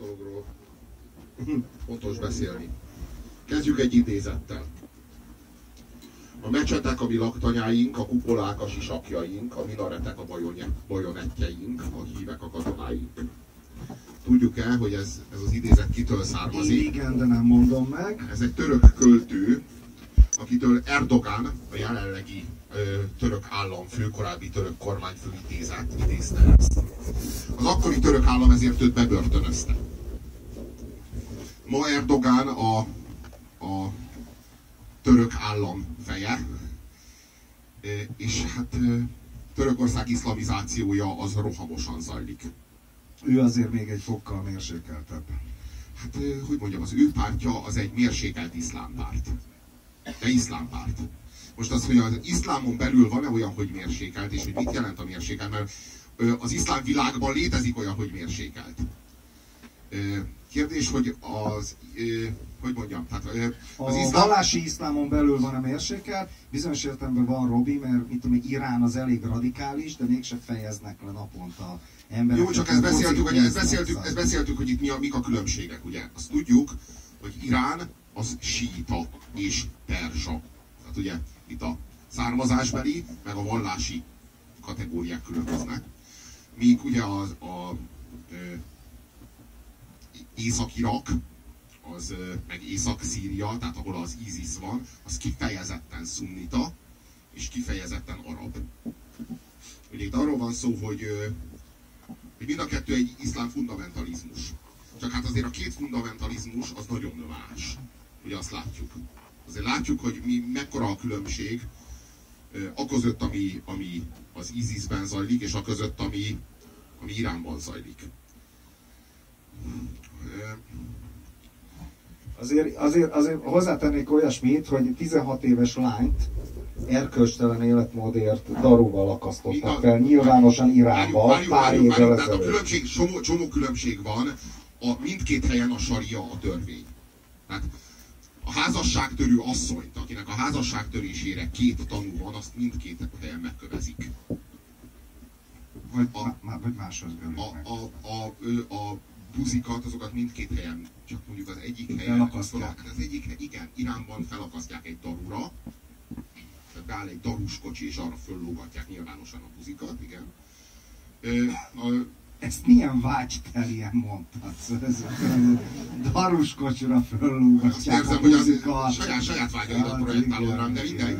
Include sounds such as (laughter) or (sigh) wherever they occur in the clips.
dologról (laughs) fontos beszélni. Kezdjük egy idézettel. A mecsetek a mi laktanyáink, a kupolák a sisakjaink, a minaretek a bajonettjeink, a hívek a katonáink. Tudjuk-e, hogy ez, ez az idézet kitől származik? Igen, de nem mondom meg. Ez egy török költő, akitől Erdogan, a jelenlegi ö, török államfő, korábbi török kormányfő idézett, idézte ezt. Az akkori török állam ezért őt bebörtönözte. Ma Erdogan a, a török állam feje, és hát Törökország iszlamizációja az rohamosan zajlik. Ő azért még egy fokkal mérsékeltebb. Hát, hogy mondjam, az ő pártja az egy mérsékelt iszlámpárt. De iszlámpárt. Most az, hogy az iszlámon belül van-e olyan, hogy mérsékelt, és hogy mit jelent a mérsékelt, mert az iszlám világban létezik olyan, hogy mérsékelt. Kérdés, hogy az, hogy mondjam, tehát az a iszlám... vallási iszlámon belül van a mérsékelt, bizonyos értelemben van Robi, mert mit tudom, Irán az elég radikális, de mégse fejeznek le naponta emberek. Jó, csak ezt beszéltük, hogy, ezt beszéltük, ezt beszéltük, hogy itt mi a, mik a különbségek, ugye? Azt tudjuk, hogy Irán az síita és persa. Tehát ugye itt a származásbeli, meg a vallási kategóriák különböznek. Míg ugye az, a, a Észak-Irak, az, meg Észak-Szíria, tehát ahol az ISIS van, az kifejezetten szunnita, és kifejezetten arab. Ugye itt arról van szó, hogy, hogy mind a kettő egy iszlám fundamentalizmus. Csak hát azért a két fundamentalizmus az nagyon más. Ugye azt látjuk. Azért látjuk, hogy mi, mekkora a különbség a között, ami, ami az ISIS-ben zajlik, és a között, ami, ami Iránban zajlik. Azért, azért, azért hozzátennék olyasmit, hogy 16 éves lányt erkölcstelen életmódért daróval akasztottak fel, nyilvánosan Iránba, pár évvel ezelőtt. A különbség, csomó, csomó különbség van, a mindkét helyen a saria a törvény. Tehát a házasságtörő asszonyt, akinek a házasságtörésére két tanú van, azt mindkét helyen megkövezik. Vagy, a, vagy máshoz a, a, a, a, a buzikat, azokat mindkét helyen, csak mondjuk az egyik helyen, felakasztják. Hát az egyik, igen, Iránban felakasztják egy darura, beáll egy darus kocsi, és arra föllógatják nyilvánosan a buzikat, igen. A, ezt milyen vágyteljen mondtad? Ez darus kocsira föllógatják a buzikat. Saját, saját vágyaidat projektálod rám, de mindegy.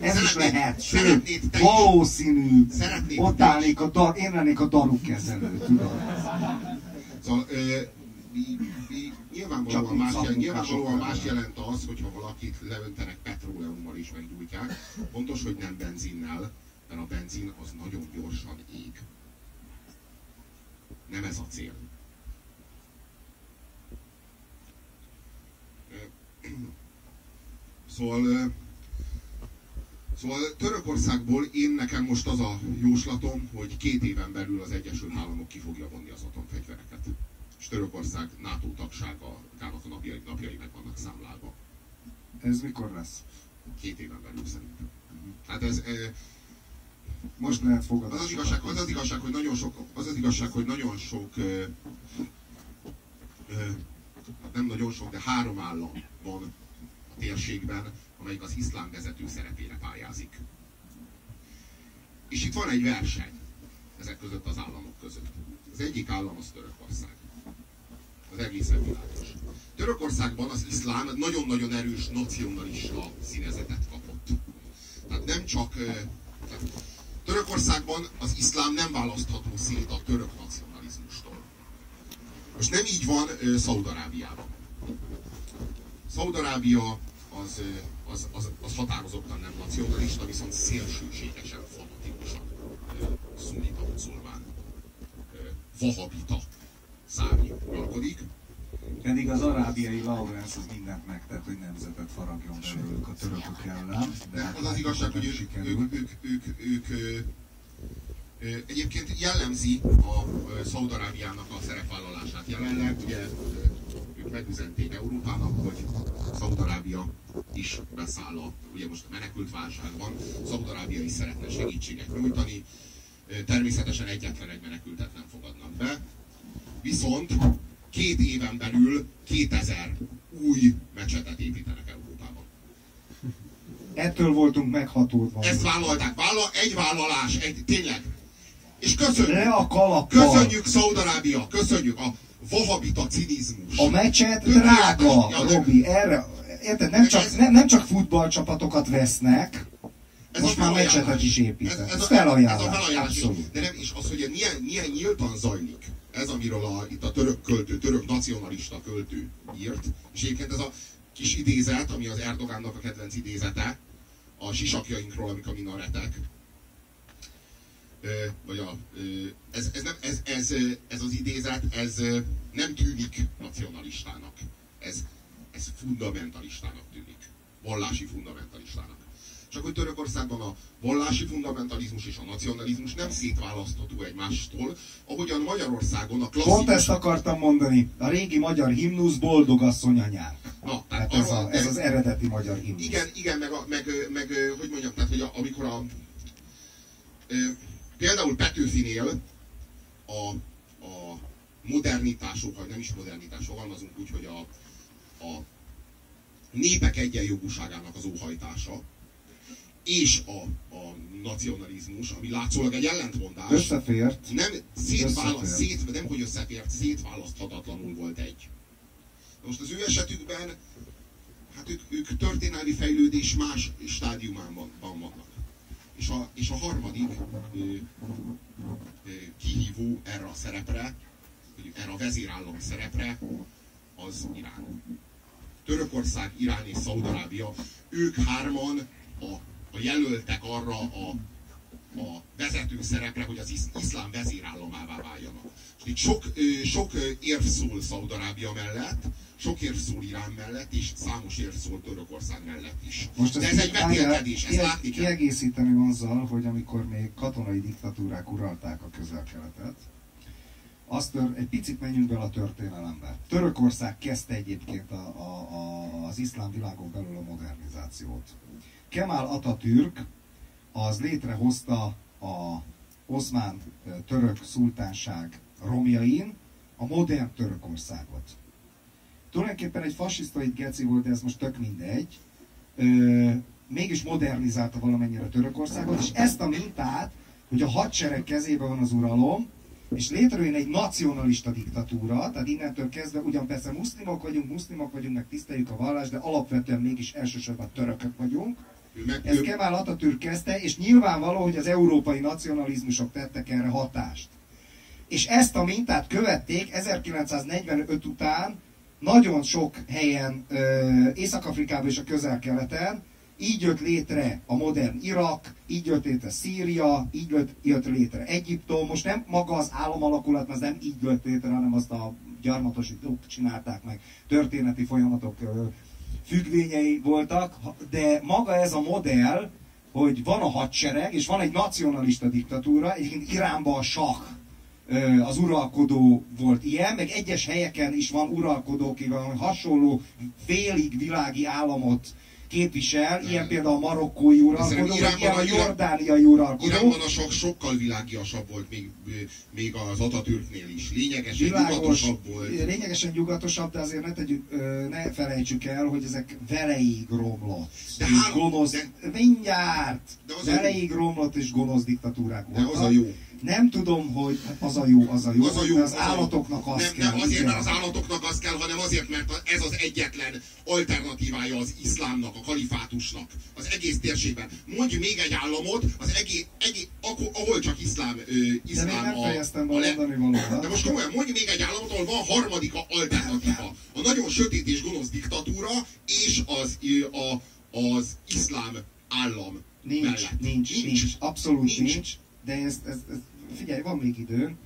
Ez is lehet, sőt, valószínű, ott állnék a dar, én lennék a darukezelő, tudod? Szóval, ö, nyilvánvalóan, más, jelent, nyilvánvalóan más jelent az, hogyha valakit leöntenek petróleummal is meggyújtják. Fontos, hogy nem benzinnel, mert a benzin az nagyon gyorsan ég. Nem ez a cél. Szóval Szóval Törökországból én nekem most az a jóslatom, hogy két éven belül az Egyesült Államok ki fogja vonni az atomfegyvereket. És Törökország NATO tagságának a napjai, napjai meg vannak számlálva. Ez mikor lesz? Két éven belül szerintem. Hát ez... Most lehet fogadni. Az az igazság, az az igazság, hogy nagyon sok, az az igazság, hogy nagyon sok, e, e, nem nagyon sok, de három állam van a térségben, amelyik az iszlám vezető szerepére pályázik. És itt van egy verseny ezek között az államok között. Az egyik állam az Törökország. Az egészen világos. Törökországban az iszlám nagyon-nagyon erős nacionalista színezetet kapott. Tehát nem csak... Tehát Törökországban az iszlám nem választható szét a török nacionalizmustól. Most nem így van Szaudarábiában. Szaudarábia az az, az, az határozottan nem nacionalista, viszont szélsőségesen fanatikusan szunita muzulmán, vahabita szárny uralkodik. Pedig az arábiai Laurence az mindent megtett, hogy nemzetet faragjon belőlük a törökök ellen. De hát az az igazság, hogy ők, ők, ők, ők, ők, ők Egyébként jellemzi a Szaudarábiának a szerepvállalását jelenleg, ugye ők megüzenték Európának, hogy Szaudarábia is beszáll a, ugye most a menekült válságban, Szaudarábia is szeretne segítséget nyújtani, természetesen egyetlen egy menekültet nem fogadnak be, viszont két éven belül 2000 új mecsetet építenek Európában. Ettől voltunk meghatódva. Ezt vállalták. Vállal, egy vállalás, egy, tényleg. És köszönjük. Le a kalappal. Köszönjük Szaudarábia, köszönjük a vahabita cinizmus. A meccset drága, ja, Robi, erre, érted, nem csak, nem, nem csak futballcsapatokat vesznek, ez most már meccsetet is építenek. Ez, ez, a, felajánlás. Ez a felajánlás. De nem, és az, hogy milyen, milyen nyíltan zajlik ez, amiről a, itt a török költő, török nacionalista költő írt, és egyébként ez a kis idézet, ami az Erdogánnak a kedvenc idézete, a sisakjainkról, amik a minaretek, vagy a, ez, ez, nem, ez, ez, ez az idézet, ez nem tűnik nacionalistának. Ez, ez fundamentalistának tűnik. Vallási fundamentalistának. Csak hogy Törökországban a vallási fundamentalizmus és a nacionalizmus nem szétválasztható egymástól, ahogyan Magyarországon a klasszikus... Pont ezt akartam mondani. A régi magyar himnusz boldog asszony anyák. Na, tehát hát ez, a, ez az eredeti magyar himnusz. Igen, igen meg, a, meg, meg, hogy mondjam, tehát hogy a, amikor a, például Petőfinél a, a modernitások, vagy nem is modernitás, fogalmazunk úgy, hogy a, a népek egyenjogúságának az óhajtása, és a, a nacionalizmus, ami látszólag egy ellentmondás. Összefért. Nem, szétválaszt, szét, nem hogy összefért, szétválaszthatatlanul volt egy. De most az ő esetükben, hát ők, ők történelmi fejlődés más stádiumában vannak. És a, és a harmadik ö, ö, kihívó erre a szerepre, erre a vezérállam szerepre, az Irán. Törökország, Irán és Szaudarábia, ők hárman a a jelöltek arra a, a vezető szerepre, hogy az iszlám vezérállamává váljanak. És itt sok, sok érv szól Szaudarábia mellett, sok érv szól Irán mellett, és számos érv szól Törökország mellett is. Most De ez egy vetélkedés, ezt látni kell. Kiegészíteném azzal, hogy amikor még katonai diktatúrák uralták a közel-keletet, azt egy picit menjünk bele a történelembe. Törökország kezdte egyébként a, a, a, az iszlám világon belül a modernizációt. Kemal Atatürk az létrehozta a oszmán török szultánság romjain a modern Törökországot. Tulajdonképpen egy fasisztai geci volt, de ez most tök mindegy. Ö, mégis modernizálta valamennyire Törökországot, és ezt a mintát, hogy a hadsereg kezében van az uralom, és létrejön egy nacionalista diktatúra, tehát innentől kezdve ugyan persze muszlimok vagyunk, muszlimok vagyunk, meg tiszteljük a vallást, de alapvetően mégis elsősorban törökök vagyunk, meg, Ez ő... Kemal Atatürk kezdte, és nyilvánvaló, hogy az európai nacionalizmusok tettek erre hatást. És ezt a mintát követték 1945 után nagyon sok helyen, Észak-Afrikában és a közel-keleten, így jött létre a modern Irak, így jött létre Szíria, így jött, jött létre Egyiptom. Most nem maga az államalakulat, az nem így jött létre, hanem azt a gyarmatosítók csinálták meg, történeti folyamatok függvényei voltak, de maga ez a modell, hogy van a hadsereg, és van egy nacionalista diktatúra, egyébként Iránban a sah az uralkodó volt ilyen, meg egyes helyeken is van uralkodó, aki hasonló félig világi államot képvisel, ilyen például a marokkói uralkodó, vagy ilyen a jordániai uralkodó. Iránban a sok sokkal világiasabb volt még, még az Atatürknél is. Lényegesen Világos, nyugatosabb volt. Lényegesen nyugatosabb, de azért ne, tegyük, ne felejtsük el, hogy ezek veleig romlott. De három, gonosz, de, mindjárt! De az veleig romlott és gonosz diktatúrák voltak. De az a jó nem tudom, hogy az a jó, az a jó, az, a jó, az, az állatoknak az nem, kell. Nem azért, mert az állatoknak az kell, hanem azért, mert ez az egyetlen alternatívája az iszlámnak, a kalifátusnak az egész térségben. Mondj még egy államot, az egész, egész ahol csak iszlám, ö, iszlám de még nem fejeztem a, a le... valóban. De most komolyan, mondj még egy államot, ahol van harmadik alternatíva. A nagyon sötét és gonosz diktatúra és az, a, az iszlám állam Nincs, mellett. nincs, nincs, nincs, abszolút nincs. nincs de ezt, ezt, ezt figyelj, van még idő,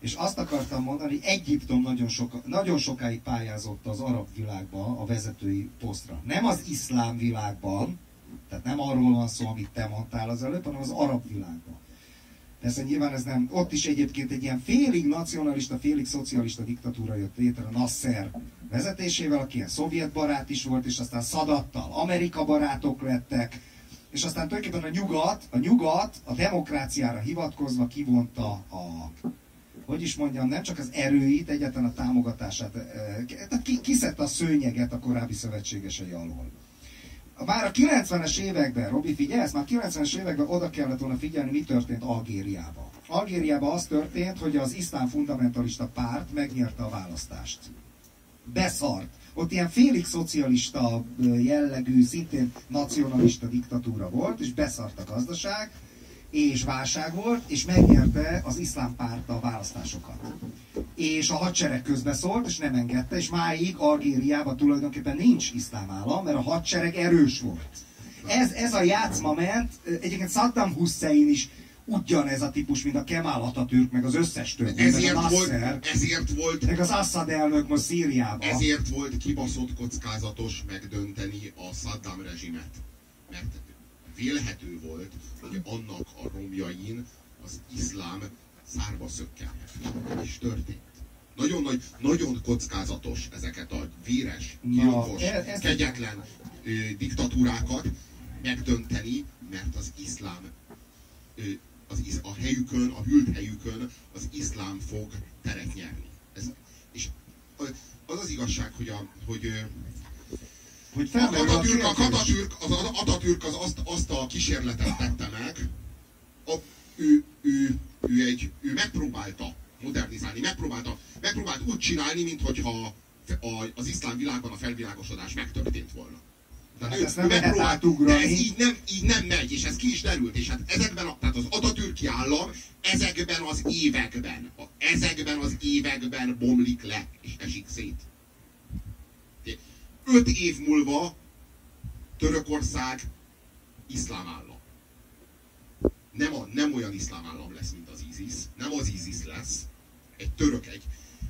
és azt akartam mondani, Egyiptom nagyon, soka, nagyon sokáig pályázott az arab világban a vezetői posztra. Nem az iszlám világban, tehát nem arról van szó, amit te mondtál az előbb, hanem az arab világban. Persze nyilván ez nem, ott is egyébként egy ilyen félig nacionalista, félig szocialista diktatúra jött létre a Nasser vezetésével, aki ilyen szovjet barát is volt, és aztán Szadattal Amerika barátok lettek, és aztán tulajdonképpen a nyugat, a nyugat a demokráciára hivatkozva kivonta a, hogy is mondjam, nem csak az erőit, egyetlen a támogatását, tehát kiszedte a szőnyeget a korábbi szövetségesei alól. Már a 90-es években, Robi figyelsz, már 90-es években oda kellett volna figyelni, mi történt Algériában. Algériában az történt, hogy az iszlám fundamentalista párt megnyerte a választást. Beszart. Ott ilyen félig szocialista jellegű, szintén nacionalista diktatúra volt, és beszart a gazdaság, és válság volt, és megnyerte az iszlám párt a választásokat. És a hadsereg közbeszólt, és nem engedte, és máig Algériában tulajdonképpen nincs iszlám állam, mert a hadsereg erős volt. Ez, ez a játszma ment, egyébként Saddam Hussein is ugyanez a típus, mint a Kemal Atatürk, meg az összes többi, ezért meg a volt, Nasser, ezért volt, meg az Assad elnök most Szíriában. ezért volt kibaszott kockázatos megdönteni a Saddam rezsimet. Mert vélhető volt, hogy annak a romjain az iszlám szárba szökkelhet. És történt. Nagyon, nagy, nagyon kockázatos ezeket a véres, gyilkos, e- ez- kegyetlen ö, diktatúrákat megdönteni, mert az iszlám ö, az, a helyükön, a hűlt helyükön az iszlám fog teret nyerni. Ez, és az az igazság, hogy, a, hogy hogy a felmerül a Atatürk, a kérdés. Atatürk, az, az Atatürk az azt, azt a kísérletet tette meg, a, ő, ő, ő, egy, ő megpróbálta modernizálni, megpróbálta, megpróbált úgy csinálni, mintha az iszlám világban a felvilágosodás megtörtént volna. Tehát Hát ezt nem lehet átugrani. ez így nem, így nem megy, és ez ki is derült, és hát ezekben, a, tehát az Atatürki állam ezekben az években, a, ezekben az években bomlik le, és esik szét. Öt év múlva Törökország iszlám állam. Nem, a, nem olyan iszlám állam lesz, mint az ISIS. Nem az ISIS lesz. Egy török, egy,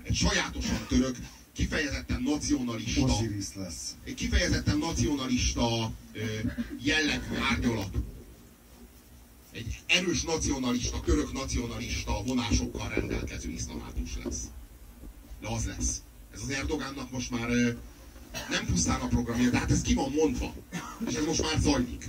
egy sajátosan török, kifejezetten nacionalista, Osiris lesz. egy kifejezetten nacionalista jellegű árnyalatú. Egy erős nacionalista, török nacionalista vonásokkal rendelkező iszlamátus lesz. De az lesz. Ez az Erdogánnak most már nem pusztán a programja, de hát ez ki van mondva. És ez most már zajlik.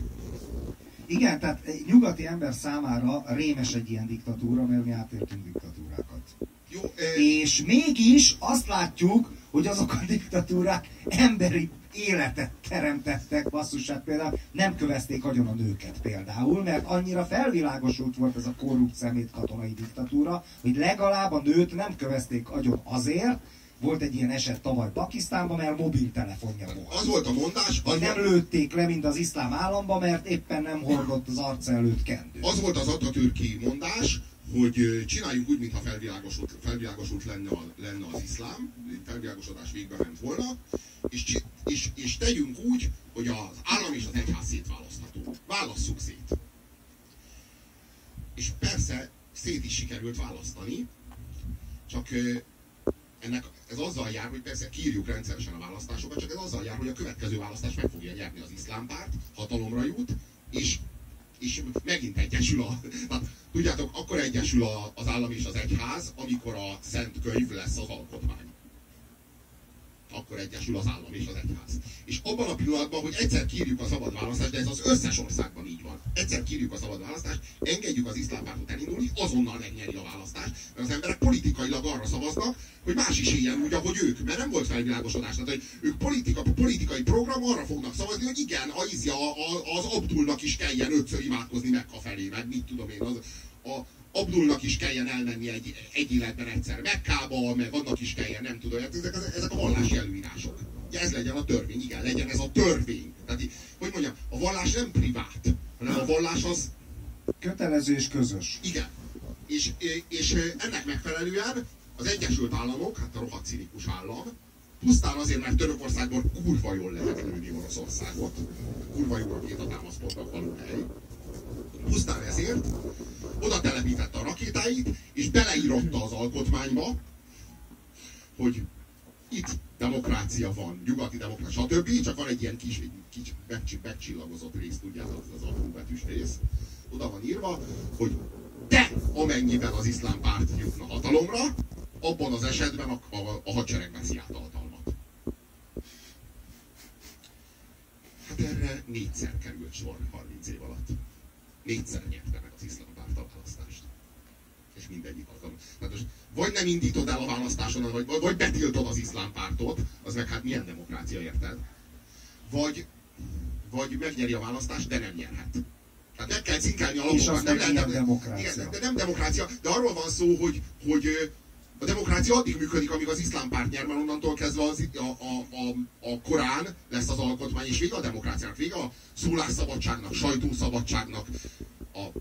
Igen, tehát egy nyugati ember számára rémes egy ilyen diktatúra, mert mi átértünk diktatúrákat. Jó, ö, És mégis azt látjuk, hogy azok a diktatúrák emberi életet teremtettek, basszus, hát például nem kövezték agyon a nőket például, mert annyira felvilágosult volt ez a korrupt szemét katonai diktatúra, hogy legalább a nőt nem kövezték agyon azért, volt egy ilyen eset tavaly Pakisztánban, mert mobiltelefonja volt. az volt a mondás, Vagy nem lőtték le, mint az iszlám államba, mert éppen nem hordott az arca előtt kendő. az volt az Atatürki mondás, hogy ö, csináljunk úgy, mintha felvilágosult, felvilágosult lenne, a, lenne az iszlám, felvilágosodás végbe ment volna, és, és, és tegyünk úgy, hogy az állam és az egyház szétválasztható. Válasszuk szét. És persze szét is sikerült választani, csak ennek ez azzal jár, hogy persze kiírjuk rendszeresen a választásokat, csak ez azzal jár, hogy a következő választás meg fogja nyerni az iszlám párt, hatalomra jut, és, és megint egyesül a... Tehát, tudjátok, akkor egyesül a, az állam és az egyház, amikor a szent könyv lesz az alkotmány. Akkor egyesül az állam és az egyház. És abban a pillanatban, hogy egyszer kírjuk a szabad választást, de ez az összes országban így van. Egyszer kírjuk a szabad választást, engedjük az iszlám pártot elindulni, azonnal megnyeri a választást, mert az emberek politikailag arra szavaznak, hogy más is éljen úgy, ahogy ők, mert nem volt felvilágosodás. Tehát, hogy ők politika, politikai program arra fognak szavazni, hogy igen, a, izi- a, a, az Abdulnak is kelljen ötször imádkozni Mekka felé, meg mit tudom én, az, a, Abdulnak is kelljen elmenni egy, egy életben egyszer Mekkába, meg annak is kelljen, nem tudom, hát ezek, ezek a vallási előírások. Ugye ez legyen a törvény, igen, legyen ez a törvény. Tehát, hogy mondjam, a vallás nem privát, hanem a vallás az, Kötelező és közös. igen. És, és ennek megfelelően az Egyesült Államok, hát a rohadt cinikus állam, pusztán azért, mert Törökországból kurva jól lehet lőni Oroszországot, kurva jó rakétatámaszpontnak való hely, pusztán ezért oda telepítette a rakétáit, és beleírotta az alkotmányba, hogy itt demokrácia van, nyugati demokrácia, stb. Csak van egy ilyen kis, kis megcsi- megcsillagozott rész, tudjátok, az apró betűs rész. Oda van írva, hogy de amennyiben az iszlám párt jutna hatalomra, abban az esetben a, a, a hadsereg veszi át a hatalmat. Hát erre négyszer került sor 30 év alatt. Négyszer nyerte mindegyik az. Tehát most vagy nem indítod el a választáson, vagy, vagy betiltod az iszlám pártot, az meg hát milyen demokrácia, érted? Vagy, vagy megnyeri a választást, de nem nyerhet. Tehát meg kell cinkálni a lapokat. Nem lehet, demokrácia. Igen, de nem demokrácia, de arról van szó, hogy, hogy a demokrácia addig működik, amíg az iszlám párt nyer, mert onnantól kezdve az, a, a, a, a Korán lesz az alkotmány, és vége a demokráciának, vége a szólásszabadságnak, sajtószabadságnak, a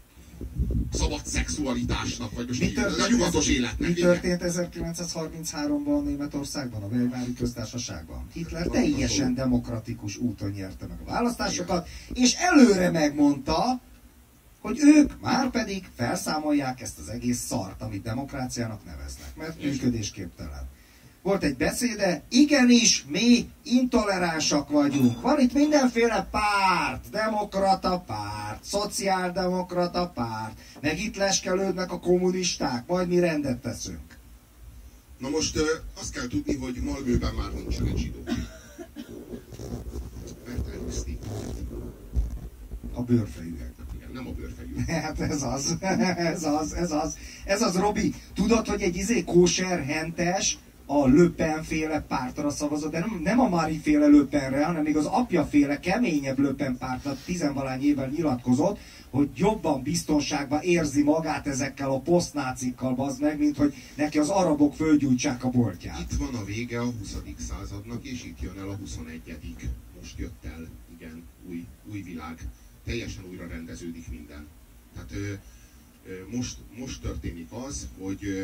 szabad szexualitásnak, vagy most mi történt, a nyugatos életnek. Mi történt 1933-ban Németországban, a Weimári köztársaságban? Hitler teljesen demokratikus úton nyerte meg a választásokat, és előre megmondta, hogy ők már pedig felszámolják ezt az egész szart, amit demokráciának neveznek, mert működésképtelen. Volt egy beszéde, igenis, mi intoleránsak vagyunk. Van itt mindenféle párt, demokrata párt, szociáldemokrata párt, meg itt leskelődnek a kommunisták, majd mi rendet teszünk. Na most azt kell tudni, hogy Malmőben már nincsenek zsidók. Mert elhúzték. A bőrfejűek nem a bőrfejű. (laughs) Hát ez az, (laughs) ez az, ez az. Ez az, Robi. Tudod, hogy egy izé kóser hentes a Löpen féle pártra szavazott, de nem, nem a Mari féle Löpenre, hanem még az apja féle keményebb Löpen pártra tizenvalány évvel nyilatkozott, hogy jobban biztonságban érzi magát ezekkel a posztnácikkal, bazd meg, mint hogy neki az arabok földgyújtsák a boltját. Itt van a vége a 20. századnak, és itt jön el a 21. Most jött el, igen, új, új világ teljesen újra rendeződik minden. Tehát ö, ö, most, most történik az, hogy ö,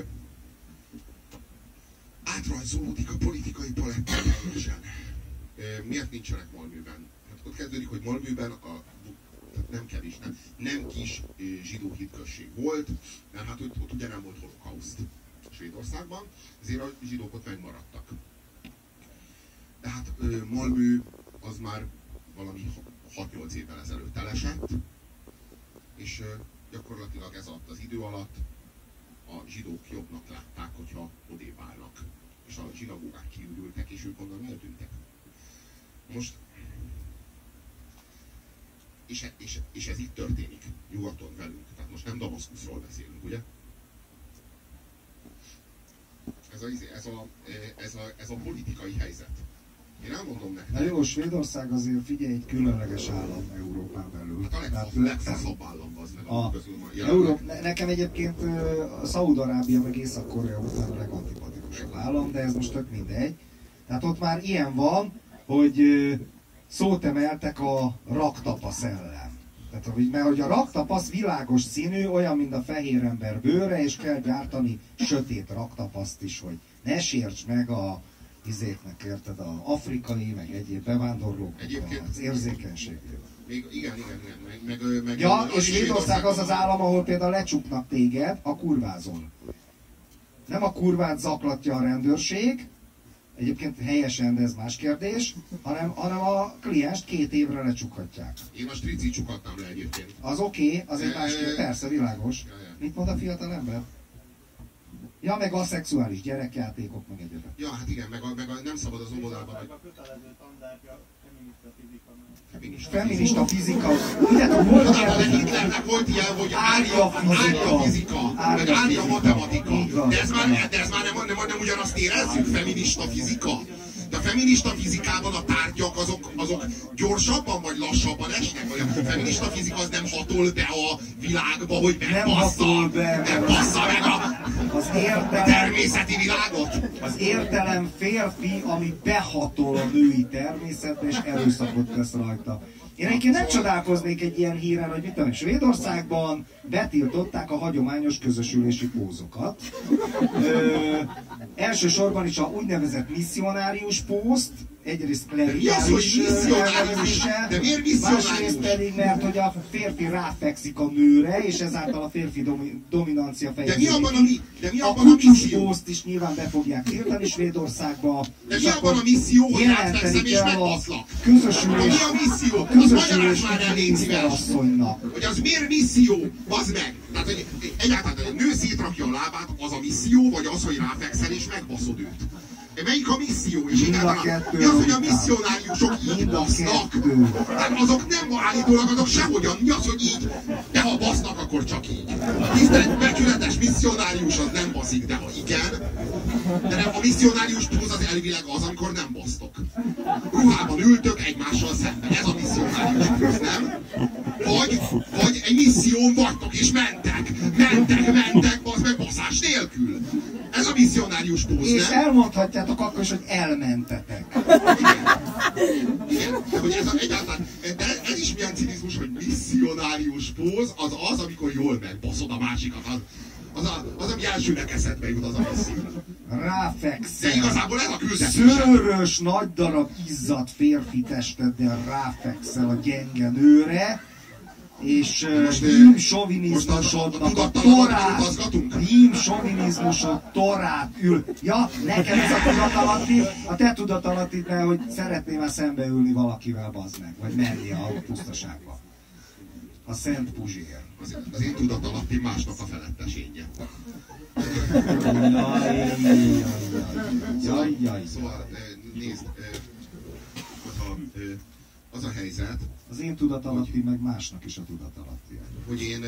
átrajzolódik a politikai paletta teljesen. Miért nincsenek Malműben? Hát ott kezdődik, hogy Malműben a nem kevés, nem, nem kis zsidó hitközség volt, mert hát ott, ott ugye nem volt holokauszt Svédországban, ezért a zsidók ott megmaradtak. De hát Malmű az már valami 6-8 évvel ezelőtt elesett, és gyakorlatilag ez alatt az idő alatt a zsidók jobbnak látták, hogyha odébb állnak. És a zsinagógák kiürültek, és ők onnan eltűntek. Most és, e, és, és ez itt történik, nyugaton velünk. Tehát most nem Damaszkuszról beszélünk, ugye? Ez a, ez a, ez a, ez a politikai helyzet. Én elmondom nektek. Na jó, Svédország azért figyelj egy különleges állam Európán belül. Hát a legfaszabb állam az meg a, közül Euró... ne, Nekem egyébként uh, Szaúd-Arábia meg Észak-Korea után a legantipatikusabb állam, de ez most tök mindegy. Tehát ott már ilyen van, hogy uh, szót emeltek a raktapa ellen. Tehát, hogy, mert hogy a raktapasz világos színű, olyan, mint a fehér ember bőre, és kell gyártani sötét raktapaszt is, hogy ne sérts meg a izéknek, érted, a afrikai, meg egyéb bevándorlók az érzékenységével. Még, igen, igen, igen. Meg, meg, meg, ja, és Svédország az az állam, ahol például lecsuknak téged a kurvázon. Nem a kurvát zaklatja a rendőrség, egyébként helyesen, de ez más kérdés, hanem, hanem a klienst két évre lecsukhatják. Én a strici csukhattam le egyébként. Az oké, okay, az egy más kérdés, persze, világos. Mit mond a fiatal ember? Ja, meg a szexuális gyerekjátékok, meg egyébként. Ja, hát igen, meg, a, meg a, nem szabad az óvodában. Meg a kötelező tandárja feminista fizika. Feminista, feminista fizika. Tudjátok, volt ilyen... Hitlernek volt ilyen, hogy árja fizika, fizika meg árja matematika. De ez már, de ez már nem, nem, nem ugyanazt érezzük, feminista fizika. De a feminista fizikában a tárgyak azok, azok gyorsabban vagy lassabban esnek? Vagy a feminista fizika az nem hatol be a világba, hogy megbassza, be, megbassza meg a, az értelem, természeti világot? Az értelem férfi, ami behatol a női természetbe, és erőszakot tesz rajta. Én egyébként nem csodálkoznék egy ilyen híren, hogy mit tudom, Svédországban betiltották a hagyományos közösülési pózokat. Ö, elsősorban is a úgynevezett misszionárius pózt, egyrészt klerikális elnevezéssel, másrészt pedig, mert hogy a férfi ráfekszik a nőre, és ezáltal a férfi domi, dominancia fejeződik. De mi abban a, mi, de mi abban a, a misszió? is nyilván be fogják tiltani Svédországba. De mi abban a misszió, hogy átfekszem és megbaszlak? Közösülés, mi a misszió? A közösülés már el légy Hogy az miért misszió? Az meg. Tehát, hogy egyáltalán a nő szétrakja a lábát, az a misszió, vagy az, hogy ráfekszel és megbaszod őt? Melyik a misszió? És Mind a kettő mi az, hogy a misszionáriusok így a basznak? Hát azok nem állítólag, azok sehogyan. Mi az, hogy így? De ha basznak, akkor csak így. Hisz egy becsületes misszionárius az nem baszik, de ha igen, de nem, a misszionárius túl az elvileg az, amikor nem basztok. Ruhában ültök egymással szemben. Ez a misszionárius plusz, nem? Vagy, vagy egy misszión vagytok és mentek. Mentek, mentek, az meg baszás nélkül. Ez a misszionárius póz, És nem? elmondhatjátok akkor is, hogy elmentetek. Igen, de hogy ez a, egyáltalán, de ez is milyen cinizmus, hogy misszionárius póz, az az, amikor jól megbaszod a másikat. Az, az, a, az ami elsőnek eszedbe jut, az a misszió. De Ráfekszel. igazából ez a küldetés. Szőrös, nagy darab izzadt férfi testeddel ráfekszel a gyenge nőre, és Most, hím most a- torát, utazgatunk? hím sovinizmusod torát ül. Ja, nekem ez a tudatalatti, a te tudatalatti, de hogy szeretném már szembeülni valakivel, bazd meg, vagy menni a pusztaságba. A Szent Puzsér. Az, az én tudatalatti másnak a felettesénye. Jaj, jaj, jaj, jaj. Szóval eh, nézd, eh, az a, helyzet, Az én tudatalatti, meg másnak is a tudatalatti. hogy én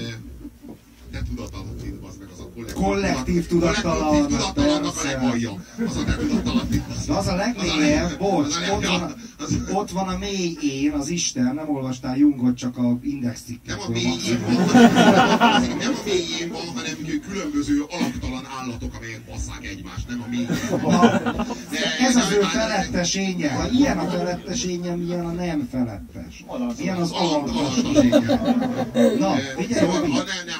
te tudatalattid, az meg az a kollektív, Kollektív tudat- tudattalan, kollektív a persze. legalja. Az a te tudatalattid. De az a legmélyebb, bocs, az a ott van, az- ott van a mély én, az Isten, nem olvastál Jungot, csak a index Nem a mélyén maximum. van, nem a mélyén van, hanem különböző alaktalan állatok, amelyek basszák egymást, nem a mélyén. De- Ez az ő de- felettesénye. Ha ilyen a felettesénye, milyen a nem felettes. Milyen az Alant- alattesénye. Na, figyelj, Szóval, ne, ne,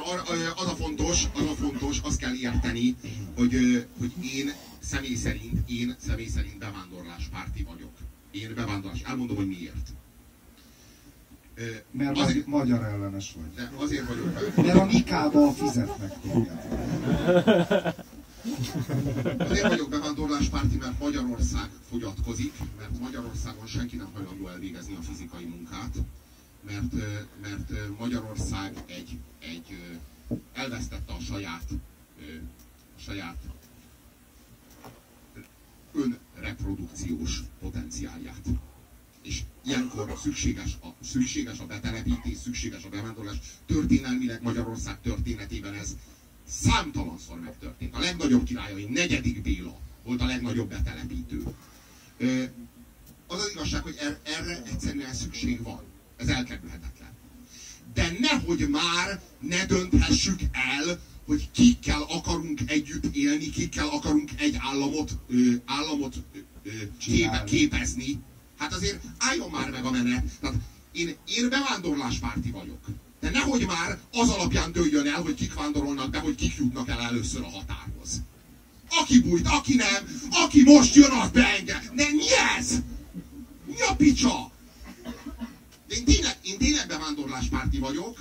az a fontos, az a fontos, azt kell érteni, hogy, hogy én személy szerint, én személy szerint bevándorláspárti vagyok. Én bevándorlás. Elmondom, hogy miért. Mert azért, magy- magyar ellenes vagy. de azért vagyok Mert a Mikába fizetnek téged. Azért vagyok bevándorláspárti, mert Magyarország fogyatkozik, mert Magyarországon senki nem hajlandó elvégezni a fizikai munkát, mert, mert Magyarország egy, egy elvesztette a saját, a saját önreprodukciós potenciálját. És ilyenkor szükséges a, szükséges a betelepítés, szükséges a bevándorlás. Történelmileg Magyarország történetében ez számtalanszor megtörtént. A legnagyobb királyaink, negyedik Béla volt a legnagyobb betelepítő. Az az igazság, hogy er, erre egyszerűen szükség van. Ez elkerülhetetlen. De nehogy már ne dönthessük el, hogy kikkel akarunk együtt élni, kikkel akarunk egy államot, ö, államot ö, képe, képezni. Hát azért álljon már meg a menet. Tehát én, én bevándorláspárti vagyok. De nehogy már az alapján dőljön el, hogy kik vándorolnak be, hogy kik jutnak el először a határhoz. Aki bújt, aki nem, aki most jön, az beenged. Nem, mi ez? Mi a picsa? De én tényleg, én tényleg bevándorláspárti vagyok,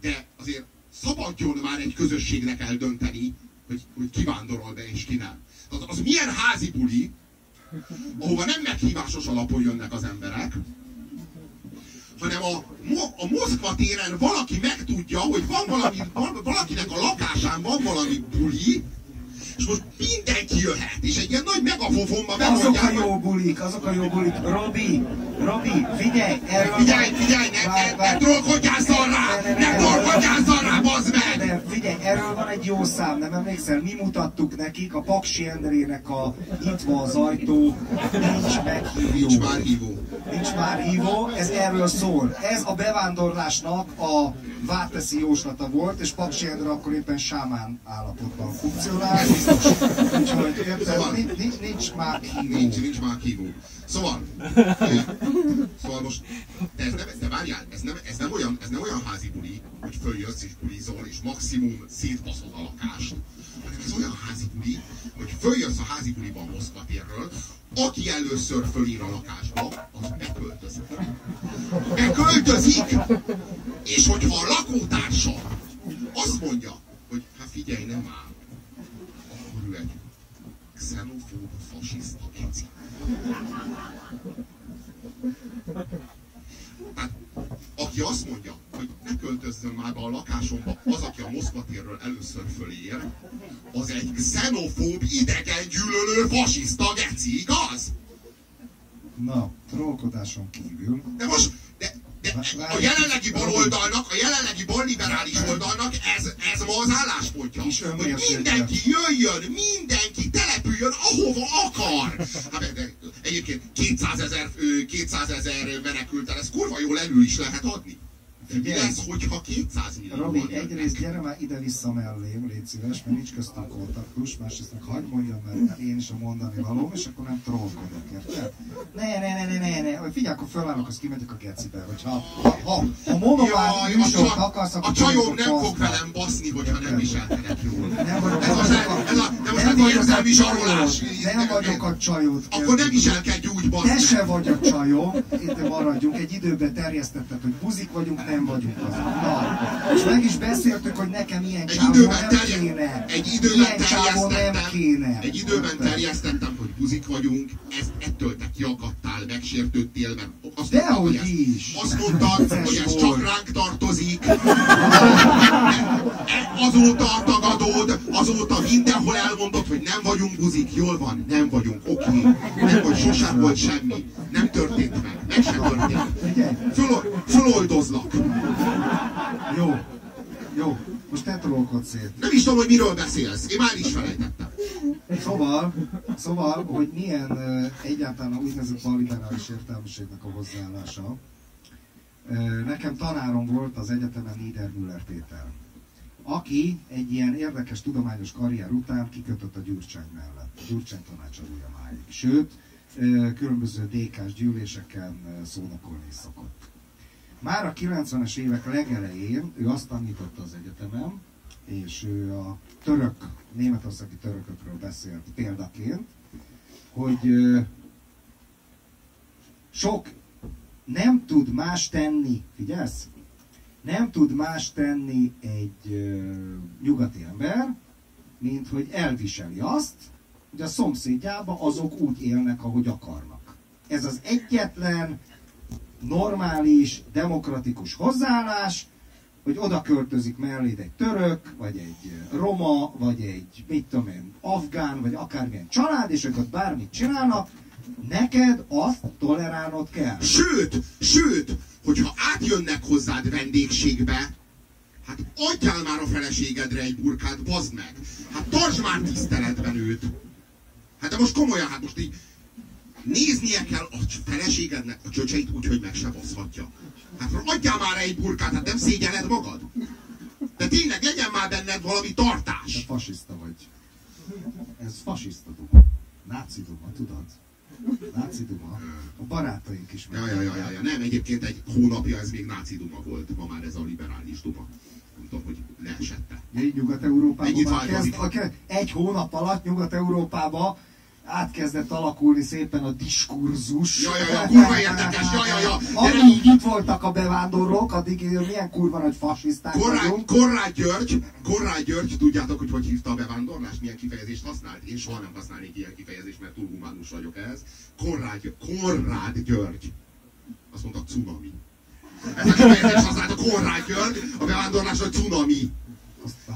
de azért szabadjon már egy közösségnek eldönteni, hogy, hogy ki vándorol be és ki nem. Az, az milyen házi buli, ahova nem meghívásos alapon jönnek az emberek, hanem a, a Moszkva téren valaki megtudja, hogy van valami, valakinek a lakásán van valami buli, és most mindenki jöhet, és egy ilyen nagy megafofonba Azok bemondják, a jó bulik, azok a jó bulik. Robi, Robi, figyelj, erről... Figyelj, figyelj, ne, Várj, ne, ne trollkodjázzal rá! Ne trollkodjázzal rá, bazd meg! De figyelj, erről van egy jó szám, nem emlékszel? Mi mutattuk nekik a Paksi Endrének a Itt van az ajtó, nincs meghívó. Nincs már hívó. Nincs már hívó, ez erről szól. Ez a bevándorlásnak a Várteszi jóslata volt, és Paksi Endre akkor éppen sámán állapotban funkcionál. Nincs, nincs, nincs már hívó. Nincs, nincs már hívó. Szóval, szóval most, de, ez nem, de várjál, ez nem, ez, nem olyan, ez nem olyan házi buli, hogy följössz és bulizol, és maximum szétbaszod a lakást, ez olyan házi buli, hogy följössz a házi buliban Moszkva térről, aki először fölír a lakásba, az beköltözik. Beköltözik, és hogyha a lakótársa azt mondja, hogy hát figyelj, nem áll, xenofób, fasiszta keci. Hát, aki azt mondja, hogy ne költözzön már be a lakásomba az, aki a Moszkva térről először fölér, az egy xenofób, idegen gyűlölő, fasiszta geci, igaz? Na, trollkodáson kívül. De most, de, de a jelenlegi baloldalnak, a jelenlegi balliberális oldalnak ez, ez ma az álláspontja. Hogy mindenki jöjjön, mindenki települjön, ahova akar. Hát, de, egyébként 200 ezer, 200 ezer menekültel, ez kurva jól elő is lehet adni. Mi lesz, hogyha 200 millió Robi, egyrészt gyere már ide-vissza mellém, légy szíves, mert nincs köztünk kontaktus, másrészt meg hagyd mondjam mert én is a mondani valóm, és akkor nem trollkodok, érted? Ne, ne, ne, ne, ne, ne, figyelj, akkor fölállok, azt kimegyek a gecibe, hogyha ha, ha, a, műsort csa, akarsz, akkor a csajom nem fog velem baszni, hogyha nem viselkedek jól. Nem vagyok, Ez az, ez a, de most nem érzelmi a zsarolás. nem vagyok a csajod. Akkor nem viselkedj úgy, bassz Te se vagy a csajom, itt maradjunk, egy időben terjesztetted, hogy buzik vagyunk, nem vagyunk azok. Na, és meg is beszéltük, hogy nekem ilyen Egy időben, nem terje, kéne. egy időben csávó nem terjesztettem, kéne. egy időben terjesztettem, hogy buzik vagyunk, ezt, ettől te kiakadtál, megsértődtél, mert azt mondtad, Dehogy hogy ez, is. azt mondtad, hogy ez csak ránk tartozik. Azóta tagadod, azóta mindenhol elmondod, hogy nem vagyunk buzik, jól van, nem vagyunk, oké, nem vagy, sosem volt semmi, nem történt meg, meg sem történt. Föl, föloldozlak. jó, jó, most te trollkodsz szét. Nem is tudom, hogy miről beszélsz, én már is felejtettem. Szóval, szóval, hogy milyen egyáltalán a úgynevezett balliberális értelmiségnek a hozzáállása. Nekem tanárom volt az egyetemen Niedermüller Péter, aki egy ilyen érdekes tudományos karrier után kikötött a Gyurcsány mellett, a Gyurcsány tanácsadója máig. Sőt, különböző DK-s gyűléseken szónokolni szokott. Már a 90-es évek legelején ő azt tanította az egyetemen, és ő a török, németországi törökökről beszélt példaként, hogy sok nem tud más tenni, figyelsz? Nem tud más tenni egy nyugati ember, mint hogy elviseli azt, hogy a szomszédjában azok úgy élnek, ahogy akarnak. Ez az egyetlen normális, demokratikus hozzáállás, hogy oda költözik melléd egy török, vagy egy roma, vagy egy, mit tudom én, afgán, vagy akármilyen család, és ők ott bármit csinálnak, neked azt tolerálnod kell. Sőt, sőt, hogyha átjönnek hozzád vendégségbe, hát adjál már a feleségedre egy burkát, bazd meg! Hát tartsd már tiszteletben őt! Hát de most komolyan, hát most így néznie kell a feleségednek a csöcseit úgy, hogy meg se baszhatja. Hát adjál már egy burkát, hát nem szégyeled magad? De tényleg legyen már benned valami tartás! fasiszta vagy. Ez fasiszta duma. Náci duma, tudod? Náci duma. A barátaink is Ja, ja, ja, ja, ja. Nem, egyébként egy hónapja ez még náci duma volt, ma már ez a liberális duma. Nem tudom, hogy leesette. Így Nyugat-Európában kezd, egy hónap alatt Nyugat-Európában átkezdett alakulni szépen a diskurzus. Ja, ja, ja, kurva érdekes, ja, ja, ja. Amíg itt voltak a bevándorlók, addig milyen kurva nagy fasiszták Korrágy, vagyunk. Korrágy György, Korrágy György, tudjátok, hogy hogy hívta a bevándorlást, milyen kifejezést használt? Én soha nem használnék ilyen kifejezést, mert túl humánus vagyok ehhez. Korrágy, Korrád György. Azt mondta, cunami. Ez a kifejezést használta Korrágy György, a bevándorlás, hogy cunami.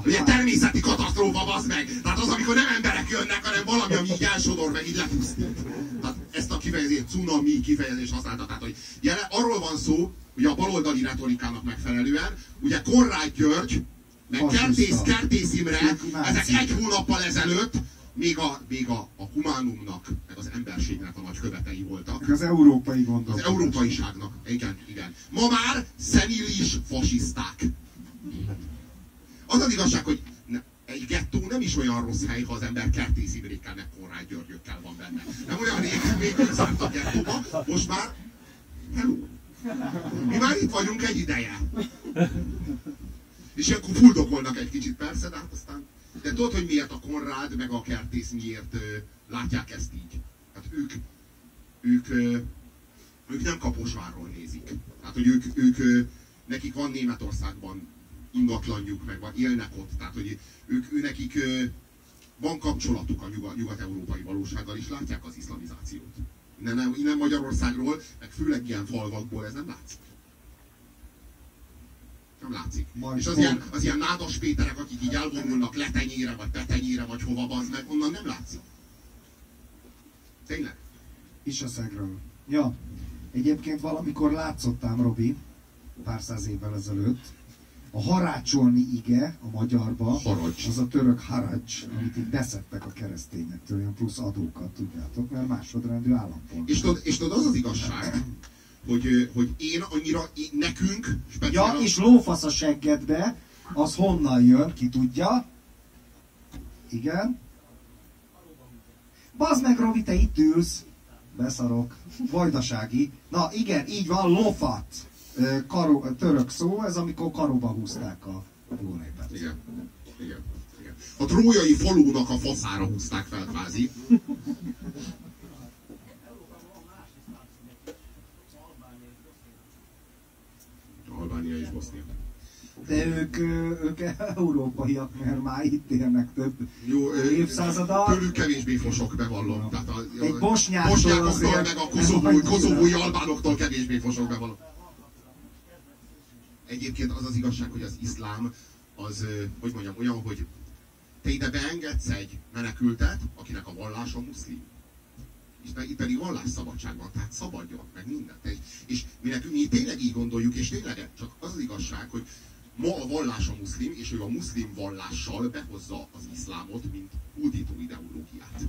Ugye természeti katasztrófa, bazd meg! Tehát az, amikor nem emberek jönnek, hanem valami, ami így elsodor, meg így lepusztít. Tehát ezt a kifejezést, cunami kifejezést használta. Tehát, hogy jele, arról van szó, ugye a baloldali retorikának megfelelően, ugye Korrágy György, meg. Kertész, Kertész Imre, ezek egy hónappal ezelőtt még a, még a, a humánumnak, meg az emberségnek a nagy követei voltak. Meg az európai Az gondolkodás. európaiságnak. Igen, igen. Ma már szenilis fasiszták. Az az igazság, hogy ne, egy gettó nem is olyan rossz hely, ha az ember Kertész Imrékkel, meg Konrád Györgyökkel van benne. Nem olyan régen még zárt a gettóba, most már hello. Mi már itt vagyunk egy ideje. És ilyenkor fuldokolnak egy kicsit, persze, de hát aztán... De tudod, hogy miért a Konrád meg a Kertész miért ö, látják ezt így? Hát ők, ők, ö, ők nem Kaposvárról nézik. Tehát, hogy ők, ők ö, nekik van Németországban ingatlanjuk, meg van, élnek ott. Tehát, hogy ők, ő nekik ö, van kapcsolatuk a nyugat, nyugat-európai valósággal, és látják az iszlamizációt. Innen, nem- innen Magyarországról, meg főleg ilyen falvakból ez nem látszik. Nem látszik. Majd és az ilyen, az ilyen nádas Péterek, akik így elvonulnak letenyére, vagy petenyére, vagy hova bazd meg, onnan nem látszik. Tényleg? Isaszegről. Ja, egyébként valamikor látszottám, Robi, pár száz évvel ezelőtt, a harácsolni ige a magyarba, Haracs. az a török haracs, amit itt beszedtek a keresztényektől, ilyen plusz adókat, tudjátok, mert másodrendű állampolgár. És tudod, és tudod az az igazság, hogy, hogy én annyira, én, nekünk, Ja, speciál, és lófasz a seggedbe, az honnan jön, ki tudja? Igen? Bazd meg, Robi, te itt ülsz. Beszarok. Vajdasági. Na igen, így van, lofat. Ö, Karo, török szó, ez amikor karóba húzták a jó népet. Igen. Igen. Igen. A trójai falónak a faszára húzták fel kvázi. Albánia és Bosznia. De ők, ők európaiak, mert már itt élnek több Jó, évszázada. Tőlük kevésbé fosok, bevallom. Tehát a, Egy bosnyáktól bosnyákoktól, azért meg a koszovói, koszovói albánoktól kevésbé fosok, bevallom. Egyébként az az igazság, hogy az iszlám az, hogy mondjam, olyan, hogy te ide beengedsz egy menekültet, akinek a vallása muszlim. És itt pedig vallásszabadság van, tehát szabadjon, meg mindent. És, és mi nekünk mi tényleg így gondoljuk, és tényleg csak az az igazság, hogy ma a vallás a muszlim, és ő a muszlim vallással behozza az iszlámot, mint hódító ideológiát.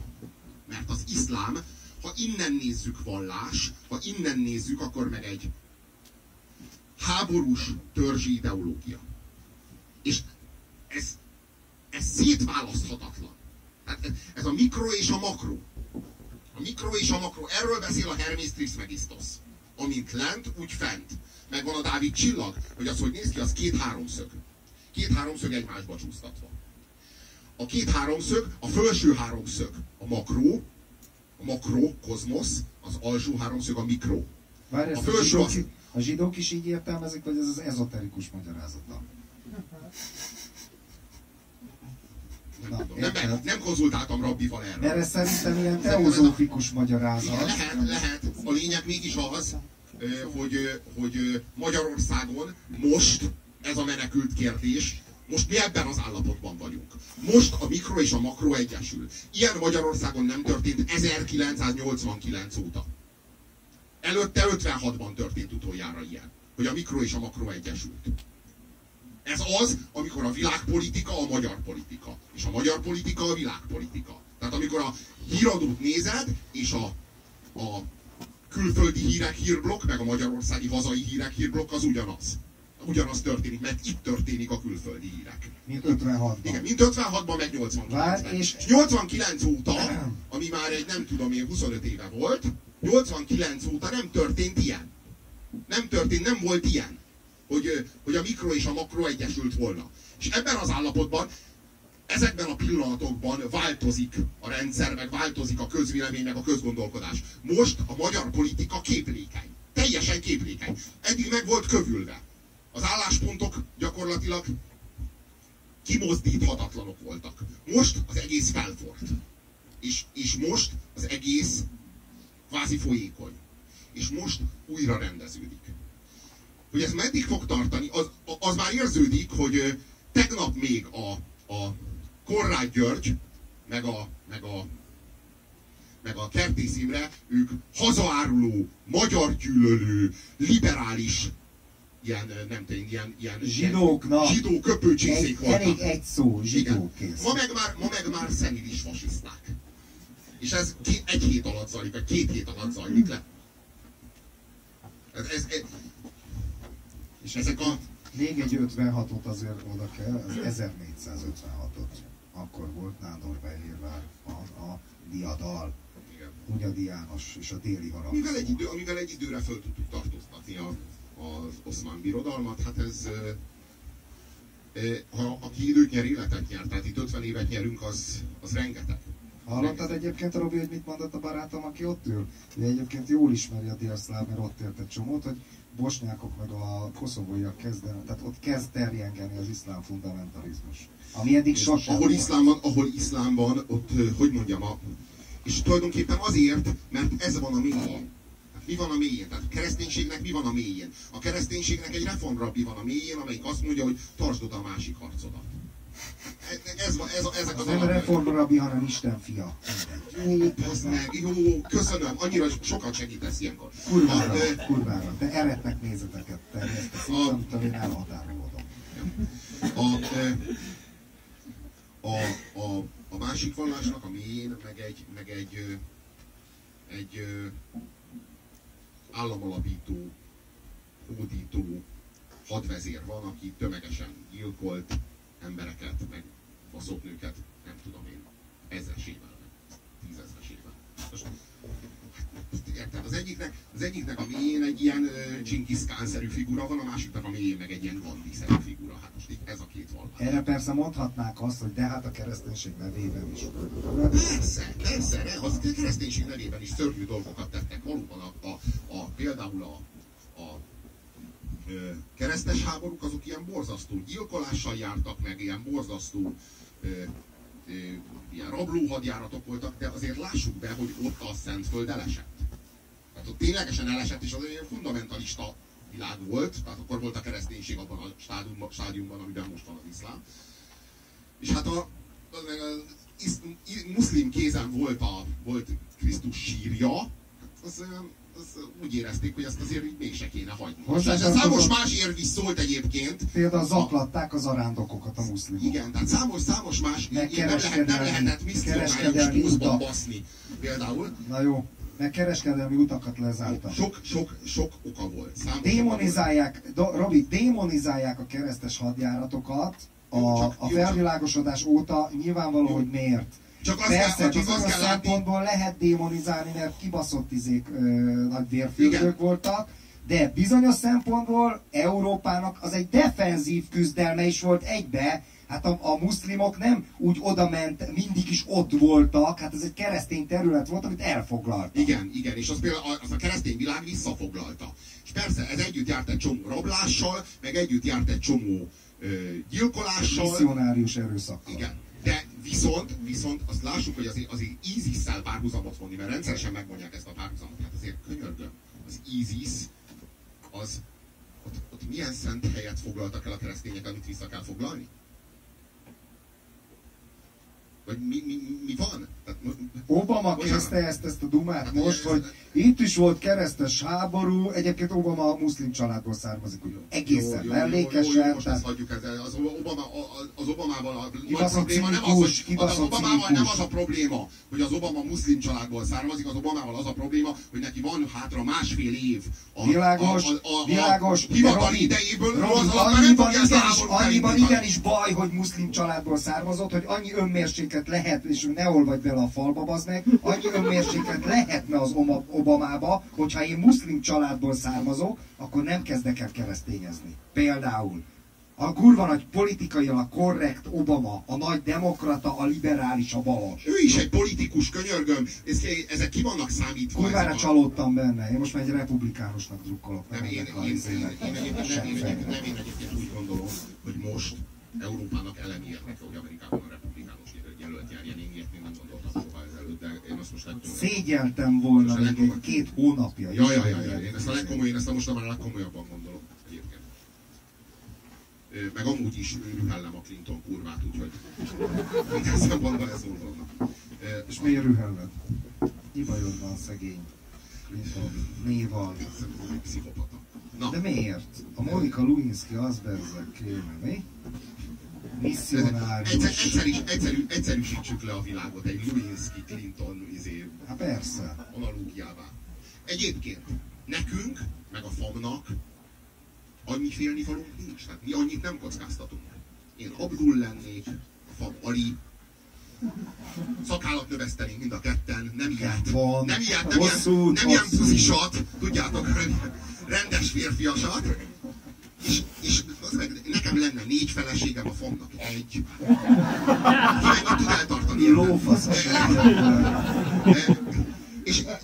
Mert az iszlám, ha innen nézzük vallás, ha innen nézzük, akkor meg egy háborús törzsi ideológia. És ez, ez szétválaszthatatlan. Tehát ez, a mikro és a makro. A mikro és a makro. Erről beszél a Hermes Trismegistos. Amint lent, úgy fent. Megvan a Dávid csillag, hogy az, hogy néz ki, az két háromszög. Két háromszög egymásba csúsztatva. A két háromszög, a felső háromszög a makro, a makro, kozmosz, az alsó háromszög a mikro. Várj, A felső az- a zsidók is így értelmezik, hogy ez az ezoterikus magyarázata. Nem, Na, nem, nem, nem konzultáltam rabbival erről. Mert ez szerintem ilyen teozófikus Igen, magyarázat. lehet, lehet. A lényeg mégis az, hogy, hogy Magyarországon most ez a menekült kérdés, most mi ebben az állapotban vagyunk. Most a mikro és a makro egyesül. Ilyen Magyarországon nem történt 1989 óta. Előtte 56-ban történt utoljára ilyen, hogy a mikro és a makro egyesült. Ez az, amikor a világpolitika a magyar politika, és a magyar politika a világpolitika. Tehát amikor a híradót nézed, és a, a külföldi hírek hírblokk, meg a magyarországi hazai hírek hírblokk az ugyanaz. Ugyanaz történik, mert itt történik a külföldi hírek. Mint 56-ban. Igen, mint 56-ban, meg 89-ben. Vár, és- és 89 óta, ami már egy nem tudom én 25 éve volt, 89 óta nem történt ilyen. Nem történt, nem volt ilyen, hogy, hogy a mikro és a makro egyesült volna. És ebben az állapotban, ezekben a pillanatokban változik a rendszer, meg változik a közvélemény, meg a közgondolkodás. Most a magyar politika képlékeny. Teljesen képlékeny. Eddig meg volt kövülve. Az álláspontok gyakorlatilag kimozdíthatatlanok voltak. Most az egész felfort. És, és most az egész kvázi folyékony. És most újra rendeződik. Hogy ez meddig fog tartani, az, az már érződik, hogy tegnap még a, a Korrád György, meg a, meg a meg a Kertész Imre, ők hazaáruló, magyar gyűlölő, liberális, ilyen, nem tudom, ilyen, ilyen Zsidóknak. zsidó köpőcsészék voltak. elég egy szó, zsidó Igen. kész. Ma meg már, ma meg már szenilis fasiszták. És ez két, egy hét alatt zajlik, vagy két hét alatt zajlik le. Ez, ez, ez, És ezek a... Még egy 56-ot azért oda kell, az 1456-ot. Akkor volt Nádor Behérvár, a, a diadal. Hunyadi János és a déli harang. Amivel egy, idő, amivel egy időre föl tudtuk tartóztatni a, az oszmán birodalmat, hát ez... Ha, aki időt nyer, életet nyer, tehát itt 50 évet nyerünk, az, az rengeteg. Hallottad egyébként, Robi, hogy mit mondott a barátom, aki ott ül? Ő egyébként jól ismeri a délszláv, mert ott élt egy csomót, hogy bosnyákok meg a koszovóiak kezdenek, tehát ott kezd terjengeni az iszlám fundamentalizmus. Ami eddig sosem Ahol volt. iszlám van, ahol iszlám van, ott, hogy mondjam, a, és tulajdonképpen azért, mert ez van a mély. Mi van a mélyén? Tehát a kereszténységnek mi van a mélyén? A kereszténységnek egy reformrabbi van a mélyén, amelyik azt mondja, hogy tartsd oda a másik harcodat. Ez, ez, ez, ezek az Nem reformrabi, hanem Isten fia. Jó, az meg, jó, köszönöm, annyira sokat segítesz ilyenkor. Kurvára, A, ö, kurvára. Te eretnek nézeteket terjesztesz, A- amitől én elhatárolodom. a, a, a, a másik vallásnak a mélyén meg egy, meg egy, egy ö, államalapító, hódító hadvezér van, aki tömegesen gyilkolt embereket, meg baszott nőket, nem tudom én, ezesével, meg tízezresével. Most, érted? Az egyiknek, az egyiknek a mélyén egy ilyen Genghis Khan-szerű figura van, a másiknak a mélyén meg egy ilyen Gandhi-szerű figura. Hát most így ez a két vallás. Erre persze mondhatnák azt, hogy de hát a kereszténység nevében is. Persze, persze, ne, az a kereszténység nevében is szörnyű dolgokat tettek. Valóban a, a, a, például a, a keresztes háborúk azok ilyen borzasztó gyilkolással jártak meg, ilyen borzasztó ö, ö, ilyen rablóhadjáratok voltak, de azért lássuk be, hogy ott a Szentföld elesett. Ténylegesen elesett, és az egy ilyen fundamentalista világ volt, tehát akkor volt a kereszténység abban a stádiumban, stádiumban amiben most van az iszlám. És hát a, az, meg az isz, muszlim kézen volt, a, volt Krisztus sírja, hát az, az úgy érezték, hogy ezt azért így mégse kéne hagyni. És ez számos tartozom- más érv is szólt egyébként. Például A- zaklatták az arándokokat a muszlimok. igen, tehát számos, számos más, Meg nem, lehet, nem lehetett túszban utak. baszni. Például Na jó, meg kereskedelmi utakat lezártak. sok, sok, sok oka volt. Számos oka volt. Démonizálják, Robi, démonizálják a keresztes hadjáratokat a, Csak- a jó, felvilágosodás óta nyilvánvaló, Jó. hogy miért. Csak azt Persze, kell, csak azt bizonyos kell látni, szempontból lehet démonizálni, mert kibaszott izék ö, nagy vérfürdők voltak, de bizonyos szempontból Európának az egy defenzív küzdelme is volt egybe, Hát a, a muszlimok nem úgy oda ment, mindig is ott voltak, hát ez egy keresztény terület volt, amit elfoglalt. Igen, igen, és az például az a keresztény világ visszafoglalta. És persze ez együtt járt egy csomó rablással, meg együtt járt egy csomó ö, gyilkolással. Misszionárius erőszakkal. Igen. De viszont, viszont azt lássuk, hogy azért, azért ISIS-szel párhuzamot vonni, mert rendszeresen megmondják ezt a párhuzamot. Hát azért könyörgöm, az ISIS, az ott, ott milyen szent helyet foglaltak el a keresztények, amit vissza kell foglalni? Vagy mi, mi, mi van? Obama kezdte ezt, ezt a dumát Hát, most, hogy itt is volt keresztes háború, egyébként Obama a muszlim családból származik, úgy egészen Jó, jó, jó, jó, jó, mellékesen, most ezt hagyjuk ezzel. Az, Obama, az Obamával a nagy probléma nem az, hogy az Obamával nem az a probléma, hogy az Obama muszlim családból származik, az Obamával az a probléma, hogy neki van hátra másfél év a, Világos, a, a, a, világos, hivatali idejéből, az, már nem fogja ezt a annyiban igenis baj, hogy muszlim családból származott, hogy annyi önmérséket lehet, és ne olvadj bele a falba, bazd meg, annyi önmérséket lehetne az Obamába, hogyha én muszlim családból származok, akkor nem kezdek el keresztényezni. Például. A kurva nagy politikailag korrekt Obama, a nagy demokrata, a liberális, a balos. Ő is egy politikus, könyörgöm. Ez, ezek ki vannak számítva. Kurvára a- csalódtam benne. Én most már egy republikánusnak drukkolok. Nem, én, én, én, én, én, Sem nem, én egyébként úgy gondolom, hogy most Európának elemi érdeke, hogy Amerikában a republikánus jelölt járjen. Én ilyet Szégyeltem volna még legjobb- egy két hónapja. Ja, ja, ja, ja, én ezt a legkomoly, én ezt a most már a legkomolyabban gondolom egyébként. Meg amúgy is rühellem a Clinton kurvát, úgyhogy minden szempontból ez gondolnak. Ö, És miért rühelled? Mi bajod van szegény Clinton néval? Pszichopata. Na, De miért? A Monika Lewinsky az bezzeg kéne, mi? Misszionárius. egyszer is, egyszerű, egyszerűsítsük le a világot egy Lewinsky Clinton izé, Hát persze. analógiává. Egyébként nekünk, meg a famnak annyi félnivalónk nincs. Tehát mi annyit nem kockáztatunk. Én Abdul lennék, a fam Ali, szakállat növesztenénk mind a ketten, nem ilyet. Van. Nem ilyet, nem Hosszú, ilyen, nem ilyen hosszú. puzisat, tudjátok, hogy rendes férfiasat. És, és az meg, nekem lenne négy feleségem, a famnak egy. Mit tud eltartani? Lófasz. E, És e,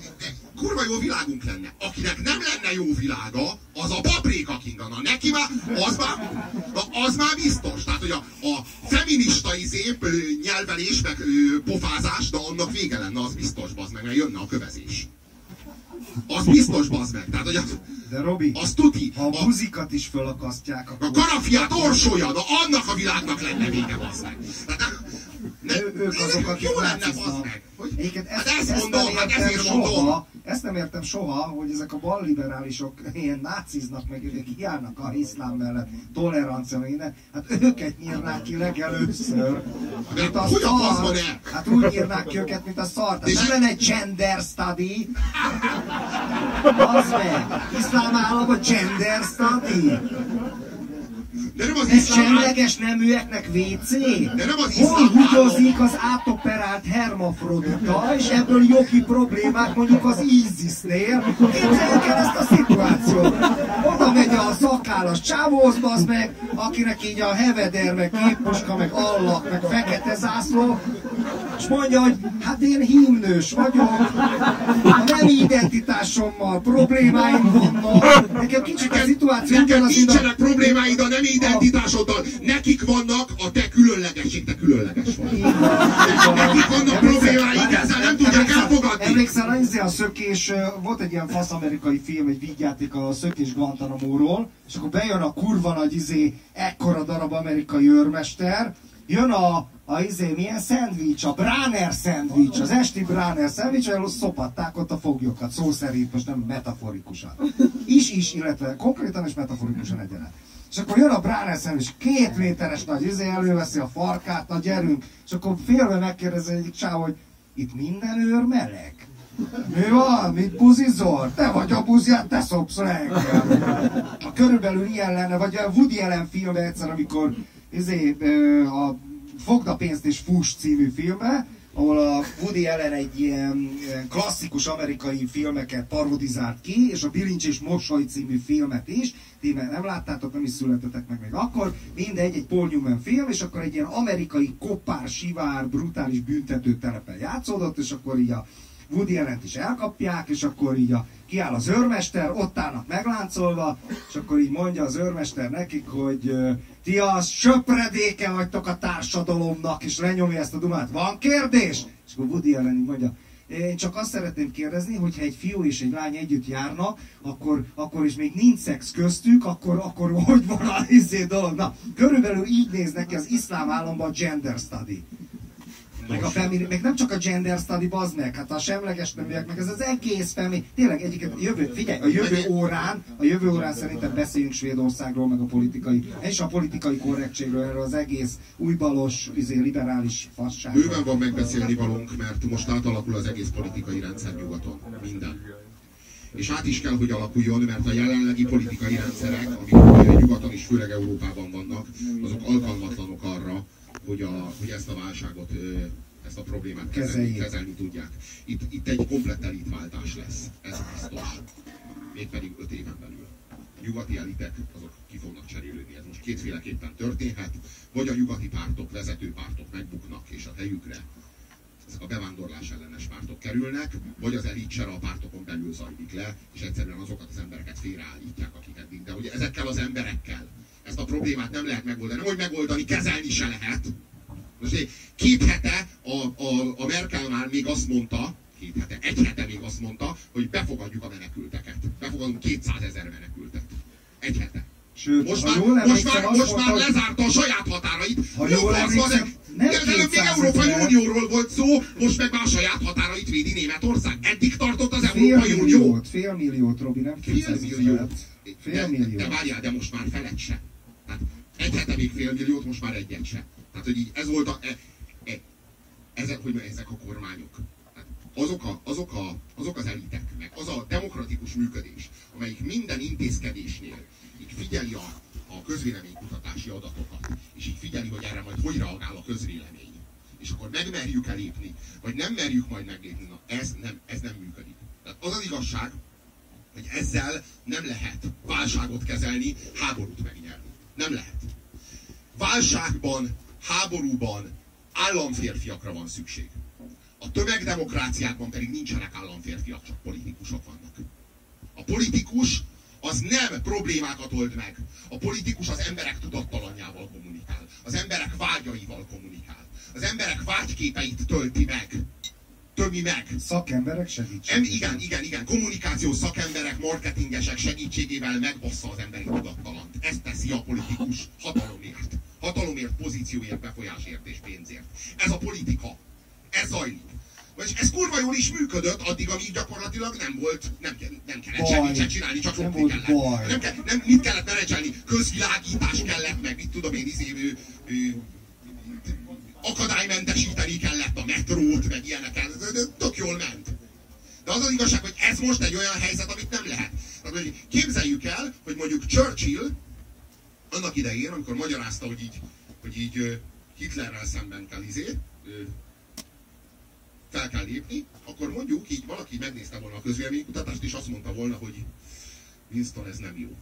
kurva jó világunk lenne. Akinek nem lenne jó világa, az a paprika kinga. Na neki már, az már, na az már biztos. Tehát, hogy a, a feminista izé, nyelvelés, meg ö, pofázás, de annak vége lenne, az biztos, bazd meg, mert jönne a kövezés. Az biztos, bazd meg. Tehát, hogy az, De Robi, az tuti. ha a buzikat is fölakasztják, akkor... a karafiát orsolja, na annak a világnak lenne vége. Tehát, ne, Ő, ők azok, akik náciznak. Egyébként hát ezt, ezt ezt mondom, nem hát értem ezért soha, mondom. ezt nem értem soha, hogy ezek a balliberálisok ilyen náciznak, meg ők járnak a iszlám mellett, tolerancia, meg minden, hát őket nyírnák ki legelőször. Mint a szar. Hát úgy nyírnák ki őket, mint a szart. És- nem lenne egy gender study. Az meg. Iszlám állam a gender study. De nem az Ez iszlám semleges neműeknek WC? De nem az Hol húgyozik az átoperált hermafrodita, és ebből jogi problémák mondjuk az ISIS-nél? Képzeljük el ezt a szituációt. Oda megy a szakállas csávóhoz, az meg, akinek így a heveder, meg képpuska, meg allak, meg fekete zászló, és mondja, hogy hát én hímnős vagyok, a nem identitásommal problémáim vannak, nekem kicsit a szituáció a- nincsenek problémáid a nem identitásoddal. Nekik vannak a te különlegesség, te különleges vagy. Nekik vannak problémáik, ezzel nem tudják elfogadni. Emlékszel, a, izé a szökés, volt egy ilyen fasz amerikai film, egy vígjáték a szökés Guantanamo-ról, és akkor bejön a kurva nagy izé, ekkora darab amerikai őrmester, jön a, a izé, milyen szendvics, a Bráner szendvics, az esti Bráner szendvics, ahol szopatták ott a foglyokat, szó szerint, most nem metaforikusan. Is, is, illetve konkrétan és metaforikusan egyaránt. És akkor jön a Bráner szendvics, két méteres nagy izé, előveszi a farkát, na gyerünk, és akkor félve megkérdezi egyik csáv, hogy itt minden őr meleg. Mi van? Mit buzizol? Te vagy a buzját, te szopsz engem. A körülbelül ilyen lenne, vagy a Woody Allen filmben egyszer, amikor izé, a Fogd a pénzt és fuss című filmbe, ahol a Woody Allen egy ilyen, klasszikus amerikai filmeket parodizált ki, és a Bilincs és Mosoly című filmet is, ti nem láttátok, nem is születetek meg még akkor, mindegy, egy Paul Newman film, és akkor egy ilyen amerikai kopár, sivár, brutális büntető telepen játszódott, és akkor így a Woody allen is elkapják, és akkor így a, kiáll az őrmester, ott állnak megláncolva, és akkor így mondja az őrmester nekik, hogy ti a söpredéke vagytok a társadalomnak, és lenyomja ezt a dumát. Van kérdés? És akkor Woody Allen mondja, én csak azt szeretném kérdezni, hogyha egy fiú és egy lány együtt járnak, akkor, akkor is még nincs szex köztük, akkor, akkor hogy van a izé dolog? Na, körülbelül így néz neki az iszlám államban a gender study. Meg, a femini, meg nem csak a gender study, bazd meg, hát a semleges neműek, meg ez az egész femi, tényleg egyiket, jövő, figyelj, a jövő órán, a jövő órán szerintem beszéljünk Svédországról, meg a politikai, és a politikai korrektségről, erről az egész újbalos, izé, liberális fasságról. Bőven van megbeszélni valónk, mert most átalakul az egész politikai rendszer nyugaton. Minden. És át is kell, hogy alakuljon, mert a jelenlegi politikai rendszerek, amik nyugaton és főleg Európában vannak, azok alkalmatlanok arra, hogy, a, hogy ezt a válságot, ezt a problémát kezelni, kezelni tudják. Itt, itt egy komplett elitváltás lesz, ez biztos. Mégpedig öt éven belül. A nyugati elitek azok ki fognak cserélődni. Ez most kétféleképpen történhet. Vagy a nyugati pártok, vezető pártok megbuknak, és a helyükre ezek a bevándorlás ellenes pártok kerülnek, vagy az elitser a pártokon belül zajlik le, és egyszerűen azokat az embereket félreállítják, akik eddig. De ugye ezekkel az emberekkel ezt a problémát nem lehet megoldani. Nem, hogy megoldani, kezelni se lehet. Most két hete a, a, a Merkel már még azt mondta, két hete, egy hete még azt mondta, hogy befogadjuk a menekülteket. Befogadunk 200 ezer menekültet. Egy hete. Sőt, Most már, jól most már, most már mondta, lezárta a saját határait. Ha Jó jól emlékszem, nem előbb még 200 Európai ezer. Unióról volt szó, most meg már a saját határait védi Németország. Eddig tartott az Fél Európai Unió. milliót, fél milliót, Robi, nem Fél 200 millió. ezeret. Fél De, de, millió. de várjál, de most már felet se. Tehát egy hete még fél milliót, most már egyet se. Tehát, hogy így ez volt a... E, e, ezek, hogy ezek a kormányok. Tehát azok, a, azok, a, azok az elitek, meg az a demokratikus működés, amelyik minden intézkedésnél így figyeli a, a közvéleménykutatási adatokat, és így figyeli, hogy erre majd hogy reagál a közvélemény. És akkor megmerjük elépni, vagy nem merjük majd meglépni. Na, ez nem, ez nem működik. Tehát az az igazság, hogy ezzel nem lehet válságot kezelni, háborút megnyerni. Nem lehet. Válságban, háborúban államférfiakra van szükség. A tömegdemokráciákban pedig nincsenek államférfiak, csak politikusok vannak. A politikus az nem problémákat old meg. A politikus az emberek tudattalanjával kommunikál. Az emberek vágyaival kommunikál. Az emberek vágyképeit tölti meg. Tömi meg. Szakemberek Em, segítségével. igen, igen, igen. Kommunikációs szakemberek, marketingesek segítségével megbassza az emberi tudattalant. Ezt teszi a politikus hatalomért. Hatalomért, pozícióért, befolyásért és pénzért. Ez a politika. Ez zajlik. És ez kurva jól is működött addig, amíg gyakorlatilag nem volt, nem, nem kellett Baj. semmit sem csinálni, csak Nem volt kellett. baj. Nem, ke- nem, mit kellett menedzselni? Közvilágítás kellett, meg mit tudom én, izé, ő, ő, akadálymentesíteni kellett a metrót, meg ilyeneket. Tök jól ment. De az az igazság, hogy ez most egy olyan helyzet, amit nem lehet. Tehát, képzeljük el, hogy mondjuk Churchill annak idején, amikor magyarázta, hogy így, hogy így Hitlerrel szemben kell izé, fel kell lépni, akkor mondjuk így valaki megnézte volna a közvéleménykutatást, és azt mondta volna, hogy Winston, ez nem jó.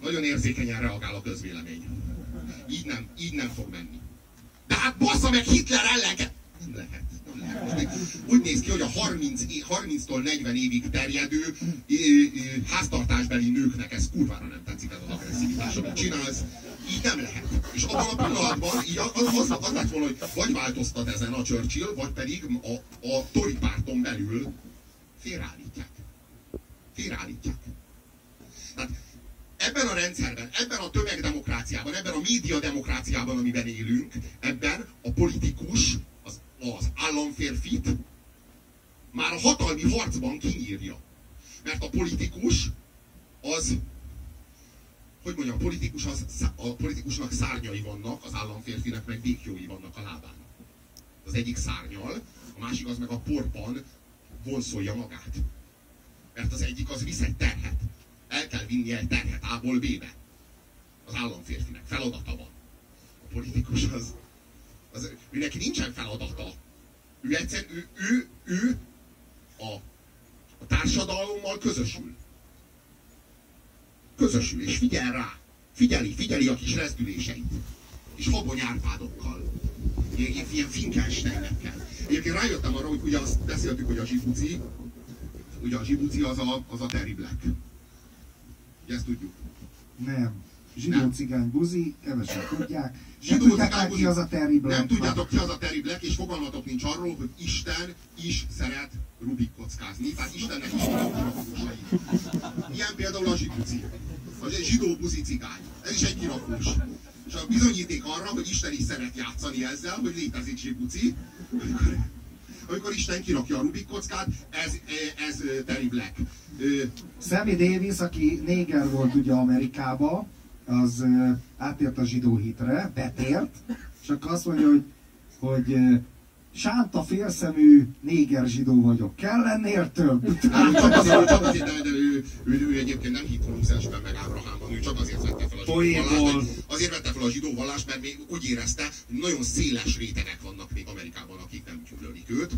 Nagyon érzékenyen reagál a közvélemény. Így nem, így nem fog menni. De hát bassza meg Hitler ellen kell... Nem lehet. Úgy néz ki, hogy a 30, é- 30-tól 40 évig terjedő háztartásbeli nőknek ez kurvára nem tetszik ez az agresszivitás, amit csinálsz. Így nem lehet. És abban a pillanatban így az, az, az lett volna, hogy vagy változtat ezen a Churchill, vagy pedig a, a Tory párton belül félreállítják. Félreállítják. Tehát ebben a rendszerben, ebben a tömegdemokráciában, ebben a médiademokráciában, amiben élünk, ebben a politikus, az, az államférfit már a hatalmi harcban kinyírja. Mert a politikus az, hogy mondjam, a, politikus az, a politikusnak szárnyai vannak, az államférfinek meg békjói vannak a lábán. Az egyik szárnyal, a másik az meg a porban vonszolja magát. Mert az egyik az visz egy terhet. El kell vinnie egy terhet A-ból B-be. Az államférfinek feladata van. A politikus az, az ő neki nincsen feladata. Ő egyszer, ő, ő, ő a, a társadalommal közösül. Közösül, és figyel rá. Figyeli, figyeli a kis rezdüléseit. És habony árpádokkal. Ilyen, ilyen, ilyen Finkelsteinekkel. Egyébként rájöttem arra, hogy ugye azt beszéltük, hogy a zsibuci, ugye a zsibuci az a, az a Terry Black. Ugye ezt tudjuk. Nem. Zsidó Nem. cigány buzi, kevesen tudják. Zsidó tudják cigány már ki buzi. az a Terry Black. Nem tudjátok ki az a Terry Black, és fogalmatok nincs arról, hogy Isten is szeret Rubik kockázni. Tehát Istennek is vannak kirakósai. Ilyen például a zsibuci. A zsidó buzi cigány. Ez is egy kirakós. És a bizonyíték arra, hogy Isten is szeret játszani ezzel, hogy létezik zsibuci, amikor, Isten kirakja a Rubik kockát, ez, ez Terry Black. Sammy Davis, aki néger volt ugye Amerikába, az ö, átért a zsidó hitre, betért, és akkor azt mondja, hogy, hogy sánta félszemű néger zsidó vagyok. Kell ennél több? Csak azért, csak azért de, de ő, ő, ő, egyébként nem hitt Mózesben meg Ábrahámban, ő csak azért vette fel a zsidó vallást, mert- azért vette fel a zsidó vallást, mert még úgy érezte, hogy nagyon széles rétegek vannak még Amerikában, akik nem gyűlölik őt,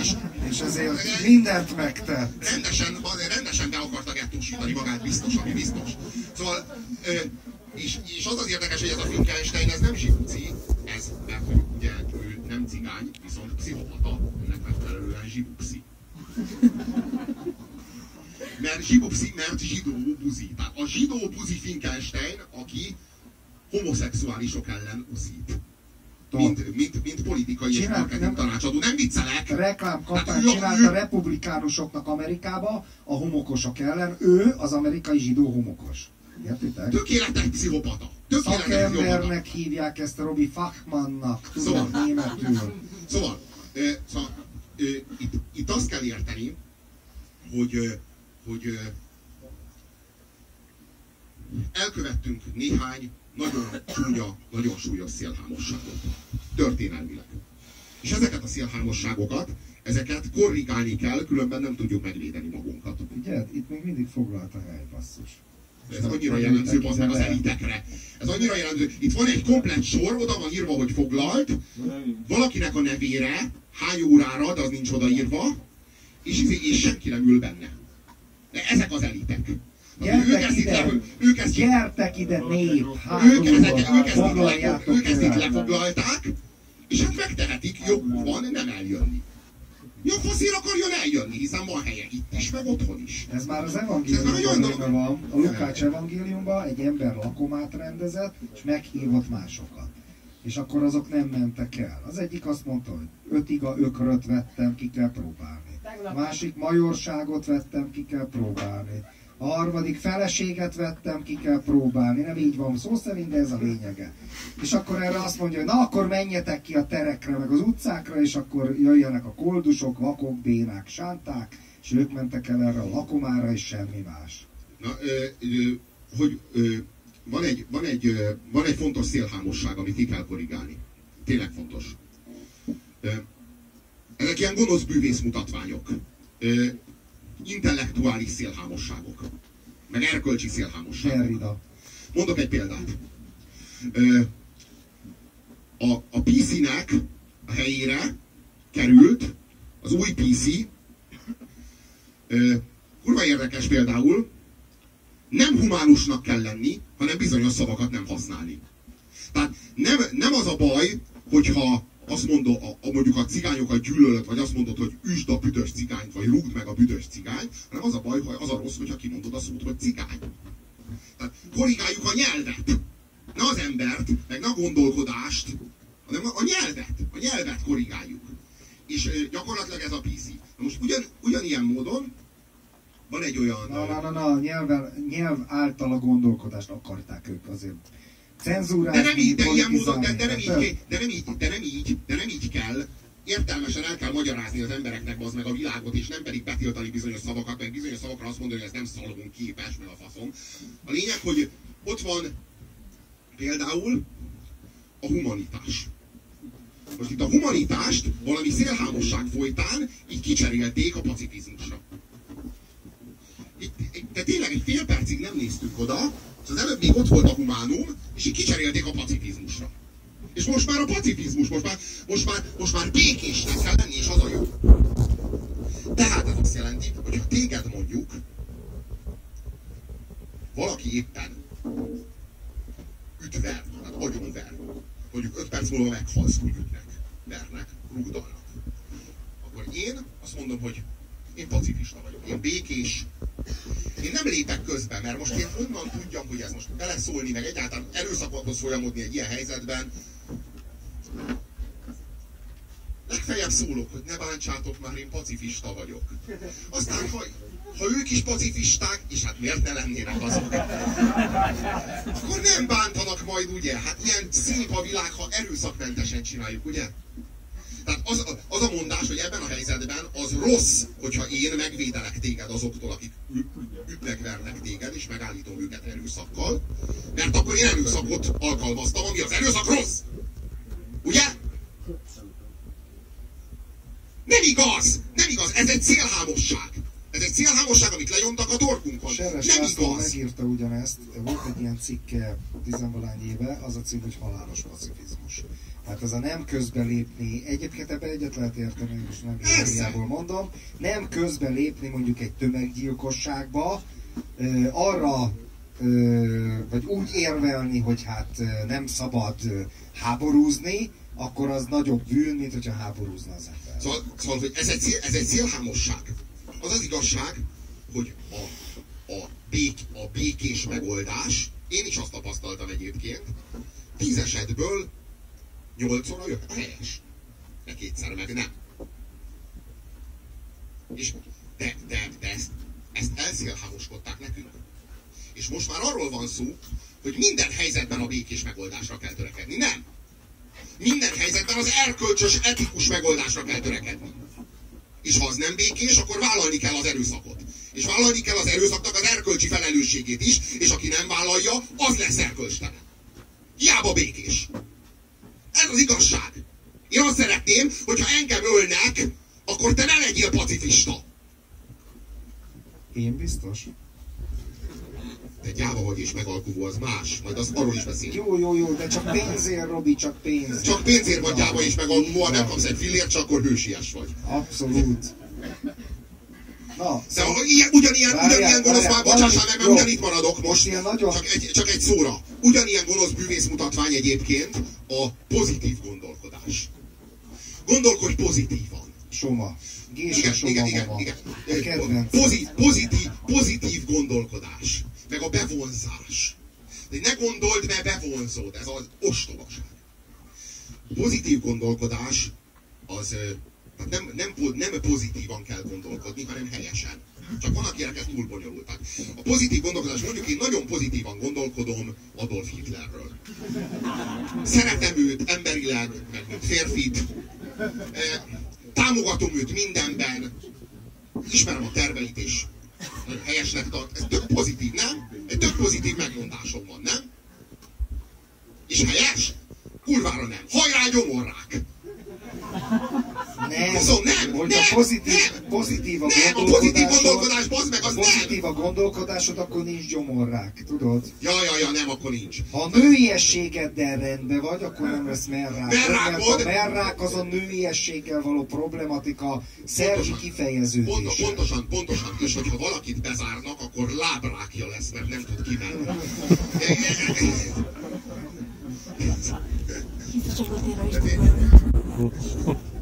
és És ezért mindent megtett. rendesen, rendesen be akarta gettósítani magát, biztos, ami biztos. Szóval, és, és az az érdekes, hogy ez a Finkelstein, ez nem zsibuci, ez, mert ugye nem cigány, viszont pszichopata, ennek megfelelően zsibupszi. Mert zsibupszi, mert zsidó buzi. Tehát a zsidó buzi Finkelstein, aki homoszexuálisok ellen uszít. Mint, mint, mint politikai és Csinál- marketing nem- tanácsadó. Nem viccelek! reklámkampányt Hát csinált ő- a republikánusoknak Amerikába, a homokosok ellen. Ő az amerikai zsidó homokos. Értitek? Tökéletes pszichopata. Tökéletes pszichopata. Szakembernek hívják ezt a Robi Fachmannnak, tudod, Szóval- németül. Szóval, ö, szóval itt, itt azt kell érteni, hogy, hogy elkövettünk néhány nagyon csúnya, nagyon súlyos szélhámosságot. Történelmileg. És ezeket a szélhámosságokat, ezeket korrigálni kell, különben nem tudjuk megvédeni magunkat. Ugye? Itt még mindig foglalt a hely, basszus. Ez annyira jellemző az meg az elitekre. Ez annyira jellemző. Itt van egy komplett sor, oda van írva, hogy foglalt, valakinek a nevére, hány órára, de az nincs odaírva, és, és senki nem ül benne. De ezek az elitek. Gyertek ide! ők ezt, Gyertek ide, nép! ők, ezek, ők, ezt itt, le, Foglaljátok ők ezt itt lefoglalták, és hát megtehetik, joguk van nem eljönni. Ja, faszért akarjon eljönni, hiszen van helye itt is, meg otthon is. Ez már az evangéliumban van. A Lukács evangéliumban egy ember lakomát rendezett, és meghívott másokat. És akkor azok nem mentek el. Az egyik azt mondta, hogy ötig a ökröt vettem, ki kell próbálni. A másik majorságot vettem, ki kell próbálni. A harmadik feleséget vettem, ki kell próbálni. Nem így van szó szerint, de ez a lényege. És akkor erre azt mondja, hogy na akkor menjetek ki a terekre, meg az utcákra, és akkor jöjjenek a koldusok, vakok, bénák, sánták, és ők mentek el erre a lakomára, és semmi más. Na, ö, ö, hogy ö, van, egy, van, egy, ö, van egy fontos szélhámosság, amit ki kell korrigálni. Tényleg fontos. Ö, ezek ilyen gonosz bűvész mutatványok. Intellektuális szélhámosságok. Meg erkölcsi szélhámosságok. Derrida. Mondok egy példát. A, a PC-nek a helyére került az új PC. Kurva érdekes például, nem humánusnak kell lenni, hanem bizonyos szavakat nem használni. Tehát nem, nem az a baj, hogyha azt mondod, a, a, mondjuk a cigányokat gyűlölöd, vagy azt mondod, hogy üsd a büdös cigányt, vagy rúgd meg a büdös cigányt, hanem az a baj, hogy az a rossz, hogyha kimondod a szót, hogy cigány. Tehát korrigáljuk a nyelvet. Ne az embert, meg ne a gondolkodást, hanem a nyelvet. A nyelvet korrigáljuk. És gyakorlatilag ez a PC. Na most ugyan, ugyanilyen módon van egy olyan... Na, na, na, na, nyelv, nyelv által a gondolkodást akarták ők azért cenzúrázni, De nem így, de ilyen módon, de, de, nem így, de nem így, de nem így, de nem így kell. Értelmesen el kell magyarázni az embereknek az meg a világot, és nem pedig betiltani bizonyos szavakat, meg bizonyos szavakra azt mondani, hogy ez nem szalagunk képes, meg a faszom. A lényeg, hogy ott van például a humanitás. Most itt a humanitást valami szélhámosság folytán így kicserélték a pacifizmusra. Itt, de tényleg egy fél percig nem néztünk oda, az előbb még ott volt a humánum, és így kicserélték a pacifizmusra. És most már a pacifizmus, most már, most már, most már békésnek kell lenni, és az a jó. Tehát ez azt jelenti, hogy ha téged mondjuk valaki éppen ütver, tehát agyonver, mondjuk 5 perc múlva meghalsz, úgy ütnek, vernek, rúgdalnak. Akkor én azt mondom, hogy én pacifista vagyok, én békés, én nem lépek közbe, mert most én onnan tudjam, hogy ez most beleszólni, meg egyáltalán erőszakothoz folyamodni egy ilyen helyzetben. Legfeljebb szólok, hogy ne bántsátok már, én pacifista vagyok. Aztán, ha, ha ők is pacifisták, és hát miért ne lennének azok? Akkor nem bántanak majd, ugye? Hát ilyen szép a világ, ha erőszakmentesen csináljuk, ugye? Tehát az, az a mondás, hogy ebben a helyzetben az rossz, hogyha én megvédelek téged azoktól, akik ü- ütnek, vernek téged, és megállítom őket erőszakkal, mert akkor én erőszakot alkalmaztam, ami az erőszak rossz. Ugye? Nem igaz! Nem igaz! Ez egy célhámosság! Ez egy célhámosság, amit lenyomtak a torkunkon. Seres Nem László igaz! megírta ugyanezt, volt egy ilyen cikke tizenvalány éve, az a cím, hogy halálos pacifizmus. Hát ez a nem közbelépni, egyébként ebben egyet lehet érteni, és nem. Bibliából mondom, nem közbelépni mondjuk egy tömeggyilkosságba, ö, arra ö, vagy úgy érvelni, hogy hát nem szabad háborúzni, akkor az nagyobb bűn, mint hogyha háborúzna az ember. Szóval, szóval hogy ez egy, ez egy célhámosság. Az az igazság, hogy a, a, bék, a békés megoldás, én is azt tapasztaltam egyébként, tíz esetből nyolcszor a jö- a helyes. De kétszer meg nem. És de, de, de ezt, ezt elszélhámoskodták nekünk. És most már arról van szó, hogy minden helyzetben a békés megoldásra kell törekedni. Nem! Minden helyzetben az erkölcsös, etikus megoldásra kell törekedni. És ha az nem békés, akkor vállalni kell az erőszakot. És vállalni kell az erőszaknak az erkölcsi felelősségét is, és aki nem vállalja, az lesz erkölcstelen. Hiába békés. Ez az igazság. Én azt szeretném, hogyha engem ölnek, akkor te ne legyél pacifista. Én biztos? Te gyáva vagy és megalkuvó, az más. Majd az arról is beszélünk. Jó, jó, jó, de csak pénzért, Robi, csak pénzért. Csak pénzért vagy gyáva és megalkuvó, ha nem kapsz egy fillért, csak akkor hősies vagy. Abszolút. Na, De ilyen, ugyanilyen, Várjál, ugyanilyen gonosz, várjál, már bocsássál meg, mert ugyanitt maradok most. Ilyen nagyon- Csak egy, csak egy szóra. Ugyanilyen gonosz bűvész mutatvány egyébként a pozitív gondolkodás. Gondolkodj pozitívan. Soma. Gésa Igen, Soma igen, igen, igen. A kedvenc. Pozi, pozitív, pozitív gondolkodás. Meg a bevonzás. De ne gondold, mert bevonzod. Ez az ostobaság. pozitív gondolkodás az nem, nem, nem pozitívan kell gondolkodni, hanem helyesen. Csak van, akinek ez túl bonyolult. Tehát a pozitív gondolkodás, mondjuk én nagyon pozitívan gondolkodom Adolf Hitlerről. Szeretem őt emberileg, meg mint férfit. Támogatom őt mindenben. Ismerem a terveit, és helyesnek tart. Ez tök pozitív, nem? Egy tök pozitív megmondásom van, nem? És helyes? Kurvára nem. Hajrá gyomorrák! Nem, Hozom, nem, hogy nem, a pozitív, nem, pozitív a nem, a gondolkodásod, pozitív gondolkodás, bazd meg, az a pozitív nem. a gondolkodásod, akkor nincs gyomorrák, tudod? Ja, ja, ja, nem, akkor nincs. Ha a nőiességeddel rendben vagy, akkor nem lesz merrák. Merrákod? Mert a merrák az a nőiességgel való problematika szervi Pontosan. kifejeződése. Pont, pontosan, pontosan. És hogyha valakit bezárnak, akkor lábrákja lesz, mert nem tud kimenni. Eh, (laughs)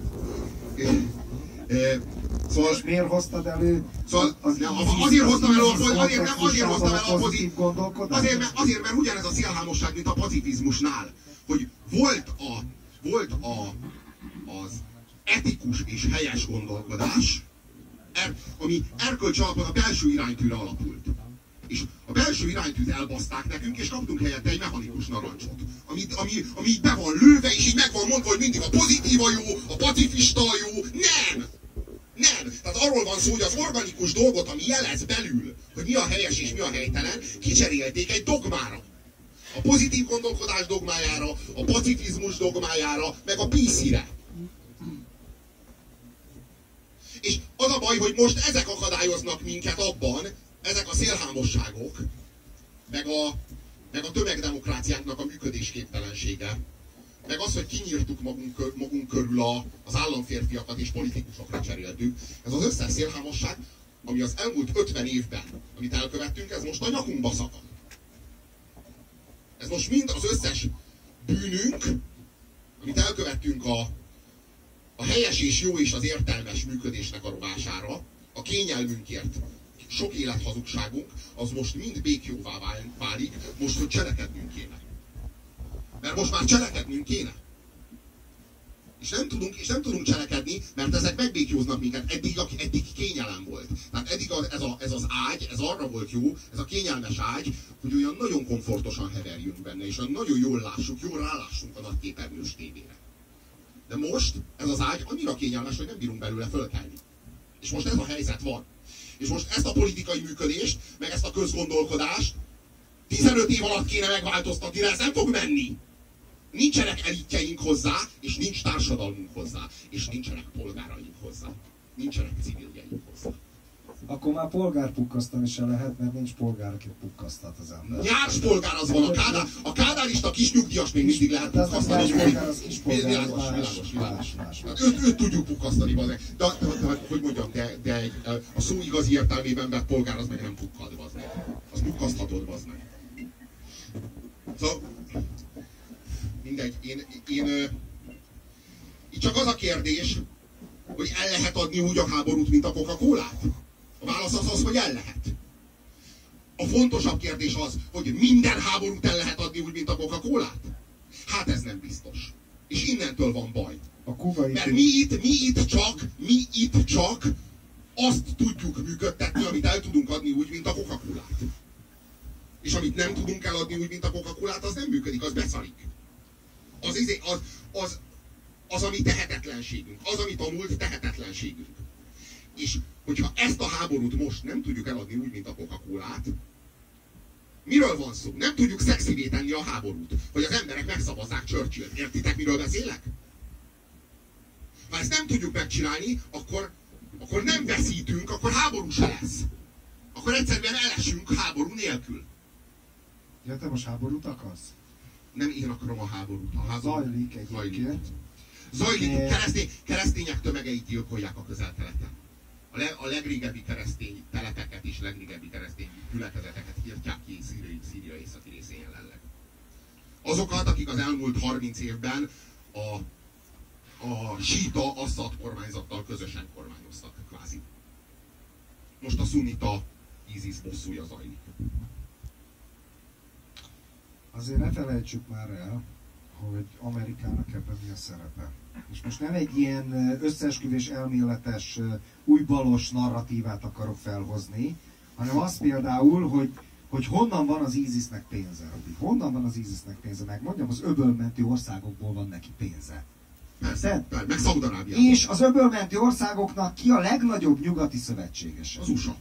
Szóval, És miért hoztad elő? Szóval az nem, azért hoztam el a, ízis azért, nem, azért hoztam el a pozitív gondolkodást? Azért, mert, azért, mert ugyanez a szélhámosság, mint a pacifizmusnál, hogy volt a, volt a, az etikus és helyes gondolkodás, er, ami erkölcs alapon a belső iránytűre alapult. És a belső iránytűt elbaszták nekünk, és kaptunk helyette egy mechanikus narancsot. Ami, ami, ami így be van lőve, és így meg van mondva, hogy mindig a pozitív a jó, a pacifista jó. Nem! Nem! Tehát arról van szó, hogy az organikus dolgot, ami jelez belül, hogy mi a helyes és mi a helytelen, kicserélték egy dogmára. A pozitív gondolkodás dogmájára, a pacifizmus dogmájára, meg a PC-re. És az a baj, hogy most ezek akadályoznak minket abban, ezek a szélhámosságok, meg a, meg a tömegdemokráciánknak a működésképtelensége, meg az, hogy kinyírtuk magunk, magunk körül a, az államférfiakat és politikusokra cseréltük. Ez az összes szélhámosság, ami az elmúlt 50 évben, amit elkövettünk, ez most a nyakunkba szakad. Ez most mind az összes bűnünk, amit elkövettünk a, a helyes és jó és az értelmes működésnek a rovására, a kényelmünkért, sok élethazugságunk, az most mind békjóvá vál- válik, most, hogy cselekednünk kéne. Mert most már cselekednünk kéne. És nem tudunk, és nem tudunk cselekedni, mert ezek megbékjóznak minket. Eddig, eddig kényelem volt. Tehát eddig a, ez, a, ez az ágy, ez arra volt jó, ez a kényelmes ágy, hogy olyan nagyon komfortosan heverjünk benne, és olyan nagyon jól lássuk, jól rálássunk a nagy képernyős tévére. De most ez az ágy annyira kényelmes, hogy nem bírunk belőle fölkelni. És most ez a helyzet van. És most ezt a politikai működést, meg ezt a közgondolkodást 15 év alatt kéne megváltoztatni, de ez nem fog menni. Nincsenek elitjeink hozzá, és nincs társadalmunk hozzá, és nincsenek polgáraink hozzá. Nincsenek civiljeink hozzá. Akkor már polgárpukkasztani se lehet, mert nincs polgár, akit pukkasztat az ember. Nyárs polgár az van, a, kádár, a kádárista kis nyugdíjas még mindig lehet az pukkasztani. nyárs polgár, az kis polgár, az Világos, világos, világos. Hát Őt, őt tudjuk pukkasztani. De, de, de, hogy mondjam, de, de egy, a szó igazi értelmében vett polgár az meg nem pukkad, bazeg. Az pukkaszthatod, bazeg. Szóval, mindegy, én, én, ö, itt csak az a kérdés, hogy el lehet adni úgy a háborút, mint a Coca-Colát? A válasz az az, hogy el lehet. A fontosabb kérdés az, hogy minden háborút el lehet adni úgy, mint a Coca-Colát? Hát ez nem biztos. És innentől van baj. A kubai Mert mi itt, mi itt csak, mi itt csak azt tudjuk működtetni, amit el tudunk adni úgy, mint a Coca-Colát. És amit nem tudunk eladni úgy, mint a Coca-Colát, az nem működik, az beszarik. Az, izé, az, az, az, ami tehetetlenségünk, az, ami tanult tehetetlenségünk. És hogyha ezt a háborút most nem tudjuk eladni úgy, mint a Coca-Colát, miről van szó? Nem tudjuk szexivé tenni a háborút, hogy az emberek megszavazzák Churchill-t. Értitek, miről beszélek? Ha ezt nem tudjuk megcsinálni, akkor, akkor nem veszítünk, akkor háború se lesz. Akkor egyszerűen elesünk háború nélkül. Ja, te most háborút akarsz? Nem én akarom a háborút. A háború Zajlik egyébként. Zajlik. De- Keresztény, keresztények tömegeit gyilkolják a közel-keleten. A, le, a legrégebbi keresztény telepeket és legrégebbi keresztény gyülekezeteket hirtják ki Szíria, Szíria északi részén jelenleg. Azokat, akik az elmúlt 30 évben a, a síta Assad kormányzattal közösen kormányoztak, kvázi. Most a szunita ISIS bosszúja zajlik. Azért ne felejtsük már el, hogy Amerikának ebben mi a szerepe. És most nem egy ilyen összeesküvés elméletes, újbalos narratívát akarok felhozni, hanem az például, hogy, hogy honnan van az ISIS-nek pénze, Robi. Honnan van az ISIS-nek pénze? Meg mondjam, az öbölmenti országokból van neki pénze. Persze, persze, meg. És az öbölmenti országoknak ki a legnagyobb nyugati szövetségese? Az USA.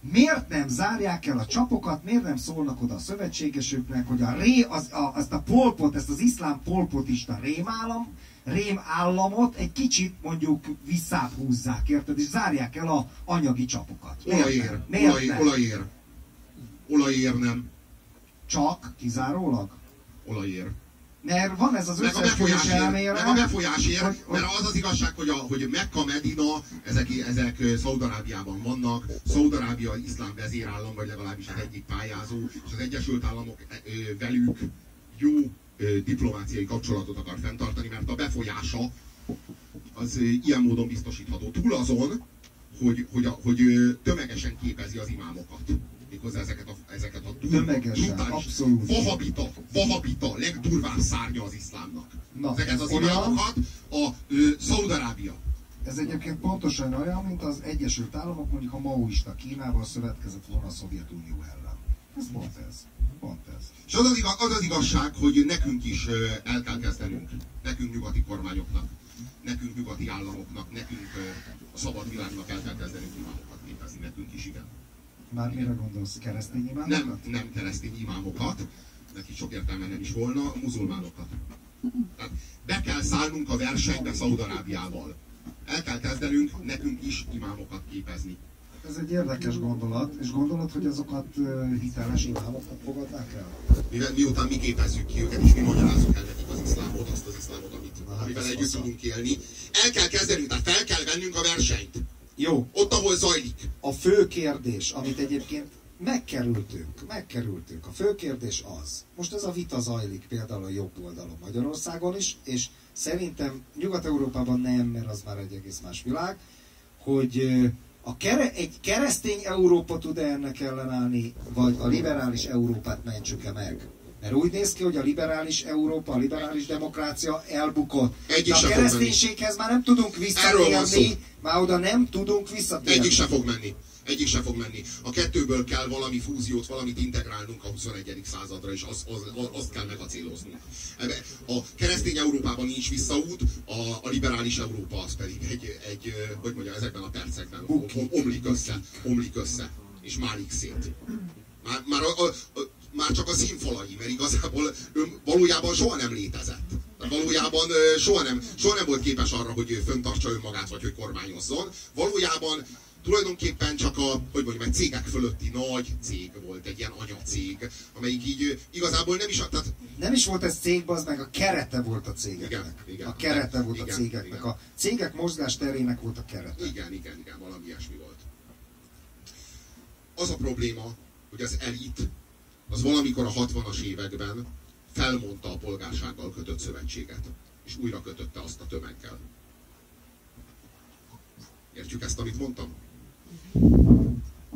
Miért nem zárják el a csapokat, miért nem szólnak oda a szövetségesüknek, hogy a ré, az, a, azt a polpot, ezt az iszlám polpotista rémállam, rém államot egy kicsit mondjuk visszább húzzák, érted? És zárják el a anyagi csapokat. Miért Olajér, nem? Miért olaj, nem? olajér. Olajér nem. Csak, kizárólag? Olajér. Mert van ez az Meg a elmélet. meg a befolyásért, hogy- hogy- mert az az igazság, hogy, a, hogy Mekka, Medina, ezek, ezek Szaudarábiában vannak, Szaudarábia iszlám vezérállam, vagy legalábbis az egyik pályázó, és az Egyesült Államok ö, velük jó diplomáciai kapcsolatot akar fenntartani, mert a befolyása az ilyen módon biztosítható. Túl azon, hogy, hogy, hogy tömegesen képezi az imámokat. Méghozzá ezeket a, ezeket a durva, Tömegesen, brutális, abszolút. vahabita, vahabita, legdurvább szárnya az iszlámnak. Na, ezeket ez az olyan- imámokat a Szaudarábia. Ez egyébként pontosan olyan, mint az Egyesült Államok mondjuk a maoista Kínával szövetkezett volna a Szovjetunió ellen. Ez pont ez. Pont ez. És az az, igaz, az az igazság, hogy nekünk is el kell kezdenünk. Nekünk nyugati kormányoknak, nekünk nyugati államoknak, nekünk a szabad világnak el kell kezdenünk imámokat képezni. Nekünk is, igen. Már mire gondolsz? Keresztény imámokat? Nem, nem keresztény imámokat, neki sok értelme nem is volna, muzulmánokat. Tehát be kell szállnunk a versenybe Szaudarábiával. El kell kezdenünk nekünk is imámokat képezni. Ez egy érdekes gondolat, és gondolod, hogy azokat hiteles imámoknak fogadnák el? Mivel, miután mi képezzük ki őket, és mi magyarázzuk el nekik az iszlámot, azt az iszlámot, amit, hát amivel ez együtt tudunk élni. El kell kezdenünk, tehát fel kell vennünk a versenyt. Jó, Ott, ahol zajlik. a fő kérdés, amit egyébként megkerültünk, megkerültünk. A fő kérdés az, most ez a vita zajlik például a jobb oldalon Magyarországon is, és szerintem Nyugat-Európában nem, mert az már egy egész más világ, hogy a kere, egy keresztény Európa tud-e ennek ellenállni, vagy a liberális Európát mentsük-e meg? Mert úgy néz ki, hogy a liberális Európa, a liberális demokrácia elbukott. Egyik De a sem kereszténységhez már nem tudunk visszatérni, már oda nem tudunk visszatérni. Egyik se fog menni. Egyik se fog menni. A kettőből kell valami fúziót, valamit integrálnunk a 21. századra, és az, az, az, azt kell megacéloznunk. A keresztény Európában nincs visszaút, a, a liberális Európa az pedig egy, egy hogy mondja, ezekben a percekben omlik össze, omlik össze, és málik szét. Már, már, a, a, a, már csak a színfalai, mert igazából ő valójában soha nem létezett. Tehát Valójában soha nem, soha nem volt képes arra, hogy ő föntartsa önmagát, vagy hogy kormányozzon. Valójában tulajdonképpen csak a, hogy mondjam, egy cégek fölötti nagy cég volt, egy ilyen anyacég, amelyik így igazából nem is, tehát Nem is volt ez cég, az meg a kerete volt a cégeknek. Igen, igen. a kerete volt Igen, a cégeknek. igen. A cégek mozgás terének volt a kerete. Igen, igen, igen, valami ilyesmi volt. Az a probléma, hogy az elit, az valamikor a 60-as években felmondta a polgársággal kötött szövetséget, és újra kötötte azt a tömeggel. Értjük ezt, amit mondtam?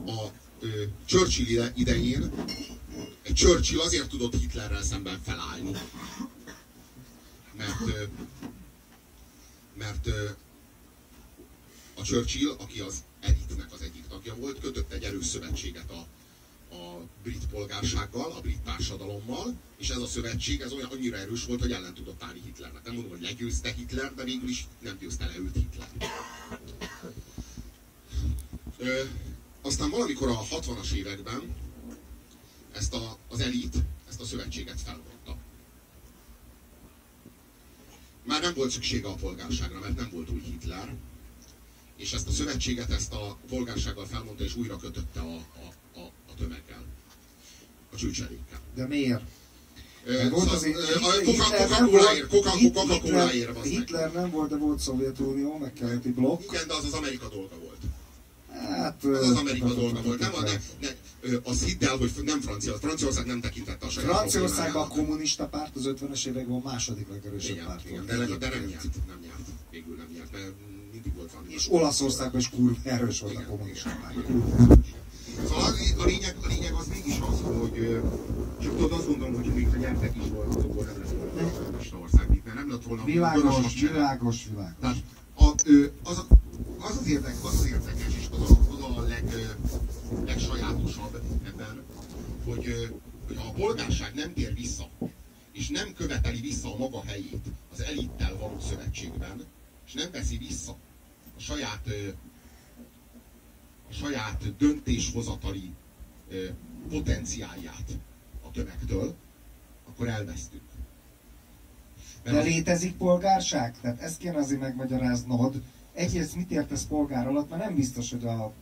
A ö, Churchill ide- idején egy Churchill azért tudott Hitlerrel szemben felállni, mert, ö, mert ö, a Churchill, aki az elitnek az egyik tagja volt, kötött egy erős szövetséget a, a brit polgársággal, a brit társadalommal, és ez a szövetség ez olyan annyira erős volt, hogy ellen tudott állni Hitlernek. Nem mondom, hogy legyőzte Hitler, de végül is nem győzte le őt Hitler. Ö, aztán valamikor a 60-as években ezt a, az elit, ezt a szövetséget felmondta. Már nem volt szüksége a polgárságra, mert nem volt új Hitler, és ezt a szövetséget, ezt a polgársággal felmondta, és újra kötötte a, a, a, a csőcserékkel. De miért? Volt szóval, azért, ö, a Hitler- Hitler nem volt- de volt Szovjetunió, meg keleti blokk. Igen, de az az Amerika dolga volt. Hát, Az az Amerika dolga volt. Nem, ne, ne, az hidd el, hogy nem Francia, Franciaország nem tekintette a saját Franciaországban a kommunista párt az 50-es években a második legerősebb Igen, párt volt. de, de, de nem nyert, nem nyert. Végül nem nyert, mert mindig volt valami. És Olaszországban is kurva erős volt a kommunista párt. Szóval a, a, lényeg, a lényeg az még mindig is az, hogy csak tudod, azt gondolom, hogy még ha nyertek is volna, akkor nem lett volna kommunista ország, mert nem lett volna Világos, világos, világos. Tehát a, az, az, az, érdek, az az érdekes, és az a, az a leg, legsajátosabb ebben, hogy, hogy ha a polgárság nem tér vissza, és nem követeli vissza a maga helyét az elittel való szövetségben, és nem veszi vissza a saját, a saját döntéshozatali potenciálját a tömegtől, akkor elvesztünk. Mert De létezik polgárság? Tehát ezt kéne azért megmagyaráznod. Egyrészt mit értesz polgár alatt, mert nem biztos, hogy a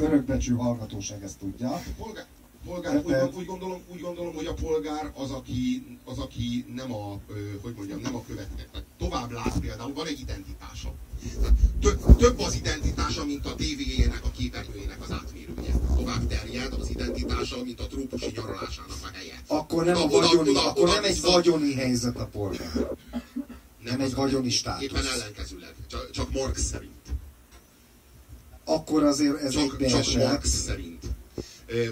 örökbecsű hallgatóság ezt tudja. Polgár, polgár úgy, úgy, gondolom, úgy gondolom, hogy a polgár az, aki, az, aki nem a, hogy mondjam, nem a követnek. Tovább lát például, van egy identitása. Több, több az identitása, mint a tévéjének, a képernyőjének az átmérője. Tovább terjed az identitása, mint a trópusi nyaralásának a helye. Akkor nem, a vagyoni, oda, akkor oda, nem egy vagyoni helyzet a polgár. Nem, nem egy vagyoni státusz. Éppen ellenkezőleg, csak, csak Marx szerint. Akkor azért ez csak, egy Csak Marx szerint.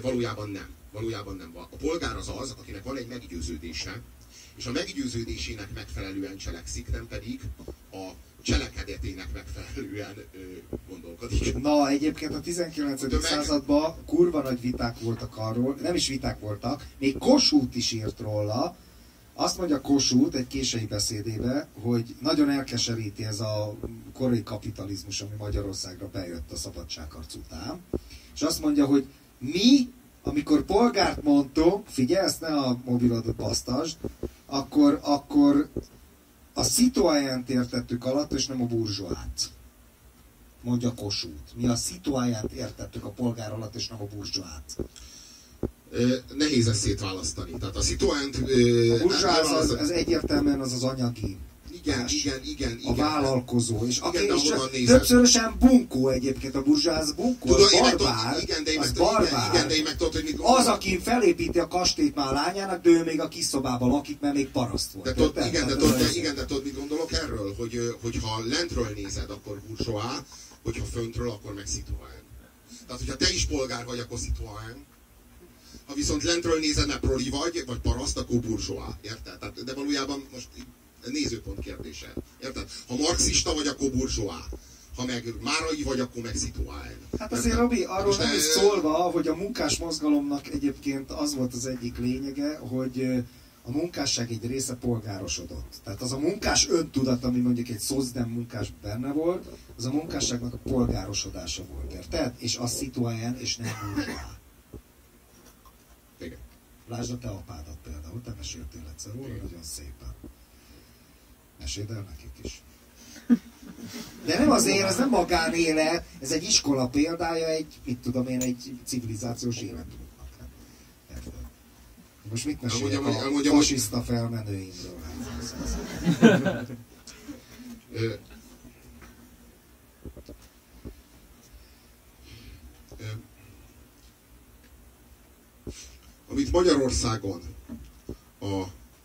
Valójában nem. Valójában nem. A polgár az az, akinek van egy meggyőződése, és a meggyőződésének megfelelően cselekszik, nem pedig a cselekedetének megfelelően ö, gondolkodik. Na, egyébként a 19. Tömeg... században kurva nagy viták voltak arról, nem is viták voltak, még Kossuth is írt róla, azt mondja Kossuth egy késői beszédébe, hogy nagyon elkeseríti ez a korai kapitalizmus, ami Magyarországra bejött a szabadságharc után. És azt mondja, hogy mi, amikor polgárt mondtunk, figyelsz, ne a mobilodat basztasd, akkor, akkor a szituáját értettük alatt, és nem a burzsóát. Mondja Kossuth. Mi a szituáját értettük a polgár alatt, és nem a burzsóát. Nehéz ezt szétválasztani. Tehát a szituánt... A burzsá az, az, az egyértelműen az az anyagi igen, igen, igen, igen. A vállalkozó. És igen, aki is többszörösen bunkó egyébként a burzsáz bunkó, Tudod, az barbár, igen, de az barbár. Igen, igen, de meg tudod, hogy mit Az, aki felépíti a kastélyt már lányának, de ő még a kis szobában lakik, mert még paraszt volt. De tudod, igen, de tudod, igen, de tudod, mit gondolok erről? Hogy, hogyha lentről nézed, akkor burzsóá, hogyha föntről, akkor meg szituán. Tehát, hogyha te is polgár vagy, akkor szituán. Ha viszont lentről nézed, mert proli vagy, vagy paraszt, akkor burzsóá. Érted? Tehát, de valójában most nézőpont kérdése. Érted? Ha marxista vagy, akkor burzsóá. Ha meg márai vagy, akkor meg szituál. Hát azért, Robi, arról nem is szólva, hogy a munkás mozgalomnak egyébként az volt az egyik lényege, hogy a munkásság egy része polgárosodott. Tehát az a munkás öntudat, ami mondjuk egy szozdem munkás benne volt, az a munkásságnak a polgárosodása volt, érted? És az szituáján, és nem burzsóá. Igen. Lásd a te apádat például, te meséltél egyszer róla, nagyon szépen. Meséld el nekik is. De nem azért, ez nem magánélet, ez egy iskola példája, egy, mit tudom én, egy civilizációs életmódnak. Most mit meséljek a fasiszta felmenőimről? amit Magyarországon a,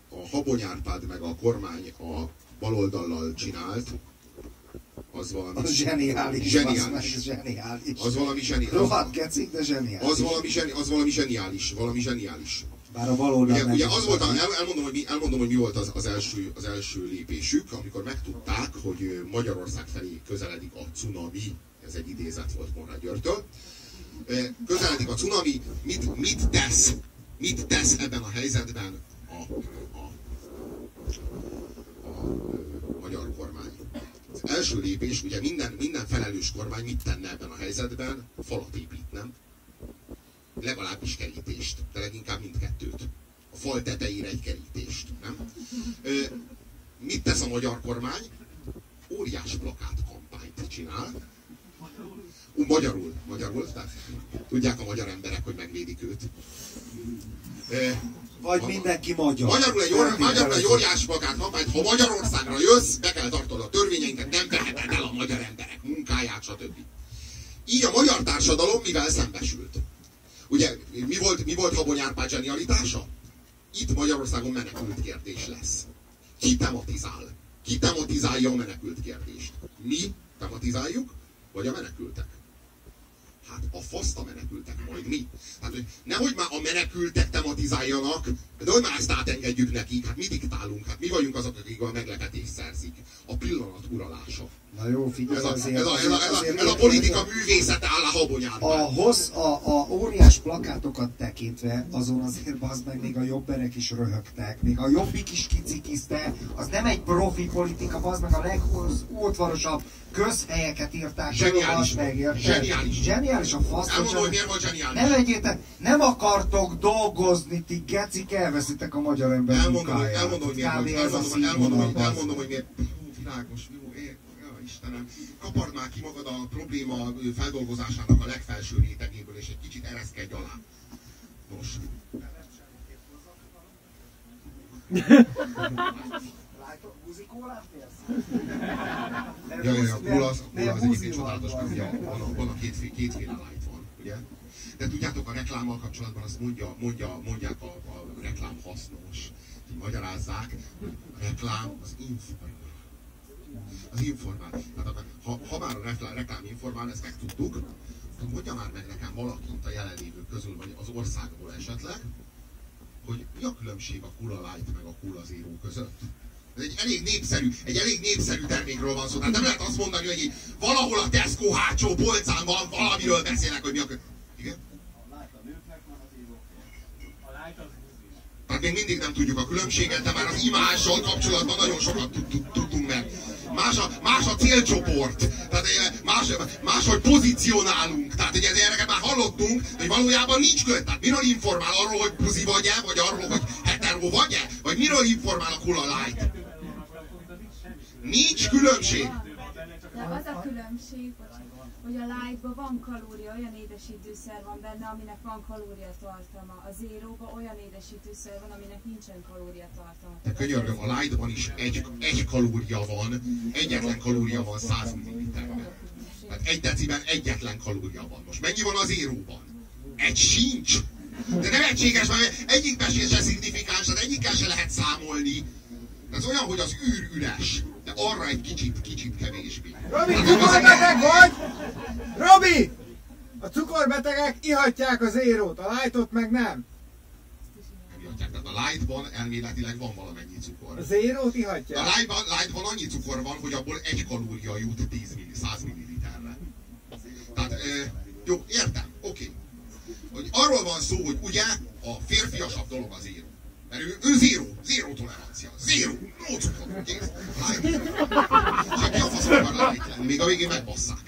a Habonyárpád meg a kormány a baloldallal csinált, az valami... Az zseniális. Zseniális. Az, zseniális. az valami zseniális. Rohadt kecik, de zseniális. Az valami, zseni, az valami zseniális. Valami zseniális. Bár a baloldal ugye, ugye az volt, el, elmondom, hogy mi, elmondom, hogy mi volt az, az, első, az első lépésük, amikor megtudták, hogy Magyarország felé közeledik a cunami, ez egy idézet volt Konrad Györgytől, közeledik a cunami, mit, mit tesz, mit tesz ebben a helyzetben a, a a magyar kormány. Az első lépés, ugye minden, minden felelős kormány mit tenne ebben a helyzetben? Falat épít, nem? Legalábbis kerítést, de leginkább mindkettőt. A fal tetejére egy kerítést, nem? Ö, mit tesz a magyar kormány? Óriás plakát kampányt csinál. Ú, magyarul, magyarul, tehát tudják a magyar emberek, hogy megvédik őt. Vagy mindenki magyar. Magyarul egy, or, magyarul egy óriás magát kampányt, ha Magyarországra jössz, be kell tartod a törvényeinket, nem veheted el a magyar emberek munkáját, stb. Így a magyar társadalom mivel szembesült? Ugye, mi volt, mi volt Habony Árpád zsenialitása? Itt Magyarországon menekült kérdés lesz. Ki tematizál? Ki tematizálja a menekült kérdést? Mi tematizáljuk, vagy a menekültek? Hát a faszt a menekültek majd mi? Hát, hogy nehogy már a menekültek tematizáljanak, de hogy már ezt átengedjük nekik, hát mi diktálunk, hát mi vagyunk azok, akik a meglepetést szerzik. A pillanat uralása. Na jó, figyelj, Ez a, azért, ez a, ez a, ez a, azért ez a politika művészete áll a habonyádban. A, hossz, a, a óriás plakátokat tekintve, azon azért bazd meg még a jobberek is röhögtek, még a jobbik is kicikizte, az nem egy profi politika, bazd meg a legútvarosabb közhelyeket írták, Zseniális bazd volt. meg, érted? Zseniális. Zseniális a fasz. Elmondom, hogy hogy miért volt zseniális. Ne vegyétek, nem akartok dolgozni, ti gecik, elveszitek a magyar ember Elmondom, munkáját. elmondom, hogy miért a elmondom, elmondom, hogy, bazd elmondom, hogy miért. Világos, ja, Istenem. Kapard már ki magad a probléma feldolgozásának a legfelső rétegéből, és egy kicsit ereszkedj alá. Nos, ja, ja, ja, Kula az, Kula az egyébként csodálatos, mert ugye van, van a kétféle, kétféle light van, ugye? De tudjátok, a reklámmal kapcsolatban azt mondja, mondja, mondják a, a reklám hasznos, így magyarázzák, a reklám az informál. Az informál. Akkor, ha, ha már a reklám, reklám informál, ezt megtudtuk, mondja már meg nekem valakit a jelenlévők közül, vagy az országból esetleg, hogy mi a különbség a Kula Light meg a Kula Zero között? Ez egy elég népszerű, egy elég népszerű termékről van szó. Tehát nem lehet azt mondani, hogy valahol a Tesco hátsó polcán van, valamiről beszélnek, hogy mi a. Igen? A light a nőknek van, az. A light az. Tehát még mindig nem tudjuk a különbséget, de már az imással kapcsolatban nagyon sokat tud- tud- tudtunk meg. Más a, más a célcsoport, tehát eh, más, más, hogy pozícionálunk. Tehát ugye ezeket már hallottunk, hogy valójában nincs köt. Tehát miről informál arról, hogy buzi vagy-e, vagy arról, hogy hetero vagy-e? Vagy miről informál a Kula Light? Nincs különbség. De az a különbség, hogy a lightban van kalória, olyan édesítőszer van benne, aminek van kalóriatartalma. A zéróban olyan édesítőszer van, aminek nincsen kalóriatartalma. De könyörgöm, a lightban is egy, egy kalória van, egyetlen kalória van 100 ml-ben. Tehát egy deciben egyetlen kalória van. Most mennyi van az éróban? Egy sincs. De nem egységes, mert egyikben se szignifikáns, tehát egyikkel se lehet számolni. Ez olyan, hogy az űr üres, de arra egy kicsit, kicsit kevésbé. Robi, cukorbeteg vagy? Robi! A cukorbetegek ihatják az érót, a lightot meg nem. Nem ihatják. Tehát a lightban elméletileg van valamennyi cukor. Az érót A ihatják. lightban, lightban annyi cukor van, hogy abból egy kalória jut 10 milli, 100 milliliterre. Tehát, ö, jó, értem, oké. Hogy arról van szó, hogy ugye a férfiasabb dolog az zéró. Mert ő, ő zéró, zéró tolerancia, zéró, light. És aki a fasz akar light lenni, még a végén megbasszák.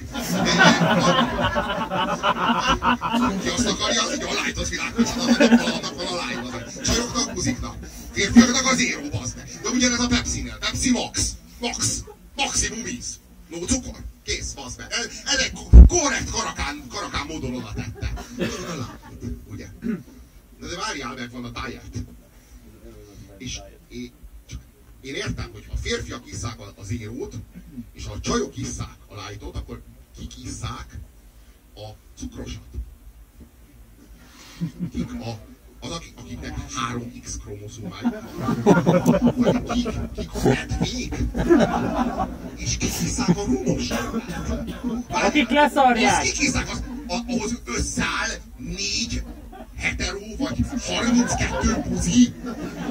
Ki azt akarja, így a light az világos, annak van, a az. Csajoknak, muziknak, férfiaknak a zéró, bazd meg. De ugyanez a Pepsi-nél, Pepsi Max, Max, maximum víz. No cukor, kész, bazd meg. Ez, egy ko- korrekt karakán, karakán módon oda tette. Ugye? De, várjál meg, van a diet. És én, értem, hogy ha a férfiak isszák a- az érót, és a csajok isszák a lightot, akkor kik isszák a cukrosat? Kik a, az, akik, akiknek 3x kromoszómájuk van? Kik, kik fedvék? És kik isszák a rumosat? Akik leszarják. Kik isszák? Az, a, ahhoz összeáll négy hetero, vagy 32 buzi,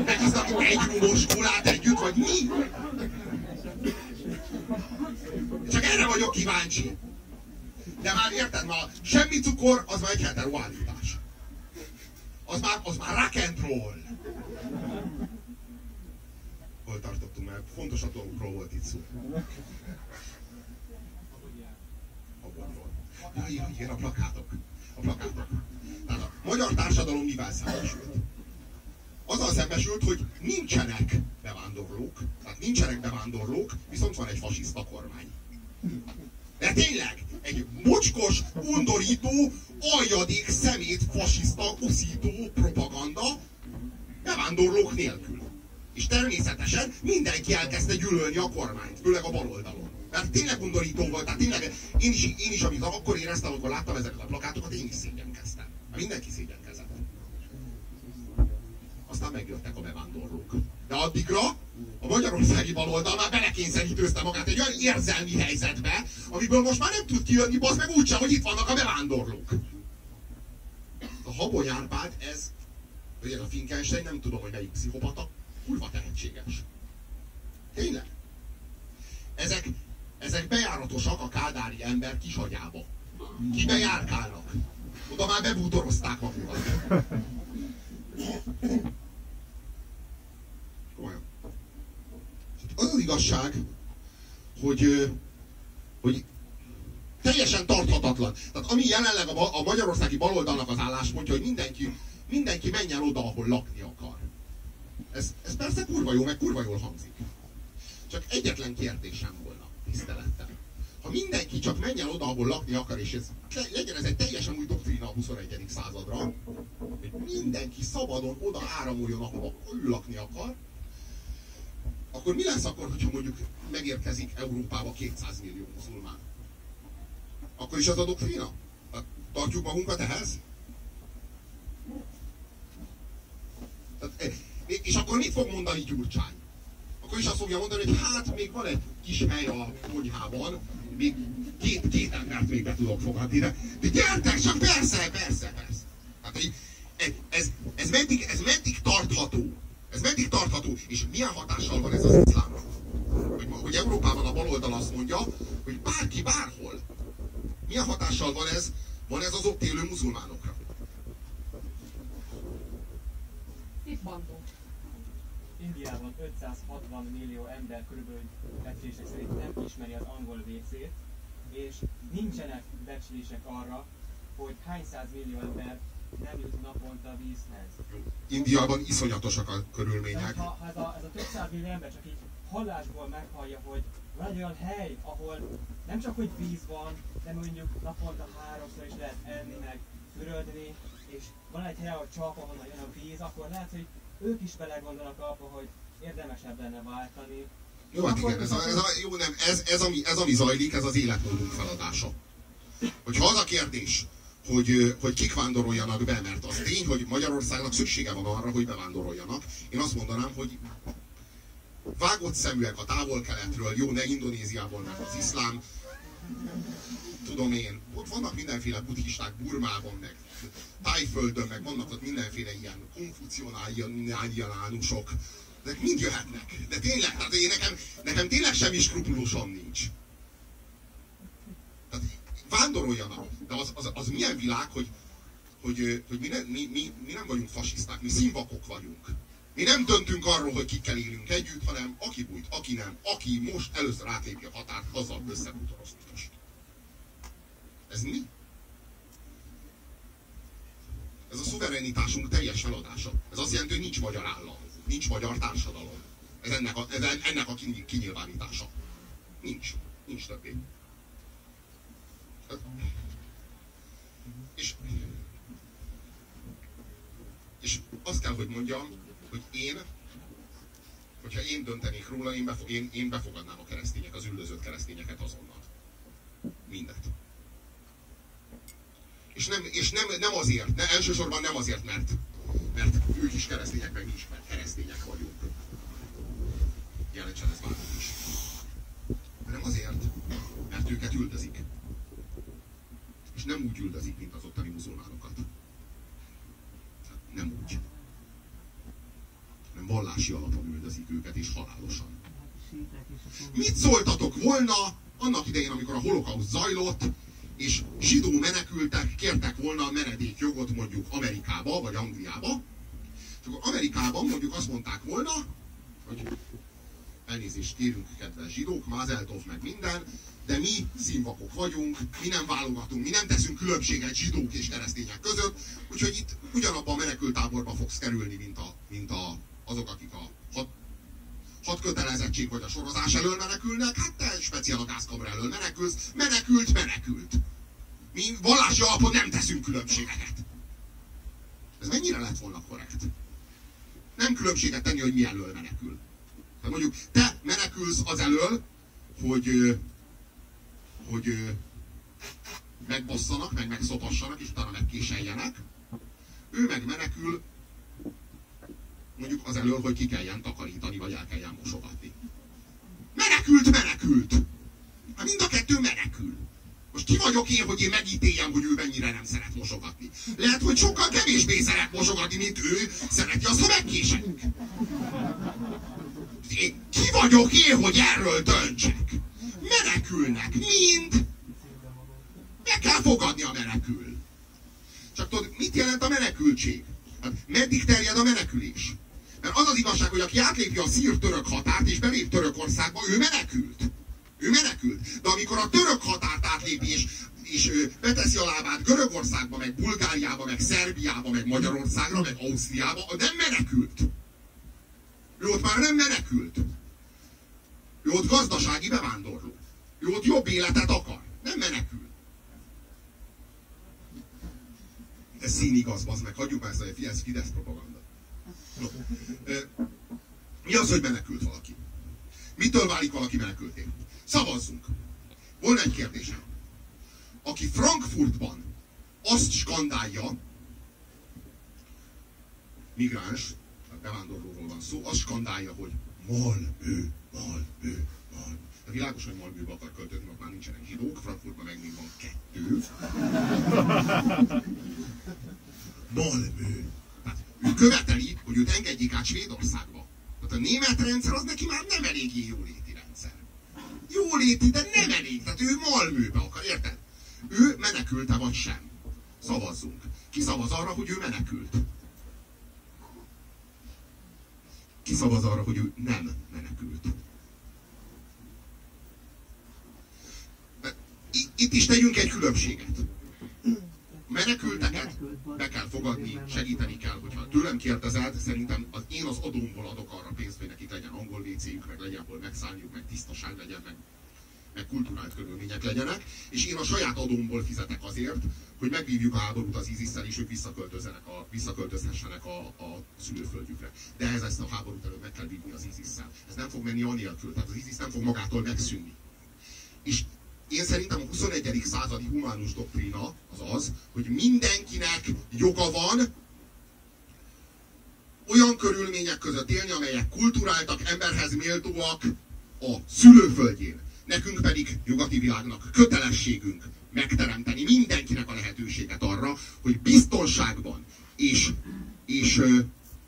meg aznak egy rumos kólát együtt, vagy mi? Csak erre vagyok kíváncsi. De már érted, már semmi cukor, az már egy hetero állítás. Az már, az már rock and roll. Hol tartottunk már? Fontos dolgokról volt itt szó. Abonról. Jaj, jaj, igen, a plakátok. A plakátok. Magyar társadalom mivel szembesült? Azzal szembesült, hogy nincsenek bevándorlók, tehát nincsenek bevándorlók, viszont van egy fasiszta kormány. De tényleg, egy mocskos, undorító, aljadék, szemét, fasiszta, uszító propaganda bevándorlók nélkül. És természetesen mindenki elkezdte gyűlölni a kormányt, főleg a baloldalon. Mert tényleg undorító volt, tehát tényleg én is, én is amit akkor éreztem, amikor láttam ezeket a plakátokat, én is szégyenkeztem. Mindenki szégyenkezett. Aztán megjöttek a bevándorlók. De addigra a magyarországi baloldal már belekényszerítőzte magát egy olyan érzelmi helyzetbe, amiből most már nem tud kijönni, bazd meg úgysem, hogy itt vannak a bevándorlók. a Habony Árpád, ez, vagy a Finkenstein, nem tudom, hogy melyik pszichopata, kurva tehetséges. Tényleg. Ezek, ezek bejáratosak a kádári ember kis agyába. Oda már bebútorozták magukat. Olyan. Az az igazság, hogy, hogy teljesen tarthatatlan. Tehát ami jelenleg a, a magyarországi baloldalnak az álláspontja, hogy mindenki, mindenki menjen oda, ahol lakni akar. Ez, ez persze kurva jó, meg kurva jól hangzik. Csak egyetlen kérdésem volna, tisztelettel. Ha mindenki csak menjen oda, ahol lakni akar, és ez, legyen ez egy teljesen új doktrína a 21. századra, hogy mindenki szabadon oda áramoljon, ahova ő lakni akar, akkor mi lesz akkor, hogyha mondjuk megérkezik Európába 200 millió muzulmán? Akkor is az a doktrína? Hát Tartjuk magunkat ehhez? Tehát, eh, és akkor mit fog mondani Gyurcsány? Akkor is azt fogja mondani, hogy hát még van egy kis hely a konyhában, még két, két embert még be tudok fogadni, de, de gyertek csak, persze, persze, persze. Hát, ez, ez, meddig, ez meddig tartható? Ez meddig tartható? És milyen hatással van ez az iszlámra? Hogy, hogy Európában a baloldal azt mondja, hogy bárki bárhol. Milyen hatással van ez, van ez az ott élő muzulmánokra? Itt bandó. Indiában 560 millió ember körülbelül becslések szerint nem ismeri az angol WC-t, és nincsenek becslések arra, hogy hány száz millió ember nem jut naponta vízhez. Indiában iszonyatosak a körülmények. ha ez a, ez a több száz millió ember csak így hallásból meghallja, hogy van egy olyan hely, ahol nem csak hogy víz van, de mondjuk naponta háromszor is lehet enni, meg fürödni, és van egy hely, ahol csak ahonnan jön a víz, akkor lehet, hogy ők is belegondolnak abba, hogy érdemesebb lenne váltani. Jó, hát igen, ez, a, ez, a, jó, nem, ez, ez, ami, ez, ami zajlik, ez az életmódunk feladása. Hogyha az a kérdés, hogy, hogy kik vándoroljanak be, mert az tény, hogy Magyarországnak szüksége van arra, hogy bevándoroljanak. Én azt mondanám, hogy vágott szeműek a távol-keletről, jó, ne Indonéziából, mert az iszlám, tudom én, ott vannak mindenféle buddhisták Burmában, meg Tájföldön, meg vannak ott mindenféle ilyen konfucionálianusok, de mind jöhetnek. De tényleg, tehát én nekem, nekem tényleg semmi skrupulusom nincs. Tehát vándoroljanak. De az, az, az milyen világ, hogy, hogy, hogy mi, ne, mi, mi, mi nem vagyunk fasiszták, mi színvakok vagyunk. Mi nem döntünk arról, hogy kikkel élünk együtt, hanem aki bújt, aki nem, aki most először átlépi a határt, azzal összebútorozni most. Ez mi? Ez a szuverenitásunk teljes feladása. Ez azt jelenti, hogy nincs magyar állam, nincs magyar társadalom. Ez ennek a, ez ennek a kinyil- kinyilvánítása. Nincs. Nincs többé. És, és azt kell, hogy mondjam, hogy én, hogyha én döntenék róla, én, befo- én, én befogadnám a keresztények, az üldözött keresztényeket azonnal. Mindet. És nem, és nem, nem azért, ne, elsősorban nem azért, mert, mert ők is keresztények, meg mi is, mert keresztények vagyunk. Jelentsen ez bármi is. Hanem azért, mert őket üldözik. És nem úgy üldözik, mint az ottani muzulmánokat. Nem úgy. Nem vallási alapon üldözik őket, és halálosan. Mit szóltatok volna annak idején, amikor a holokauszt zajlott, és zsidó menekültek kértek volna a menedékjogot mondjuk Amerikába, vagy Angliába, és akkor Amerikában mondjuk azt mondták volna, hogy elnézést kérünk, kedves zsidók, Mázeltov meg minden, de mi színvakok vagyunk, mi nem válogatunk, mi nem teszünk különbséget zsidók és keresztények között, úgyhogy itt ugyanabban a menekültáborba fogsz kerülni, mint, a, mint a, azok, akik a hat, hat kötelezettség vagy a sorozás elől menekülnek, hát te speciál a gázkamra elől menekülsz, menekült, menekült. Mi vallási alapon nem teszünk különbségeket. Ez mennyire lett volna korrekt? Nem különbséget tenni, hogy mi elől menekül. Tehát mondjuk te menekülsz az elől, hogy, hogy megbosszanak, meg megszopassanak, és utána megkéseljenek. Ő meg menekül mondjuk az elől, hogy ki kelljen takarítani, vagy el kelljen mosogatni. Menekült, menekült! Hát mind a kettő menekül. Most ki vagyok én, hogy én megítéljem, hogy ő mennyire nem szeret mosogatni? Lehet, hogy sokkal kevésbé szeret mosogatni, mint ő szereti azt, ha megkésedik. Én, ki vagyok én, hogy erről döntsek? Menekülnek, mind. Be kell fogadni a menekül. Csak tudod, mit jelent a menekültség? Hát meddig terjed a menekülés? Mert az az igazság, hogy aki átlépi a szír-török határt és belép Törökországba, ő menekült. Ő menekült. De amikor a török határt átlépi és, és ő beteszi a lábát Görögországba, meg Bulgáriába, meg Szerbiába, meg Magyarországra, meg Ausztriába, nem menekült. Ő ott már nem menekült. Ő ott gazdasági bevándorló. Ő ott jobb életet akar. Nem menekül. Ez színigaz, bazd meg, hagyjuk ezt, hogy ez Fidesz propaganda. No. Mi az, hogy menekült valaki? Mitől válik valaki menekülté? Szavazzunk. Volna egy kérdésem. Aki Frankfurtban azt skandálja, migráns, bevándorlóról van szó, azt skandálja, hogy Malmö, Malmö, Malmö. De világos, hogy Malmöbe akar költözni, ott már nincsenek zsidók, Frankfurtban meg még van kettő. (laughs) Malmö. Tehát ő követeli, hogy őt engedjék át Svédországba. Tehát a német rendszer az neki már nem eléggé rendszer. Jóléti, de nem elég. Tehát ő Malmöbe akar, érted? Ő menekülte vagy sem. Szavazzunk. Ki szavaz arra, hogy ő menekült? Ki szavaz arra, hogy ő nem menekült? Itt is tegyünk egy különbséget. Menekülteket be kell fogadni, segíteni kell. Hogyha tőlem kérdezed, szerintem az, én az adómból adok arra pénzt, hogy nekik legyen angol WC-jük, meg legyen hol megszállniuk, meg tisztaság legyen, meg, meg kulturált körülmények legyenek, és én a saját adómból fizetek azért, hogy megvívjuk a háborút az isis és ők visszaköltözzenek a, visszaköltözhessenek a, a szülőföldjükre. De ehhez ezt a háborút előtt meg kell vívni az isis -szel. Ez nem fog menni anélkül, tehát az ISIS nem fog magától megszűnni. És én szerintem a 21. századi humánus doktrína az az, hogy mindenkinek joga van olyan körülmények között élni, amelyek kulturáltak, emberhez méltóak a szülőföldjén. Nekünk pedig nyugati világnak kötelességünk megteremteni mindenkinek a lehetőséget arra, hogy biztonságban és, és,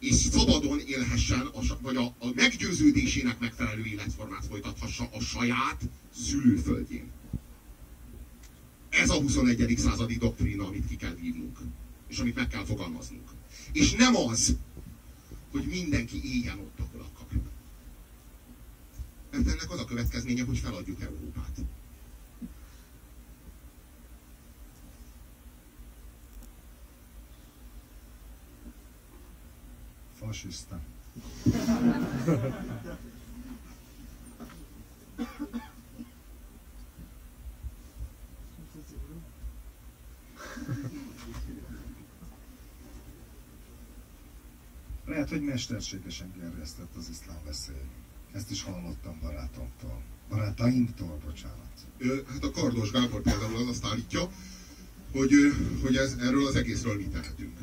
és szabadon élhessen, a, vagy a, a meggyőződésének megfelelő életformát folytathassa a saját szülőföldjén. Ez a 21. századi doktrína, amit ki kell vívnunk, és amit meg kell fogalmaznunk. És nem az, hogy mindenki éljen ott, ahol akar. Mert ennek az a következménye, hogy feladjuk Európát. Fasiszta. Lehet, hogy mesterségesen gerjesztett az iszlám veszély. Ezt is hallottam barátomtól. Barátaimtól, bocsánat. Hát a Kardos Gábor például az azt állítja, hogy, hogy ez, erről az egészről mit tehetünk.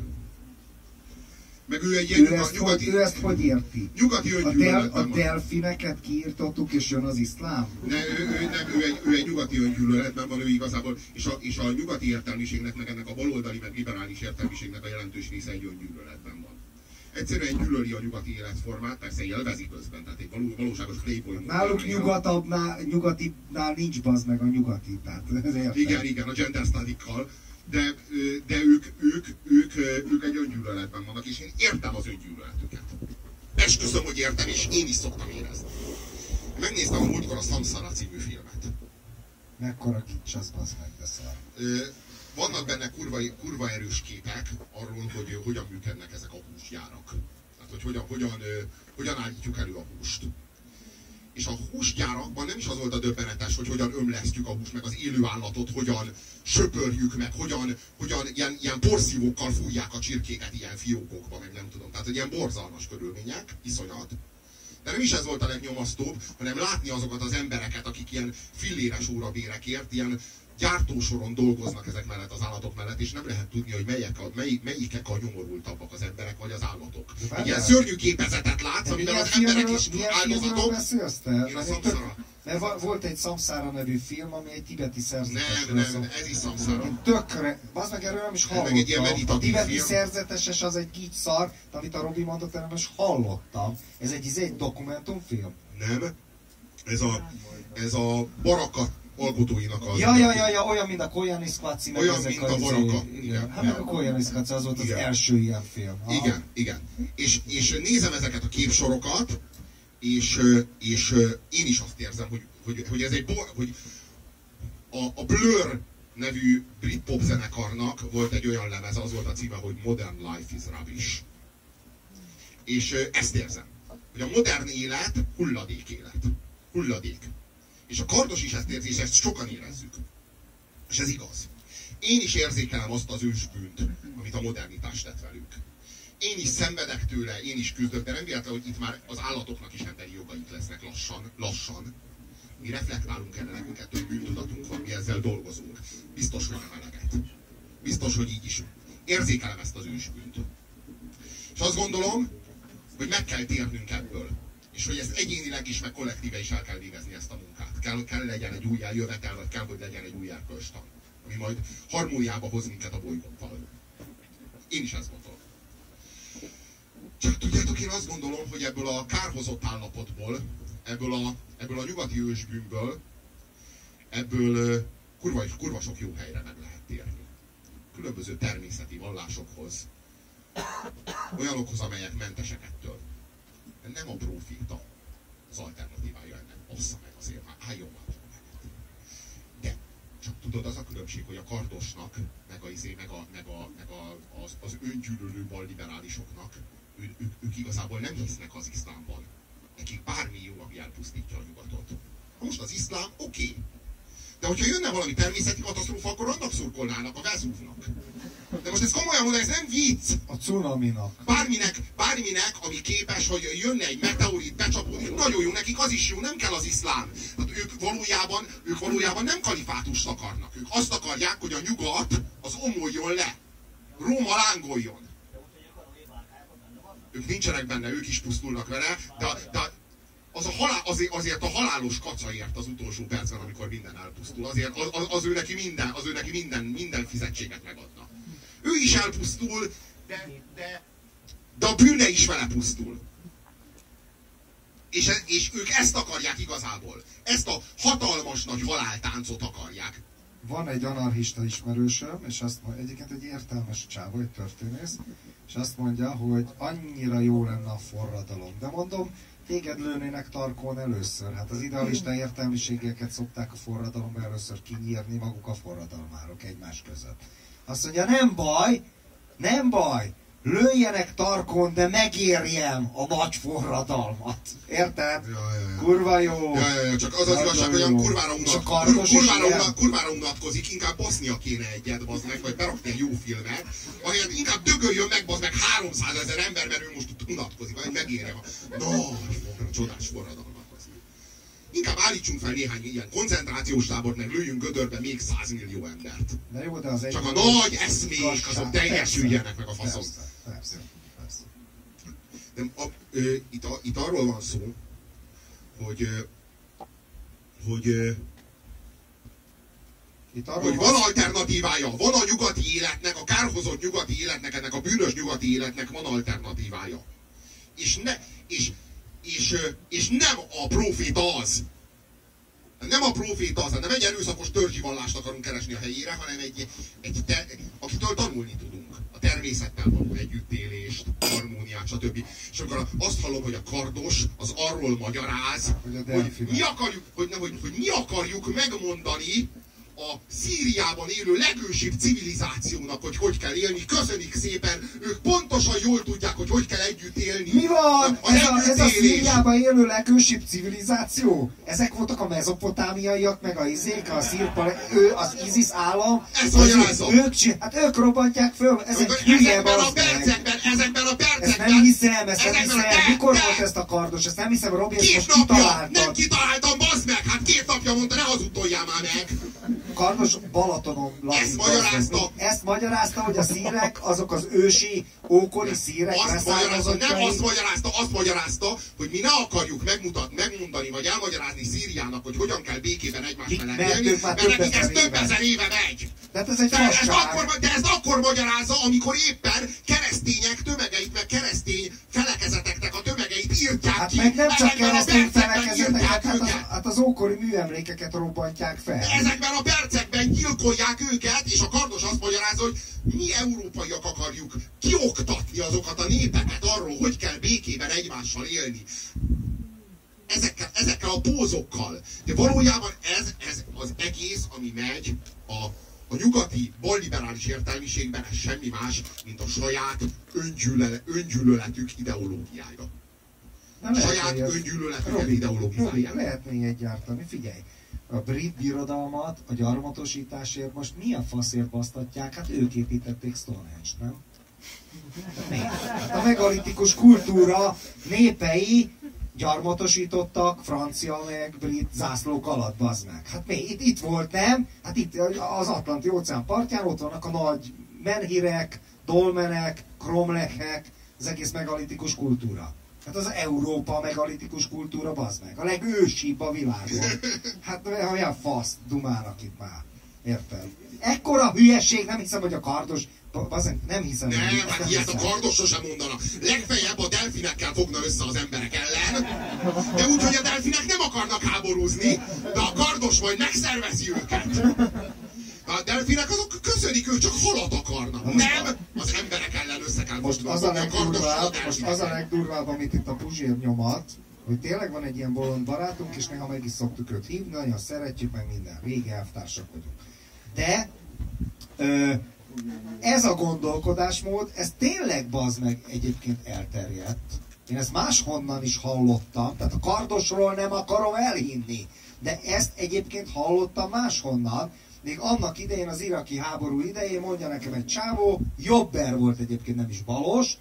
Meg ő egy ilyen ő, ezt, nyugati... hogy, ő ezt hogy érti? Nyugati a, del, a delfineket kiírtottuk, és jön az iszlám? Ne, ő, ő, nem, ő, egy, ő egy nyugati öngyűlöletben van, ő igazából, és a, és a nyugati értelmiségnek, meg ennek a baloldali, meg liberális értelmiségnek a jelentős része egy öngyűlöletben van egyszerűen gyűlöli a nyugati életformát, persze élvezi közben, tehát egy való, valóságos playboy Náluk nyugatabbnál, nyugatibnál nincs bazd meg a nyugati, tehát ez Igen, igen, a gender study de, de ők, ők, ők, ők egy öngyűlöletben vannak, és én értem az öngyűlöletüket. Esküszöm, hogy értem, és én is szoktam érezni. Megnéztem a múltkor a Samsara című filmet. Mekkora kics az, bazd meg, de szar vannak benne kurva, kurva erős képek arról, hogy hogyan működnek ezek a húsgyárak. Tehát, hogy hogyan, hogyan, hogyan állítjuk elő a húst. És a húsgyárakban nem is az volt a döbbenetes, hogy hogyan ömlesztjük a húst, meg az élő állatot, hogyan söpörjük meg, hogyan, hogyan ilyen, ilyen porszívókkal fújják a csirkéket ilyen fiókokba, meg nem tudom. Tehát, hogy ilyen borzalmas körülmények, iszonyat. De nem is ez volt a legnyomasztóbb, hanem látni azokat az embereket, akik ilyen filléres órabérekért, ilyen gyártósoron dolgoznak ezek mellett az állatok mellett, és nem lehet tudni, hogy melyek a, mely, melyikek a nyomorultabbak, az emberek vagy az állatok. Egy ilyen várjál. szörnyű képezetet látsz, milyen az emberek is áldozatok. Én a tök- Mert volt egy Samsara nevű film, ami egy tibeti szerzetesről Nem, nem, ez is szamszára. Én tökre, az meg erről nem is Ez meg egy ilyen hallottam. A tibeti film. szerzeteses az egy így szar, amit a Robi mondott, erről is hallottam. Ez egy, ez egy dokumentumfilm. Nem. Ez a, ez a baraka alkotóinak a... Ja, ja, ja, ja, olyan, mint a Koyaanisqatsi, meg Olyan, ezek mint a izé- Baraka. Igen. Hát meg a Koyaanisqatsi, az volt az Igen. első ilyen film. Aha. Igen, igen. És, és nézem ezeket a képsorokat, és, és én is azt érzem, hogy, hogy, hogy ez egy bo- hogy a, a Blur nevű brit pop zenekarnak volt egy olyan lemeze, az volt a címe, hogy Modern Life is Rubbish. És ezt érzem, hogy a modern élet hulladék élet. Hulladék. És a kardos is ezt érzi, és ezt sokan érezzük. És ez igaz. Én is érzékelem azt az ősbűnt, amit a modernitás tett velünk. Én is szenvedek tőle, én is küzdök, de nem véletlen, hogy itt már az állatoknak is emberi jogaik lesznek lassan, lassan. Mi reflektálunk erre, nekünk ettől bűntudatunk van, mi ezzel dolgozunk. Biztos, hogy nem eleget. Biztos, hogy így is. Érzékelem ezt az ősbűnt. És azt gondolom, hogy meg kell térnünk ebből. És hogy ezt egyénileg is, meg kollektíve is el kell végezni ezt a munkát. Kell, kell legyen egy új eljövetel, vagy kell, hogy legyen egy új erkölcstan. Ami majd harmóniába hoz minket a bolygónkkal. Én is ezt gondolom. Csak tudjátok, én azt gondolom, hogy ebből a kárhozott állapotból, ebből a, ebből a nyugati ősbűnből, ebből kurva, kurva sok jó helyre meg lehet térni. Különböző természeti vallásokhoz, olyanokhoz, amelyek mentesek ettől. Nem a proféta az alternatívája ennek. Bassza meg azért már, álljon már meg. De csak tudod, az a különbség, hogy a kardosnak, meg, a, izé, meg, a, meg, a, meg a, az, az öngyűlölő balliberálisoknak, ő, ők, ők igazából nem hisznek az iszlámban. Nekik bármi jó, ami elpusztítja a nyugatot. Most az iszlám oké. Okay. De hogyha jönne valami természeti katasztrófa, akkor annak szurkolnának, a Vezúvnak. De most ez komolyan mondom, ez nem vicc. A cunaminak. Bárminek, bárminek, ami képes, hogy jönne egy meteorit, becsapódik, nagyon jó, nekik az is jó, nem kell az iszlám. Tehát ők valójában, ők valójában nem kalifátust akarnak. Ők azt akarják, hogy a nyugat az omoljon le. Róma lángoljon. Ők nincsenek benne, ők is pusztulnak vele, de, de az a halál, azért, azért a halálos kacaért az utolsó percben, amikor minden elpusztul, azért az, az, az ő neki minden, az ő neki minden, minden fizetséget megadna. Ő is elpusztul, de, de, de a bűne is vele pusztul. És, és ők ezt akarják igazából. Ezt a hatalmas nagy haláltáncot akarják. Van egy anarchista ismerősöm, és azt mondja, egyébként egy értelmes csávó, egy történész, és azt mondja, hogy annyira jó lenne a forradalom. De mondom, téged lőnének tarkon először. Hát az idealista értelmiségeket szokták a forradalomba először kinyírni maguk a forradalmárok egymás között. Azt mondja, nem baj, nem baj, lőjenek tarkon, de megérjem a nagy forradalmat. Érted? Ja, ja, ja. Kurva jó. Ja, ja, ja, csak az az igazság, hogy kurvára, a unat, kurvára, unat, kurvára unatkozik, inkább basznia kéne egyet, bazd meg, vagy berakni egy jó filmet, ahelyett inkább dögöljön meg, bazd meg 300 ezer ember, mert ő most unatkozik, vagy megérje a nagy, forra, csodás forradalmat. Inkább állítsunk fel néhány ilyen koncentrációs tábort, meg lőjünk gödörbe még 100 millió embert. De jó, de az. Csak a nagy eszmék, azok teljesüljenek meg a faszom. Persze, persze, persze. De a, ö, itt, a, itt arról van szó, hogy, ö, hogy, ö, Itt arról hogy van van alternatívája, van a nyugati életnek, a kárhozott nyugati életnek, ennek a bűnös nyugati életnek van alternatívája. És, ne, és, és, és nem a proféta az. Nem a proféta az, nem egy erőszakos törzsi vallást akarunk keresni a helyére, hanem egy, egy te, akitől tanulni tudunk. A természettel való együttélést, harmóniát, stb. És akkor azt hallom, hogy a kardos az arról magyaráz, Hogy hogy mi akarjuk, hogy, nem, hogy, hogy mi akarjuk megmondani a Szíriában élő legősibb civilizációnak, hogy hogy kell élni. Köszönik szépen, ők pontosan jól tudják, hogy hogy kell együtt élni. Mi van? A, Ez a, ez a. Szíriában élő legősibb civilizáció? Ezek voltak a mezopotámiaiak, meg a izék, a szírpal, ő, az ISIS állam. Ez magyarázza. Ők, hát ők robbantják föl, ezek ezekben a percekben, ezekben a Ezt percekben... nem hiszem, ezt nem a- hiszem. Mikor volt ezt a kardos? Ezt nem hiszem, Robi, ezt most napja! Nem kitaláltad. kitaláltam, bazd meg! Hát két napja mondta, ne az utoljál már meg! Kardos Balatonon. Ezt magyarázta. Ezt magyarázta, hogy a szírek, azok az ősi, ókori szírek Azt magyarázta, nem azt magyarázta, azt magyarázta, hogy mi ne akarjuk megmutat, megmondani, vagy elmagyarázni Szíriának, hogy hogyan kell békében felett mert élni, mert nekik ez több ezer éve megy. Tehát ez egy De fasság. akkor, de ezt akkor magyarázza, amikor éppen keresztények tömegeit, meg keresztény felekezeteknek a tömegeit írtják Hát ki. meg nem csak keresztény felekezetek, írtják hát, az, hát az ókori műemlékeket robbantják fel. Ezekben a percekben gyilkolják őket, és a kardos azt magyarázza, hogy mi európaiak akarjuk kioktatni azokat a népeket arról, hogy kell békében egymással élni. Ezekkel, ezekkel a pózokkal. De valójában ez, ez az egész, ami megy a, a nyugati balliberális értelmiségben, ez semmi más, mint a saját öngyűlöle, öngyűlöletük ideológiája. Nem Saját öngyűlöletüket ideologizálják. lehet még egyáltalán, figyelj. A brit birodalmat a gyarmatosításért most milyen faszért basztatják? Hát ők építették Stonehenge-t, nem? Hát a megalitikus kultúra népei gyarmatosítottak francia meg brit zászlók alatt, bazd meg. Hát mi? Itt, itt volt, nem? Hát itt az Atlanti óceán partján ott vannak a nagy menhirek, dolmenek, kromlechek, az egész megalitikus kultúra. Hát az Európa megalitikus kultúra, bazd meg. A legősibb a világon. Hát olyan fasz dumálnak itt már. Érted? Ekkora hülyeség, nem hiszem, hogy a kardos... Bazd nem hiszem, hogy Nem, ezt hát ilyet a hiszem. kardos sosem mondana. Legfeljebb a delfinekkel fogna össze az emberek ellen, de úgy, hogy a delfinek nem akarnak háborúzni, de a kardos majd megszervezi őket. A delfinek azok köszönik, ők csak halat akarnak. Nem, az emberek ellen össze kell Most az a legdurvább, most az a legdurvább, amit itt a Puzsér nyomat, hogy tényleg van egy ilyen bolond barátunk, és néha meg is szoktuk őt hívni, nagyon szeretjük, meg minden, régi elvtársak vagyunk. De ö, ez a gondolkodásmód, ez tényleg bazd meg egyébként elterjedt. Én ezt máshonnan is hallottam, tehát a kardosról nem akarom elhinni, de ezt egyébként hallottam máshonnan, még annak idején, az iraki háború idején mondja nekem egy csávó, jobber volt egyébként, nem is balos,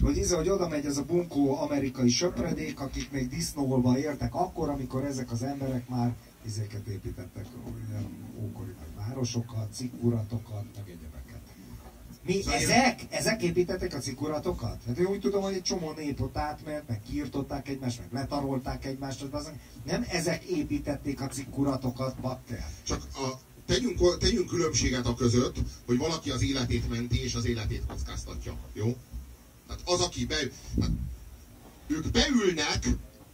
hogy íze, hogy oda megy ez a bunkó amerikai söpredék, akik még disznóolva éltek akkor, amikor ezek az emberek már izéket építettek, olyan ókori nagy városokat, cikuratokat, meg egyebeket. Mi ezek? Ezek építettek a cikuratokat? Hát én úgy tudom, hogy egy csomó nép ott átment, meg kiirtották egymást, meg letarolták egymást, az nem ezek építették a cikuratokat, bakker. Csak a, tegyünk, tegyünk különbséget a között, hogy valaki az életét menti, és az életét kockáztatja. Jó? Tehát az, aki be... Tehát ők beülnek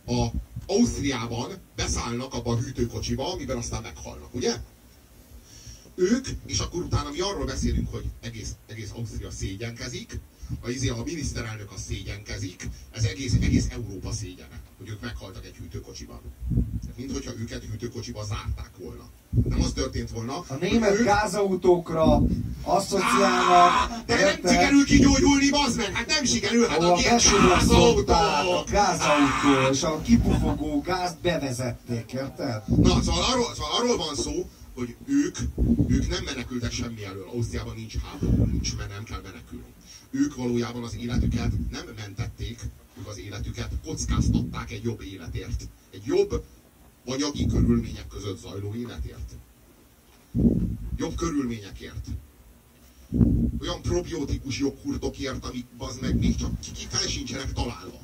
a Ausztriában, beszállnak abba a hűtőkocsiba, amiben aztán meghalnak, ugye? Ők, és akkor utána mi arról beszélünk, hogy egész, egész Ausztria szégyenkezik, a, izé, a miniszterelnök az szégyenkezik, ez egész, egész Európa szégyene, hogy ők meghaltak egy hűtőkocsiban. Mint hogyha őket hűtőkocsiba zárták volna. Nem az történt volna, A német ők- gázautókra asszociálnak, de nem sikerül kigyógyulni, bazd meg! Hát nem sikerül, hát ahol a két besugasztották a gázautó, és a kipufogó gázt bevezették, érted? Na, szóval arról, szóval arról van szó, hogy ők, ők nem menekültek semmi elől. Ausztriában nincs háború, nincs, mert nem kell menekülni. Ők valójában az életüket nem mentették, ők az életüket kockáztatták egy jobb életért. Egy jobb anyagi körülmények között zajló életért. Jobb körülményekért. Olyan probiotikus joghurtokért, amik az meg még csak fel sincsenek találva.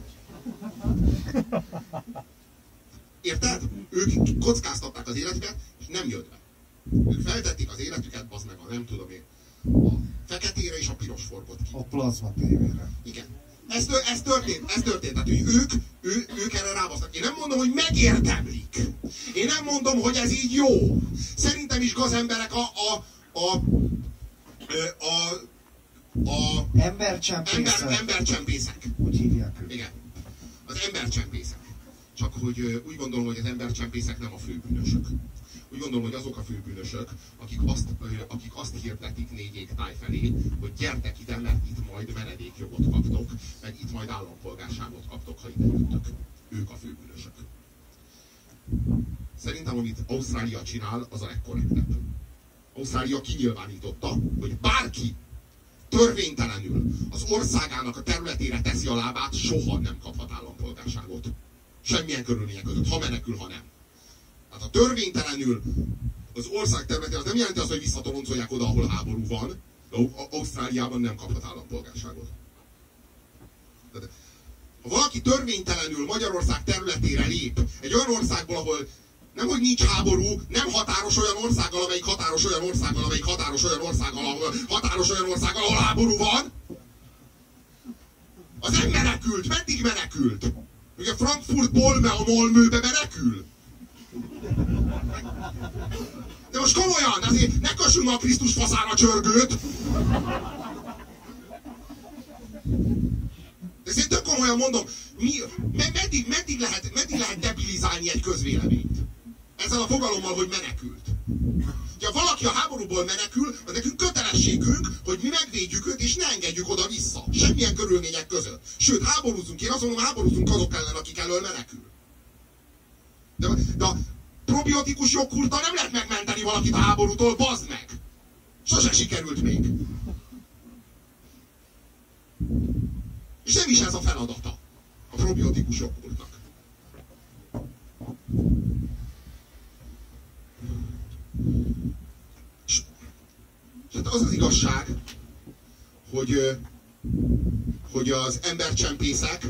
Érted? Ők kockáztatták az életüket, és nem jött be. Ők feltették az életüket, az meg a nem tudom én, a feketére és a piros forgott ki. A plazma tévére. Igen. Ez, tör- ez történt, ez történt. Tehát, hogy ők, ő, ők erre rábasznak. Én nem mondom, hogy megérdemlik. Én nem mondom, hogy ez így jó. Szerintem is gazemberek a, a, a, a, a, a ember, Embercsempészet, embercsempészek. úgy hívják őket. Igen. Az embercsempészek. Csak hogy úgy gondolom, hogy az embercsempészek nem a főbűnösök. Úgy gondolom, hogy azok a főbűnösök, akik azt, akik azt hirdetik négy ég táj felé, hogy gyertek ide, mert itt majd menedékjogot kaptok, meg itt majd állampolgárságot kaptok, ha ide jöttök. Ők a főbűnösök. Szerintem, amit Ausztrália csinál, az a legkorrektebb. Ausztrália kinyilvánította, hogy bárki törvénytelenül az országának a területére teszi a lábát, soha nem kaphat állampolgárságot. Semmilyen körülmények között, ha menekül, ha nem. Tehát a törvénytelenül az ország területén, az nem jelenti azt, hogy visszatoloncolják oda, ahol háború van. De Ausztráliában nem kaphat állampolgárságot. Tehát, ha valaki törvénytelenül Magyarország területére lép, egy olyan országból, ahol nem, hogy nincs háború, nem határos olyan országgal, amelyik határos olyan országgal, amelyik határos olyan országgal, ahol határos olyan országgal, ahol háború van. Az nem menekült. Meddig menekült? Ugye Frankfurtból a Malmöbe menekül. De most komolyan, azért ne kössünk a Krisztus faszára csörgőt. De én tök komolyan mondom, mi, meddig, meddig, lehet, meddig lehet debilizálni egy közvéleményt? Ezzel a fogalommal, hogy menekült. Ha valaki a háborúból menekül, az nekünk kötelességünk, hogy mi megvédjük őt, és ne engedjük oda vissza. Semmilyen körülmények között. Sőt, háborúzunk. Én azt mondom, háborúzunk azok ellen, akik elől menekül. De, de a probiotikus jogkurta nem lehet megmenteni valakit a háborútól, bazd meg! Sose sikerült még. És nem is ez a feladata a probiotikus jogkurtnak. Tehát az az igazság, hogy, hogy az embercsempészek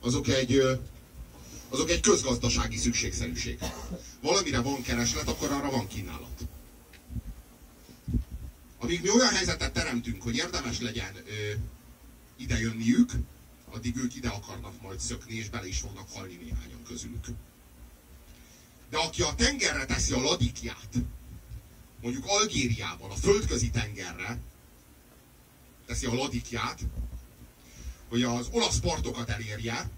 azok egy, azok egy közgazdasági szükségszerűség. Valamire van kereslet, akkor arra van kínálat. Amíg mi olyan helyzetet teremtünk, hogy érdemes legyen ö, ide jönniük, addig ők ide akarnak majd szökni, és bele is fognak halni néhányan közülük. De aki a tengerre teszi a ladikját, mondjuk Algériában, a földközi tengerre teszi a ladikját, hogy az olasz partokat elérje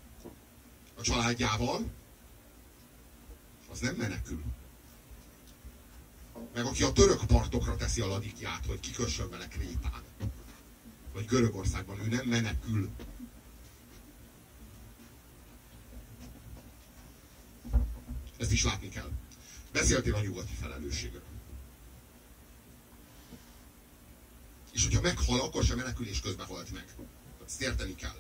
a családjával, az nem menekül. Meg aki a török partokra teszi a ladikját, hogy kikössön vele Krétán, vagy Görögországban, ő nem menekül. Ezt is látni kell. Beszéltél a nyugati felelősségről. És hogyha meghal, akkor sem menekülés közben halt meg. Ezt érteni kell.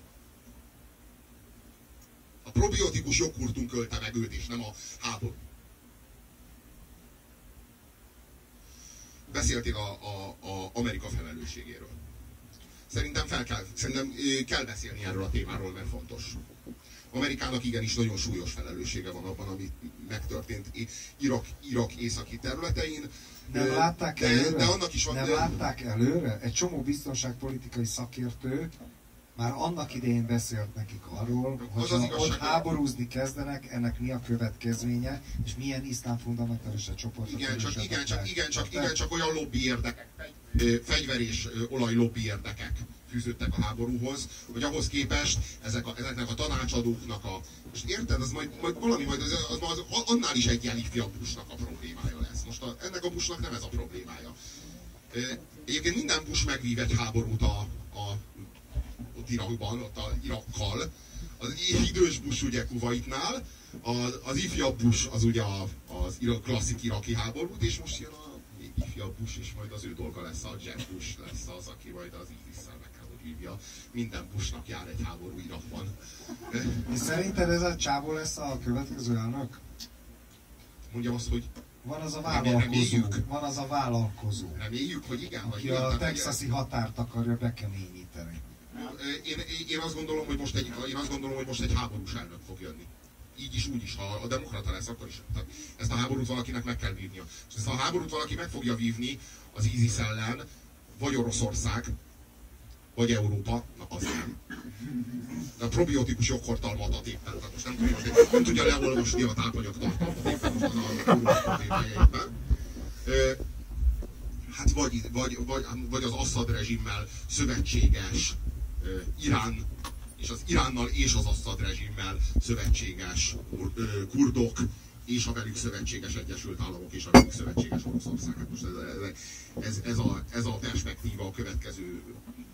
A probiotikus jogkurtunk ölte meg őt, és nem a háború. Beszéltél a, a, a Amerika felelősségéről. Szerintem, fel kell, szerintem kell beszélni erről a témáról, mert fontos. Amerikának igenis nagyon súlyos felelőssége van abban, ami megtörtént Irak, Irak északi területein. Nem látták de, előre? De annak is van, nem de... látták előre? Egy csomó biztonságpolitikai szakértő már annak idején beszélt nekik arról, hogy ha ott háborúzni kezdenek, ennek mi a következménye, és milyen iszlám fundamentalista csoportok. Igen, csak, igen, csak, igen, csak, igen, csak olyan lobby érdekek, fegyver és olaj lobby érdekek fűződtek a háborúhoz, hogy ahhoz képest ezek a, ezeknek a tanácsadóknak a... Most érted, az majd, majd valami majd az, az, az, az annál is egy ifjabb Bushnak a problémája lesz. Most a, ennek a Bushnak nem ez a problémája. Egyébként minden Bush megvív egy háborút a, a ott Irakban, ott a Irakkal. Az idős Bush ugye Kuwaitnál, az, az ifjabb Bush az ugye a, az klasszik iraki háborút, és most jön a ifjabb Bush, és majd az ő dolga lesz, a Jeb Bush lesz az, aki majd az isis meg kell, hogy hívja. Minden Bushnak jár egy háború Irakban. És szerinted ez a csávó lesz a következő elnök? Mondjam azt, hogy van az a vállalkozó. Van az a vállalkozó. Reméljük, hogy igen. Aki a texasi határt akarja bekeményíteni. Én, én, azt gondolom, hogy most egy, én azt gondolom, hogy most egy háborús elnök fog jönni. Így is, úgy is. Ha a demokrata lesz, akkor is. Tehát ezt a háborút valakinek meg kell vívnia. És ezt a háborút valaki meg fogja vívni az ISIS ellen, vagy Oroszország, vagy Európa, na az nem. De a probiotikus jogkortalmat ad éppen. Tehát most nem tudja, nem tudja leolvasni a tápanyag tartalmat éppen Hát vagy, vagy, vagy, vagy az Assad rezsimmel szövetséges Irán és az Iránnal és az Assad rezsimmel szövetséges kurdok, és a velük szövetséges Egyesült Államok és a velük szövetséges Oroszország. Hát most ez, ez, ez, a, ez a perspektíva a következő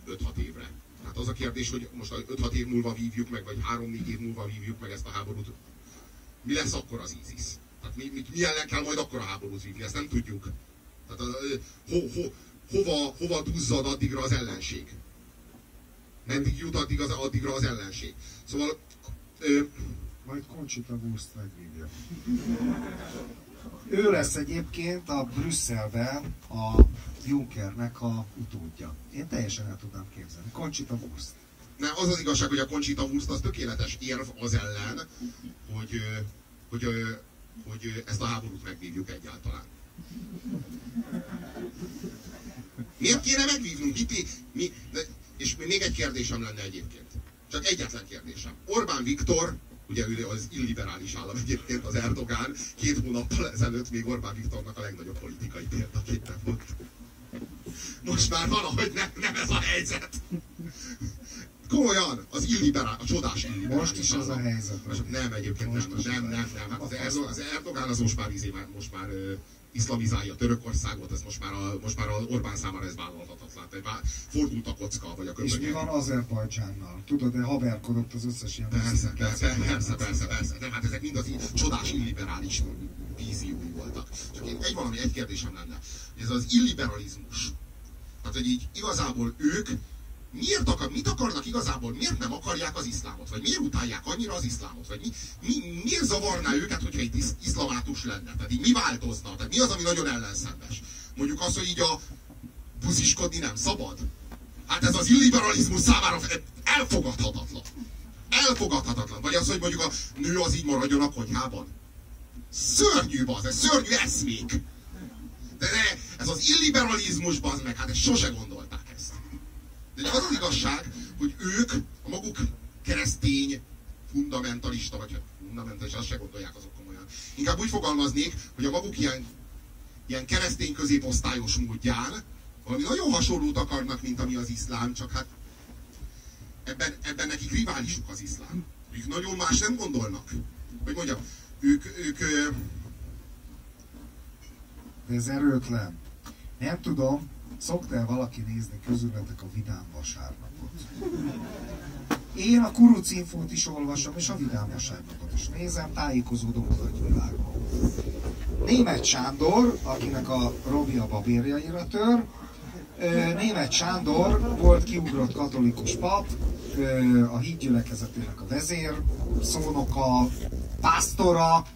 5-6 évre. Hát az a kérdés, hogy most 5-6 év múlva vívjuk meg, vagy 3-4 év múlva vívjuk meg ezt a háborút. Mi lesz akkor az ISIS? Tehát mi, mi, mi ellen kell majd akkor a háborút vívni, ezt nem tudjuk. Tehát ho, ho, hova, hova duzzad addigra az ellenség? Meddig jut addig az, addigra az ellenség? Szóval... Ö, majd Conchita Wurst megvívja. Ő lesz egyébként a Brüsszelben a Junckernek a utódja. Én teljesen el tudnám képzelni. Conchita Wurst. Ne, az az igazság, hogy a Conchita Wurst az tökéletes érv az ellen, hogy, hogy, hogy ö, ezt a háborút megvívjuk egyáltalán. Miért kéne megvívnunk? Mit, mi, de, és még egy kérdésem lenne egyébként. Csak egyetlen kérdésem. Orbán Viktor, ugye ő az illiberális állam egyébként, az Erdogán, két hónappal ezelőtt még Orbán Viktornak a legnagyobb politikai példaképe volt. Most már valahogy nem, nem ez a helyzet. Komolyan, az illiberál, a csodás illiberális Most is az a helyzet. Nem egyébként Most nem, nem, nem, nem. Hát az, helyzet. Erdo, az Erdogán az most már, izé, már- most már iszlamizálja Törökországot, ez most már, a, most már az Orbán számára ez vállalhatatlan. Tehát fordult a kocka, vagy a És mi van Azerbajdzsánnal? Tudod, de haverkodott az összes ilyen Persze, persze, persze, persze, persze. De hát ezek mind az csodás illiberális víziói voltak. Csak én egy valami, egy kérdésem lenne. Ez az illiberalizmus. Tehát, hogy így igazából ők miért akar, mit akarnak igazából, miért nem akarják az iszlámot? Vagy miért utálják annyira az iszlámot? Vagy mi, mi, miért zavarná őket, hogyha itt isz, iszlamátus lenne? Tehát így mi változna? Tehát mi az, ami nagyon ellenszenves? Mondjuk az, hogy így a buziskodni nem szabad? Hát ez az illiberalizmus számára elfogadhatatlan. Elfogadhatatlan. Vagy az, hogy mondjuk a nő az így maradjon a konyhában. Szörnyű az, ez szörnyű eszmék. De, de ez az illiberalizmus, bazd meg, hát ezt sose gondolták ezt. De az az igazság, hogy ők a maguk keresztény, fundamentalista, vagy hát fundamentalista, azt se gondolják azok komolyan. Inkább úgy fogalmaznék, hogy a maguk ilyen, ilyen keresztény középosztályos módján valami nagyon hasonlót akarnak, mint ami az iszlám, csak hát ebben, ebben nekik riválisuk az iszlám. Ők nagyon más nem gondolnak. Hogy mondjam, ők, ők ö, ez erőtlen. Nem tudom, szoktál valaki nézni közületek a Vidám vasárnapot? Én a Kuruc Infót is olvasom, és a Vidám vasárnapot is nézem, tájékozódom a nagyvilágról. Német Sándor, akinek a Robi a babérjaira tör, Német Sándor volt kiugrott katolikus pap, a hídgyülekezetének a vezér, szónoka, pásztora,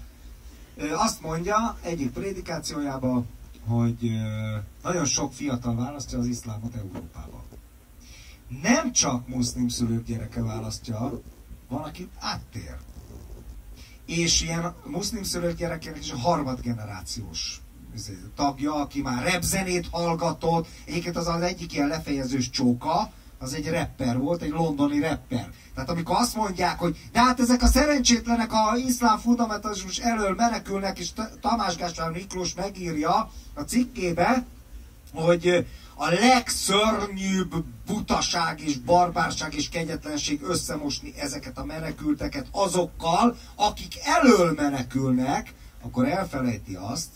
azt mondja egyik prédikációjában, hogy nagyon sok fiatal választja az iszlámot Európában. Nem csak muszlim szülők gyereke választja, van, aki áttér. És ilyen muszlim szülők gyerekének is a harmadgenerációs izé, tagja, aki már repzenét hallgatott. Egyébként az az egyik ilyen lefejezős csóka, az egy rapper volt, egy londoni rapper. Tehát amikor azt mondják, hogy de hát ezek a szerencsétlenek a iszlám fundamentalizmus elől menekülnek, és Tamás Gáspár Miklós megírja a cikkébe, hogy a legszörnyűbb butaság és barbárság és kegyetlenség összemosni ezeket a menekülteket azokkal, akik elől menekülnek, akkor elfelejti azt,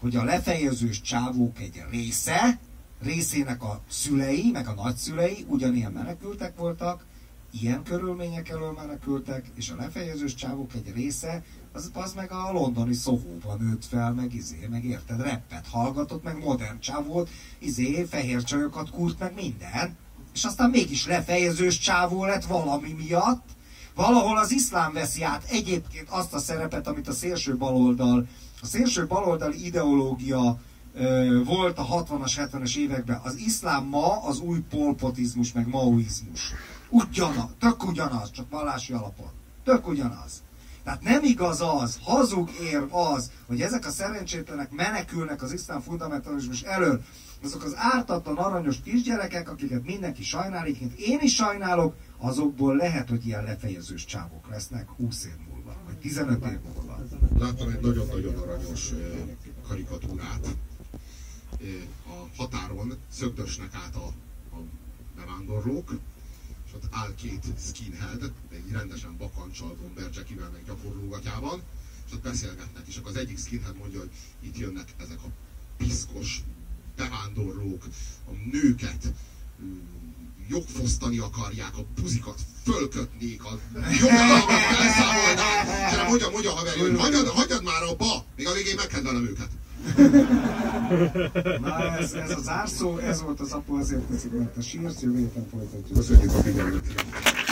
hogy a lefejezős csávók egy része, részének a szülei, meg a nagyszülei ugyanilyen menekültek voltak, ilyen körülmények elől menekültek, és a lefejezős csávók egy része, az, az meg a londoni Soho-ban nőtt fel, meg izé, meg érted, reppet hallgatott, meg modern csávót, izé, fehér csajokat kurt, meg minden, és aztán mégis lefejezős csávó lett valami miatt, valahol az iszlám veszi át egyébként azt a szerepet, amit a szélső baloldal, a szélső baloldali ideológia volt a 60-as, 70-es években. Az iszlám ma az új polpotizmus, meg maoizmus. Ugyanaz, tök ugyanaz, csak vallási alapon. Tök ugyanaz. Tehát nem igaz az, hazug érv az, hogy ezek a szerencsétlenek menekülnek az iszlám fundamentalizmus elől. Azok az ártatlan aranyos kisgyerekek, akiket mindenki sajnál, egyébként én is sajnálok, azokból lehet, hogy ilyen lefejezős csávok lesznek 20 év múlva, vagy 15 év múlva. láttam egy nagyon-nagyon aranyos karikatúrát. A határon szögdösnek át a, a bevándorlók, és ott áll két skinhead, egy rendesen bakancsal, bomberjackivel, meg gyakorlógatjában, és ott beszélgetnek, és akkor az egyik skinhead mondja, hogy itt jönnek ezek a piszkos bevándorlók, a nőket mm, jogfosztani akarják, a puzikat fölkötnék, a jogállamot elszámolnák, és mondja, mondja a haver, hogy hagyjad, hagyjad már abba, még a végén megkedvelem őket. (laughs) Na ez, ez az árszó, ez volt az apu azért teszik, mert a sírsz, jövő héten folytatjuk. Köszönjük a figyelmet!